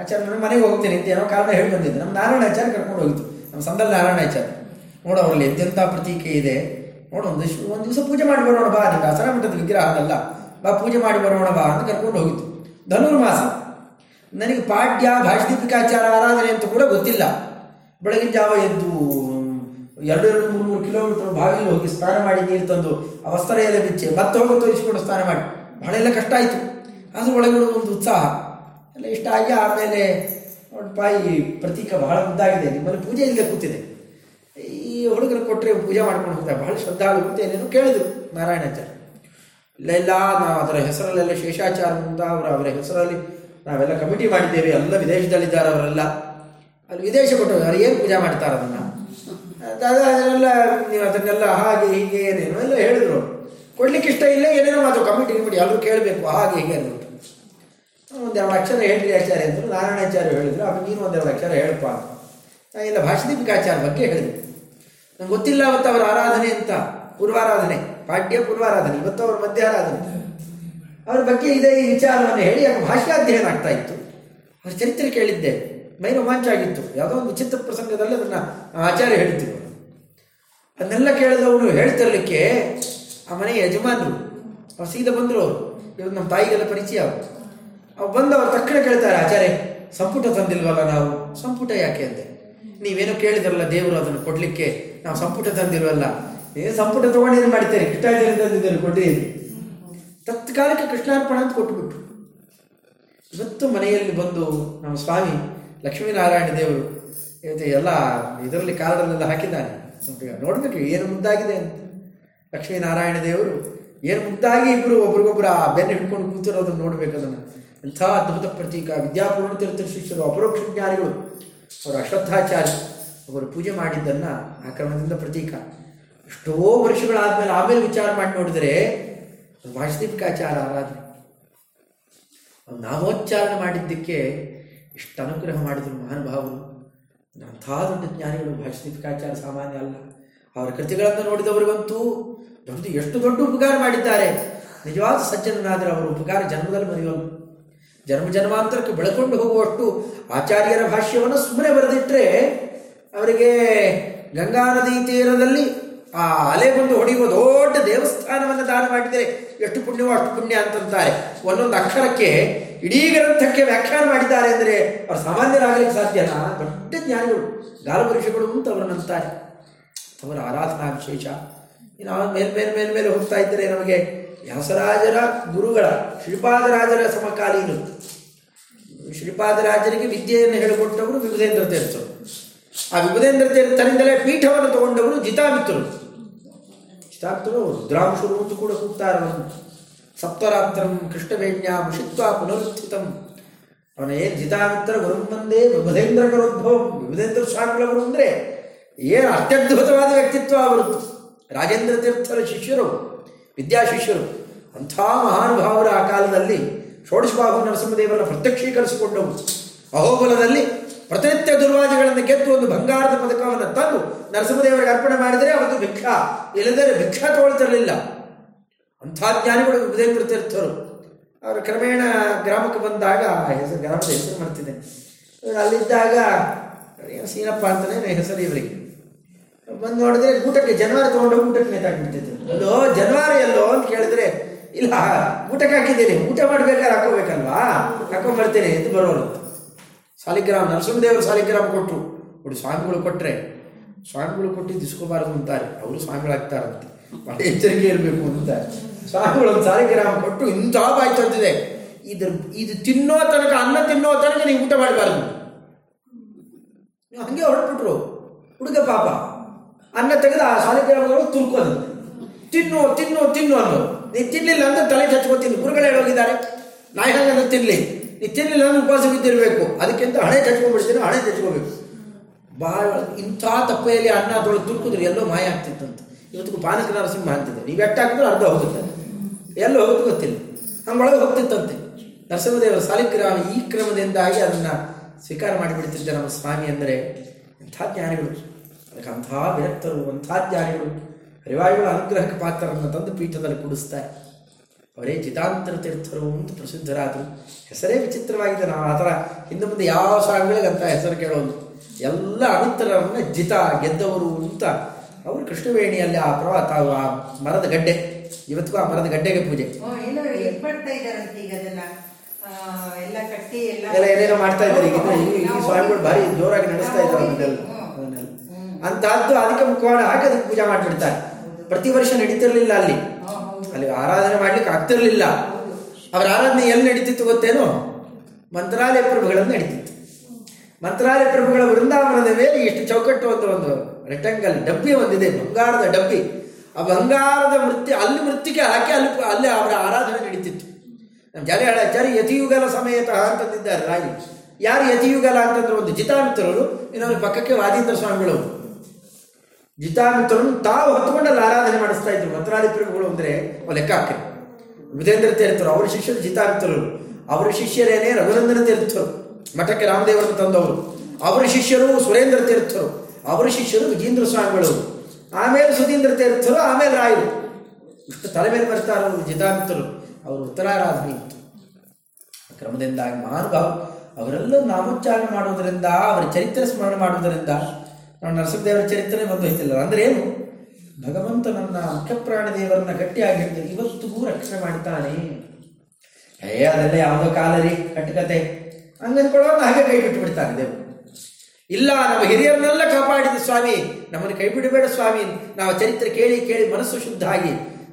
ಆಚಾರ ಮನೆ ಮನೆಗೆ ಹೋಗ್ತೇನೆ ಅಂತ ಏನೋ ಕಾರಣ ಹೇಳಿ ಬಂದಿದ್ದೆ ನಮ್ಮ ಆಚಾರ ಕರ್ಕೊಂಡು ಹೋಗಿತ್ತು ನಮ್ಮ ಸಂದಲ್ ನಾರಾಯಣಾಚಾರ್ಯ ನೋಡು ಅವರಲ್ಲಿ ಎಂತೆಂಥ ಪ್ರತೀಕೆ ಇದೆ. ನೋಡು ಒಂದು ದಿವ್ಸ ಒಂದು ದಿವಸ ಪೂಜೆ ಮಾಡಿ ಬರೋಣ ಬಾ ನೀವು ದಸರಾ ಮಠದ ವಿಗ್ರಹ ಅಲ್ಲ ಬಾ, ಪೂಜೆ ಮಾಡಿ ಬರೋಣ ಬಾ ಅಂತ ಕರ್ಕೊಂಡು ಹೋಗಿತ್ತು ಧನುರ್ಮಾಸ. ನನಗೆ ಪಾಠ್ಯ ಭಾಷದೀಪಿಕಾಚಾರ ಆರಾಧನೆ ಅಂತ ಕೂಡ ಗೊತ್ತಿಲ್ಲ. ಬೆಳಗಿನ ಜಾವ ಎದ್ದು ಎರಡು ಎರಡು ಮೂರು ಮೂರು ಕಿಲೋಮೀಟರ್ ಬಾವಿಲಿ ಹೋಗಿ ಸ್ನಾನ ಮಾಡಿ ನೀರು ತಂದು ಆ ವಸ್ತ್ರ ಎಲ್ಲ ಬಿಚ್ಚಿ ಮತ್ತೆ ಹೋಗಿ ತೋರಿಸಿಕೊಂಡು ಸ್ನಾನ ಮಾಡಿ. ಬಹಳ ಎಲ್ಲ ಕಷ್ಟ ಆಯಿತು. ಅದು ಒಳಗಡೆ ಒಂದು ಉತ್ಸಾಹ. ಎಲ್ಲ ಇಷ್ಟ ಆಗಿ ಆಮೇಲೆ ನೋಡಪ್ಪ ಈ ಪ್ರತೀಕ ಬಹಳ ಮುದ್ದಾಗಿದೆ. ನಿಮ್ಮಲ್ಲಿ ಪೂಜೆ ಇಲ್ಲದೆ ಕೂತಿದೆ. ಈ ಹುಡುಗರು ಕೊಟ್ಟರೆ ಪೂಜೆ ಮಾಡ್ಕೊಂಡು ಹೋಗ್ತಾರೆ. ಬಹಳ ಶ್ರದ್ಧಾಳು ಅಂತ ಏನೇನು ಕೇಳಿದ್ರು ನಾರಾಯಣಾಚಾರ್ಯ. ಇಲ್ಲ ಇಲ್ಲ, ನಾವು ಅದರ ಹೆಸರಲ್ಲೆಲ್ಲ ಶೇಷಾಚಾರ ಮುಂದ ಅವರ ಅವರ ಹೆಸರಲ್ಲಿ ನಾವೆಲ್ಲ ಕಮಿಟಿ ಮಾಡಿದ್ದೇವೆ. ಎಲ್ಲ ವಿದೇಶದಲ್ಲಿದ್ದಾರೆ ಅವರೆಲ್ಲ. ಅಲ್ಲಿ ವಿದೇಶ ಕೊಟ್ಟು ಅವ್ರು ಏನು ಪೂಜೆ ಮಾಡ್ತಾರೆ ಅದನ್ನ ಅದ್- ಅದನ್ನೆಲ್ಲ ನೀವು ಅದನ್ನೆಲ್ಲ ಹಾಗೆ ಹೀಗೆ ಏನೇನು ಎಲ್ಲ ಹೇಳಿದ್ರು. ಕೊಡ್ಲಿಕ್ಕೆ ಇಷ್ಟ ಇಲ್ಲ, ಏನೇನೋ ಮಾತು ಕಮಿಟಿ ಕಮಿಟಿ ಎಲ್ಲರೂ ಕೇಳಬೇಕು, ಹಾಗೆ ಹೀಗೆ ಅಂದ್ಬಿಟ್ಟು ಒಂದೆರಡು ಅಕ್ಷರ ಹೇಳ್ರಿ ಆಚಾರ್ಯ ಅಂದರು ನಾರಾಯಣಾಚಾರ್ಯ ಹೇಳಿದ್ರು ಆಮೇಲೆ ನೀನು ಒಂದೆರಡು ಅಕ್ಷರ ಹೇಳಪ್ಪ ಅಂತ. ಇಲ್ಲ ಇಲ್ಲ ಭಾಷದೀಪಿಕಾಚಾರ್ಯ ಬಗ್ಗೆ ಹೇಳಿದೆ. ನಂಗೆ ಗೊತ್ತಿಲ್ಲ ಅವತ್ತು ಅವರ ಆರಾಧನೆ ಅಂತ, ಪೂರ್ವಾರಾಧನೆ ಪಾಠ್ಯ ಪೂರ್ವಾರಾಧನೆ, ಇವತ್ತು ಅವರ ಮಧ್ಯಾರಾಧನೆ. ಅವ್ರ ಬಗ್ಗೆ ಇದೇ ಈ ವಿಚಾರವನ್ನು ಹೇಳಿ, ಆಗ ಭಾಷ್ಯಾಧ್ಯಯನ ಆಗ್ತಾ ಇತ್ತು. ಅವ್ರ ಚರಿತ್ರೆ ಕೇಳಿದ್ದೆ. ಮೈ ರೋಮಾಂಚ ಆಗಿತ್ತು ಯಾವುದೋ ಒಂದು ವಿಚಿತ್ರ ಪ್ರಸಂಗದಲ್ಲಿ ಅದನ್ನು ಆಚಾರ್ಯ ಹೇಳ್ತೀವಿ ಅದನ್ನೆಲ್ಲ ಕೇಳಿದವನು ಹೇಳ್ತಿರ್ಲಿಕ್ಕೆ ಆ ಮನೆಯ ಯಜಮಾನರು, ಅವ್ರು ಸೀದಾ ಬಂದರು ಅವರು. ನಮ್ಮ ತಾಯಿಗೆಲ್ಲ ಪರಿಚಯ ಅವರು ಅವ್ರು ಬಂದು ಅವ್ರು ತಕ್ಷಣ ಕೇಳ್ತಾರೆ, ಆಚಾರ್ಯ, ಸಂಪುಟ ತಂದಿಲ್ವಲ್ಲ ನಾವು? ಸಂಪುಟ ಯಾಕೆ? ಅಂದೆ. ನೀವೇನೋ ಕೇಳಿದ್ರಲ್ಲ ದೇವರು ಅದನ್ನು ಕೊಡಲಿಕ್ಕೆ, ನಾವು ಸಂಪುಟ ತಂದಿಲ್ವಲ್ಲ? ಏನು ಸಂಪುಟ ಏನು ಮಾಡ್ತೀರಿ? ಕೃಷ್ಣಾಚಾರ್ಯ ತಂದಿದ್ದೀರಿ ಕೊಡ್ರಿ. ತತ್ಕಾಲಕ್ಕೆ ಕೃಷ್ಣಾರ್ಪಣ ಅಂತ ಕೊಟ್ಟುಬಿಟ್ರು ಇವತ್ತು ಮನೆಯಲ್ಲಿ ಬಂದು ನಮ್ಮ ಸ್ವಾಮಿ ಲಕ್ಷ್ಮೀನಾರಾಯಣ ದೇವರು, ಇವತ್ತು ಎಲ್ಲ ಇದರಲ್ಲಿ ಕಾಲದಲ್ಲೆಲ್ಲ ಹಾಕಿದ್ದಾನೆ. ನೋಡಬೇಕು ಏನು ಮುದ್ದಾಗಿದೆ ಅಂತ. ಲಕ್ಷ್ಮೀನಾರಾಯಣ ದೇವರು ಏನು ಮುದ್ದಾಗಿ ಇಬ್ಬರು ಒಬ್ರಿಗೊಬ್ಬರು ಆ ಬೆನ್ನು ಹಿಡ್ಕೊಂಡು ಕೂತಿರೋದನ್ನು ನೋಡಬೇಕು ಅದನ್ನು. ಎಂಥ ಅದ್ಭುತ ಪ್ರತೀಕ ವಿದ್ಯಾಪೂರ್ಣ ತೀರ್ಥ ಶಿಷ್ಯರು, ಅಪರೋಕ್ಷ ಜ್ಞಾನಿಗಳು. ಅವರು ಅಶ್ವತ್ಥಾಚಾರ್ಯ ಅವರು ಪೂಜೆ ಮಾಡಿದ್ದನ್ನು ಆ ಕ್ರಮದಿಂದ ಪ್ರತೀಕ. ಎಷ್ಟೋ ವರ್ಷಗಳಾದಮೇಲೆ ಆಮೇಲೆ ವಿಚಾರ ಮಾಡಿ ನೋಡಿದರೆ ವಾಸುದೀಪಿಕಾಚಾರ ಆರಾಧನೆ. ನಾಮೋಚ್ಚಾರಣೆ ಮಾಡಿದ್ದಕ್ಕೆ ಇಷ್ಟು ಅನುಗ್ರಹ ಮಾಡಿದರು ಮಹಾನುಭಾವರು. ಅಂಥ ದೊಡ್ಡ ಜ್ಞಾನಿಗಳು ಭಾಷಣಿಕಾಚಾರ ಸಾಮಾನ್ಯ ಅಲ್ಲ. ಅವರ ಕೃತಿಗಳನ್ನು ನೋಡಿದವರಿಗಂತೂ ದೊಡ್ಡ ಎಷ್ಟು ದೊಡ್ಡ ಉಪಕಾರ ಮಾಡಿದ್ದಾರೆ. ನಿಜವಾದ ಸಜ್ಜನನಾದರೆ ಅವರ ಉಪಕಾರ ಜನ್ಮದಲ್ಲಿ ಮರೆಯೋದು. ಜನ್ಮ ಜನ್ಮಾಂತರಕ್ಕೆ ಬೆಳ್ಕೊಂಡು ಹೋಗುವಷ್ಟು ಆಚಾರ್ಯರ ಭಾಷ್ಯವನ್ನು ಸುಮ್ಮನೆ ಬರೆದಿಟ್ಟರೆ ಅವರಿಗೆ ಗಂಗಾ ನದಿ ತೀರದಲ್ಲಿ ಆ ಅಲೆ ಬಂದು ಹೊಡೆಯುವ ದೊಡ್ಡ ದೇವಸ್ಥಾನವನ್ನು ದಾನ ಮಾಡಿದರೆ ಎಷ್ಟು ಪುಣ್ಯವೋ ಅಷ್ಟು ಪುಣ್ಯ ಅಂತಂತಾರೆ ಒಂದೊಂದು ಅಕ್ಷರಕ್ಕೆ ಇಡೀ ಗ್ರಂಥಕ್ಕೆ ವ್ಯಾಖ್ಯಾನ ಮಾಡಿದ್ದಾರೆ ಅಂದರೆ ಅವರು ಸಾಮಾನ್ಯರಾಗಲಿಕ್ಕೆ ಸಾಧ್ಯನಾ ದೊಡ್ಡ ಜ್ಞಾನಿಗಳು ಗಾಲಪುರುಷಗಳು ಅಂತ ಅವರನ್ನಂತಾರೆ ಅವರ ಆರಾಧನಾ ವಿಶೇಷ. ಇನ್ನು ಮೇಲ್ ಮೇಲ್ ಮೇಲ್ ಮೇಲೆ ಹೋಗ್ತಾ ಇದ್ದರೆ ನಮಗೆ ವ್ಯಾಸರಾಜರ ಗುರುಗಳ, ಶ್ರೀಪಾದರಾಜರ ಸಮಕಾಲೀನರು. ಶ್ರೀಪಾದರಾಜರಿಗೆ ವಿದ್ಯೆಯನ್ನು ಹೇಳಿಕೊಟ್ಟವರು ವಿಭುಧೇಂದ್ರ ತೀರ್ಥರು. ಆ ವಿಭುಧೇಂದ್ರ ತೀರ್ಥರಿಂದಲೇ ಪೀಠವನ್ನು ತಗೊಂಡವರು ಜಿತಾಮಿತ್ರರು. ಜಿತಾಮಿತ್ರರು ರುದ್ರಾಂಶರು ಅಂತ ಕೂಡ ಕೂಗ್ತಾರೆ ಅವನು ಸಪ್ತರಾತ್ರಂ ಕೃಷ್ಣವೇಣ್ಯ ಮುಷಿತ್ವ ಪುನರುತ್ಥಿತಂ. ಅವನ ಏನು ಜಿತಾಮಿತ್ರ ಗುರುಂಬಂದೇ ವಿಭುಧೇಂದ್ರ ಕರೋದ್ಭವಂ. ವಿಭುಧೇಂದ್ರ ಸ್ವಾಮಿಗಳವರು ಅಂದರೆ ಏನು ಅತ್ಯದ್ಭುತವಾದ ವ್ಯಕ್ತಿತ್ವ ಅವರದ್ದು. ರಾಜೇಂದ್ರ ತೀರ್ಥರ ಶಿಷ್ಯರು, ವಿದ್ಯಾ ಶಿಷ್ಯರು. ಅಂಥ ಮಹಾನುಭಾವರ ಆ ಕಾಲದಲ್ಲಿ ಷೋಡಶಬಾಹು ನರಸಿಂಹದೇವರನ್ನು ಪ್ರತ್ಯಕ್ಷೀಕರಿಸಿಕೊಂಡವು. ಅಹೋಬಲದಲ್ಲಿ ಪ್ರತಿನಿತ್ಯ ದುರ್ವಾದಿಗಳನ್ನು ಗೆದ್ದು ಒಂದು ಬಂಗಾರದ ಪದಕವನ್ನು ತಂದು ನರಸಿಂಹದೇವರಿಗೆ ಅರ್ಪಣೆ ಮಾಡಿದರೆ ಅವತ್ತು ಭಿಕ್ಷ. ಇಲ್ಲದರೆ ಭಿಕ್ಷ ತಗೊಳ್ತಿರಲಿಲ್ಲ. ಅಂಥ ಜ್ಞಾನಿಗಳು ವಿಭುಧೇಂದ್ರ ತೀರ್ಥರು ಅವರು ಕ್ರಮೇಣ ಗ್ರಾಮಕ್ಕೆ ಬಂದಾಗ ಹೆಸರು, ಗ್ರಾಮದ ಹೆಸರು ಮಾಡ್ತಿದ್ದೆ ಅಲ್ಲಿದ್ದಾಗ, ಏನು ಸೀನಪ್ಪ ಅಂತಾನೆ ಹೆಸರು ಇವರಿಗೆ. ಬಂದು ನೋಡಿದ್ರೆ ಊಟಕ್ಕೆ, ಜನವಾರ ತೊಗೊಂಡೋಗಿ ಊಟಕ್ಕೆ ನೇತಾಕ್ಬಿಡ್ತಿದ್ರು ಅಲ್ಲೋ ಜನವಾರ ಎಲ್ಲೋ? ಅಂತ ಕೇಳಿದ್ರೆ, ಇಲ್ಲ, ಊಟಕ್ಕೆ ಹಾಕಿದ್ದೀನಿ. ಊಟ ಮಾಡ್ಬೇಕಾದ್ರೆ ಹಾಕೋಬೇಕಲ್ವಾ? ಹಾಕೊಂಡ್ಬರ್ತೀನಿ ಎದ್ದು ಬರೋರು. ಸಾಲಿಗ್ರಾಮ ನರಸಿಂಹದೇವರು ಸಾಲಿಗ್ರಾಮ ಕೊಟ್ಟರು ನೋಡಿ ಸ್ವಾಮಿಗಳು ಕೊಟ್ಟರೆ ಸ್ವಾಮಿಗಳು ಕೊಟ್ಟು ಇಸ್ಕೋಬಾರದು ಅಂತಾರೆ. ಅವರು ಸ್ವಾಮಿಗಳಾಗ್ತಾರಂತೆ ಬಹಳ ಎಚ್ಚರಿಕೆ ಇರಬೇಕು ಅಂತ. ಸ್ವಾಮಿಗಳು ಒಂದು ಸಾಲಿಗ್ರಾಮ ಕೊಟ್ಟು ಇಂಥ ಬಾಯಿ ತಂದಿದೆ ಇದ್ರ, ಇದು ತಿನ್ನೋ ತನಕ, ಅನ್ನ ತಿನ್ನೋ ತನಕ ನೀವು ಊಟ ಮಾಡಬಾರ್ದು. ಹಂಗೆ ಹೊರಟ್ಬಿಟ್ರು. ಹುಡುಗ ಪಾಪ. ಅನ್ನ ತೆಗೆದು ಆ ಸಾಲಿಗ್ರಾಮಗಳು ತುರ್ಕೋದು. ತಿನ್ನು ತಿನ್ನು ತಿನ್ನು ಅನ್ನೋದು ನೀನು ತಿನ್ನಲಿಲ್ಲ ಅಂದ್ರೆ ತಲೆ ಚಚ್ಕೋತೀನಿ ಗುರುಗಳು ಹೇಳೋಗಿದ್ದಾರೆ ನಾಯಿ ಹಂಗಂದ್ರೆ ತಿನ್ನಲಿ ನೀನು ನಾನು ಉಪವಾಸ ಬಿದ್ದಿರಬೇಕು ಅದಕ್ಕಿಂತ ಹಣೆ ಚಚ್ಕೊಂಡ್ಬಿಡ್ತೀನಿ ಹಣೆ ಚಚ್ಕೋಬೇಕು ಬಹಳ ಇಂಥ ತಪ್ಪೆಯಲ್ಲಿ ಅನ್ನ ತೊಳೆದು ತುರ್ಕಿದ್ರೆ ಎಲ್ಲೋ ಮಾಯ ಆಗ್ತಿತ್ತಂತ. ಇವತ್ತಿಗೂ ಪಾನಕ ನರಸಿಂಹ ಅಂತಿದೆ. ನೀವು ಎಟ್ಟ ಹಾಕಿದ್ರೆ ಅರ್ಧ ಹೋಗುತ್ತೆ. ಎಲ್ಲೋ ಹೋಗುತ್ತೆ ಗೊತ್ತಿಲ್ಲ. ಹಂಗೊಳಗೆ ಹೋಗ್ತಿತ್ತಂತೆ. ನರಸಿಂಹದೇವರ ಸಾಲಿಗ್ರಾಮ ಈ ಕ್ರಮದಿಂದಾಗಿ ಅದನ್ನು ಸ್ವೀಕಾರ ಮಾಡಿಬಿಡ್ತಿದ್ದ ನಮ್ಮ ಸ್ವಾಮಿ ಅಂದರೆ ಎಂಥ ಜ್ಞಾನಿಗಳು. ಅದಕ್ಕೆ ಅಂಥ ವಿರಕ್ತರು, ಅಂಥ ಜ್ಞಾನಿಗಳು. ಹರಿವಾಯುಗಳ ಅನುಗ್ರಹಕ್ಕೆ ಪಾತ್ರರನ್ನು ತಂದು ಪೀಠದಲ್ಲಿ ಕೂಡಿಸ್ತಾರೆ. ಅವರೇ ಚಿತಾಂತರ ತೀರ್ಥರು ಅಂತ ಪ್ರಸಿದ್ಧರಾದರು. ಹೆಸರೇ ವಿಚಿತ್ರವಾಗಿದೆ. ನಾವು ಆ ಥರ ಹಿಂದೆ ಮುಂದೆ ಯಾವ ಸ್ವಾಮಿಗಳಿಗೆ ಅಂತ ಹೆಸರು ಕೇಳೋದು. ಎಲ್ಲ ಅನಂತರವನ್ನು ಜಿತ ಗೆದ್ದವರು ಅಂತ ಅವರು ಕೃಷ್ಣವೇಣಿಯಲ್ಲಿ ಆ ಪ್ರವಾತ ಆ ಮರದ ಗಡ್ಡೆ. ಇವತ್ತಿಗೂ ಆ ಮರದ ಗಡ್ಡೆಗೆ ಪೂಜೆ. ಎಲ್ಲ ಏನೇನೋ ಮಾಡ್ತಾ ಇದ್ದಾರೆ. ಈಗ ಈ ಸ್ವಾಮಿಗಳು ಭಾರಿ ಜೋರಾಗಿ ನಡೆಸ್ತಾ ಇದ್ದಾರೆ ಅದನ್ನೆಲ್ಲ. ಅಂತಹದ್ದು ಅದಕ್ಕೆ ಮುಖವಾಡ ಹಾಕಿ ಅದಕ್ಕೆ ಪೂಜೆ ಮಾಡಿಬಿಡ್ತಾರೆ. ಪ್ರತಿ ವರ್ಷ ನಡೀತಿರ್ಲಿಲ್ಲ ಅಲ್ಲಿ. ಅಲ್ಲಿ ಆರಾಧನೆ ಮಾಡ್ಲಿಕ್ಕೆ ಆಗ್ತಿರ್ಲಿಲ್ಲ. ಅವರ ಆರಾಧನೆ ಎಲ್ಲಿ ನಡೀತಿತ್ತು ಗೊತ್ತೇನೋ? ಮಂತ್ರಾಲಯ ಪ್ರಭುಗಳನ್ನು ನಡೀತಿತ್ತು. ಮಂತ್ರಾಲಯ ಪ್ರಭುಗಳ ವೃಂದಾವನದ ಮೇಲೆ ಇಷ್ಟು ಚೌಕಟ್ಟು ಅಂತ ಒಂದು ರೆಕ್ಟಾಂಗಲ್ ಡಬ್ಬಿ ಒಂದಿದೆ, ಬಂಗಾರದ ಡಬ್ಬಿ. ಆ ಬಂಗಾರದ ಮೃತ್ಯ, ಅಲ್ಲಿ ಮೃತ್ತಿಗೆ ಹಾಕಿ ಅಲ್ಲಿ ಅಲ್ಲಿ ಅವರ ಆರಾಧನೆ ನಡೀತಿತ್ತು. ನಮ್ಮ ಜಲ ಹೇಳಾಚಾರಿ ಯತಿಯುಗಲ ಸಮೇತ ಅಂತಂದಿದ್ದಾರೆ ರಾಯಿ. ಯಾರು ಯತಿಯುಗಲ ಅಂತಂದ್ರೆ ಒಂದು ಜಿತಾಮಿತ್ರರು, ಇನ್ನೊಂದು ಪಕ್ಕಕ್ಕೆ ವಾದೀಂದ್ರ ಸ್ವಾಮಿಗಳು ಜಿತಾಮಿತ್ರರು ತಾವು ಹತ್ಕೊಂಡು ಅಲ್ಲಿ ಆರಾಧನೆ ಮಾಡಿಸ್ತಾ ಇದ್ರು. ಮಂತ್ರಾಲಯ ಪ್ರಭುಗಳು ಅಂದ್ರೆ ಲೆಕ್ಕ ಹಾಕಿ ವಿಧೇಂದ್ರ ತೀರ್ಥರು, ಅವರ ಶಿಷ್ಯರು ಜಿತಾಮಿತ್ರರು ಅವರ ಶಿಷ್ಯರೇನೆ ರಘುನಂದನ ತೀರ್ಥರು, ಮಠಕ್ಕೆ ರಾಮದೇವರನ್ನು ತಂದವರು. ಅವರ ಶಿಷ್ಯರು ಸುರೇಂದ್ರ ತೀರ್ಥರು. ಅವರ ಶಿಷ್ಯರು ವಿಜೇಂದ್ರ ಸ್ವಾಮಿಗಳು. ಆಮೇಲೆ ಸುಧೀಂದ್ರ ತೀರ್ಥರು, ಆಮೇಲೆ ರಾಯರು. ಇಷ್ಟು ತಲೆ ಮೇಲೆ ಬರ್ತಾರೆ ಅವರು ಜಿತಾಮಿತ್ರರು ಅವರು ಉತ್ತರಾರಾಧನೆ ಇತ್ತು ಕ್ರಮದಿಂದಾಗಿ ಮಹಾನುಭಾವ ಅವರೆಲ್ಲ ನಾಮೋಚ್ಚಾರಣೆ ಮಾಡುವುದರಿಂದ, ಅವರ ಚರಿತ್ರೆ ಸ್ಮರಣೆ ಮಾಡೋದರಿಂದ ನಾವು ನರಸಿಂಹದೇವರ ಚರಿತ್ರೆ ಬಂದು ಹೋಯ್ತಿಲ್ಲ. ಅಂದ್ರೆ ಏನು? ಭಗವಂತ ನನ್ನ ಮುಖ್ಯಪ್ರಾಣ ದೇವರನ್ನ ಗಟ್ಟಿಯಾಗಿ ಹಿಡಿದು ಇವತ್ತಿಗೂ ರಕ್ಷಣೆ ಮಾಡ್ತಾನೆ. ಅಯ್ಯ ಅದೆಲ್ಲ ಯಾವುದೋ ಕಾಲ ರೀ ಕಟ್ಟುಕತೆ ಹಂಗನ್ಕೊಳ್ಳೋದು ಹಾಗೆ ಕೈ ಬಿಟ್ಟು ಬಿಡ್ತಾನೆ ದೇವರು. ಇಲ್ಲ, ನಮ್ಮ ಹಿರಿಯರನ್ನೆಲ್ಲ ಕಾಪಾಡಿದ ಸ್ವಾಮಿ. ನಮ್ಮನ್ನು ಕೈ ಬಿಡಬೇಡ ಸ್ವಾಮಿ. ನಾವು ಚರಿತ್ರೆ ಕೇಳಿ ಕೇಳಿ ಮನಸ್ಸು ಶುದ್ಧ ಆಗಿ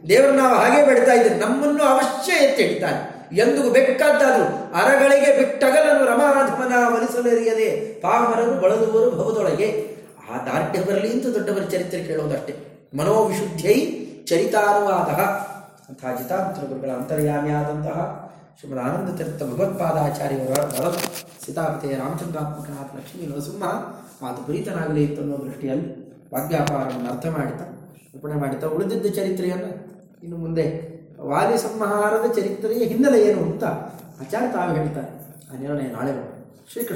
ದೇವರು ನಾವು ಹಾಗೆ ಬೆಳಿತಾ ಇದ್ದೇವೆ. ನಮ್ಮನ್ನು ಅವಶ್ಯ ಎತ್ತಿ ಇಡ್ತಾನೆ ಎಂದಿಗೂ ಬೆಕ್ಕಾದ್ದಾದ್ರು ಅರಗಳಿಗೆ ಬಿಟ್ಟಗಲನು ರಮಾಧಮನ ಒಲಿಸಲೆರಿಯದೆ ಪಾಮರನ್ನು ಬಳಲುವರು ಭವದೊಳಗೆ ಆ ದಾರ್ಢ್ಯ ಬರಲಿ ಅಂತ ದೊಡ್ಡವರ ಚರಿತ್ರೆ ಕೇಳೋದಷ್ಟೇ. ಮನೋವಿಶುದ್ಧೈ ಚರಿತಾನುವಾದ. ಅಂತಹ ಜಿತಾಂತರ ಗುರುಗಳ ಅಂತರ್ಯಾಮಿಯಾದಂತಹ ಶ್ರೀಮದ್ ಆನಂದ ತೀರ್ಥ ಭಗವತ್ಪಾದಾಚಾರ್ಯವರ ಬಲ ಸೀತಾಪತೆಯ ರಾಮಚಂದ್ರಾತ್ಮಕನಾಥ ಲಕ್ಷ್ಮೀ ನರಸಿಂಹ ಮಾತು ಪ್ರೀತನಾಗಲಿ ಅನ್ನೋ ದೃಷ್ಟಿಯಲ್ಲಿ ವಾಗ್ವ್ಯಾಪಾರವನ್ನು ಅರ್ಥ ಮಾಡಿತ ಅರ್ಪಣೆ ಮಾಡಿತ ಉಳಿದಿದ್ದ ಚರಿತ್ರೆಯನ್ನು ಇನ್ನು ಮುಂದೆ ವಾಲಿ ಸಂಹಾರದ ಚರಿತ್ರೆಯ ಹಿನ್ನೆಲೆ ಏನು ಅಂತ ಆಚಾರ್ಯ ತಾವು ಹೇಳ್ತಾರೆ. ಆ ನಿರ್ಣಯ ನಾಳೆ ಶ್ರೀಕೃಷ್ಣ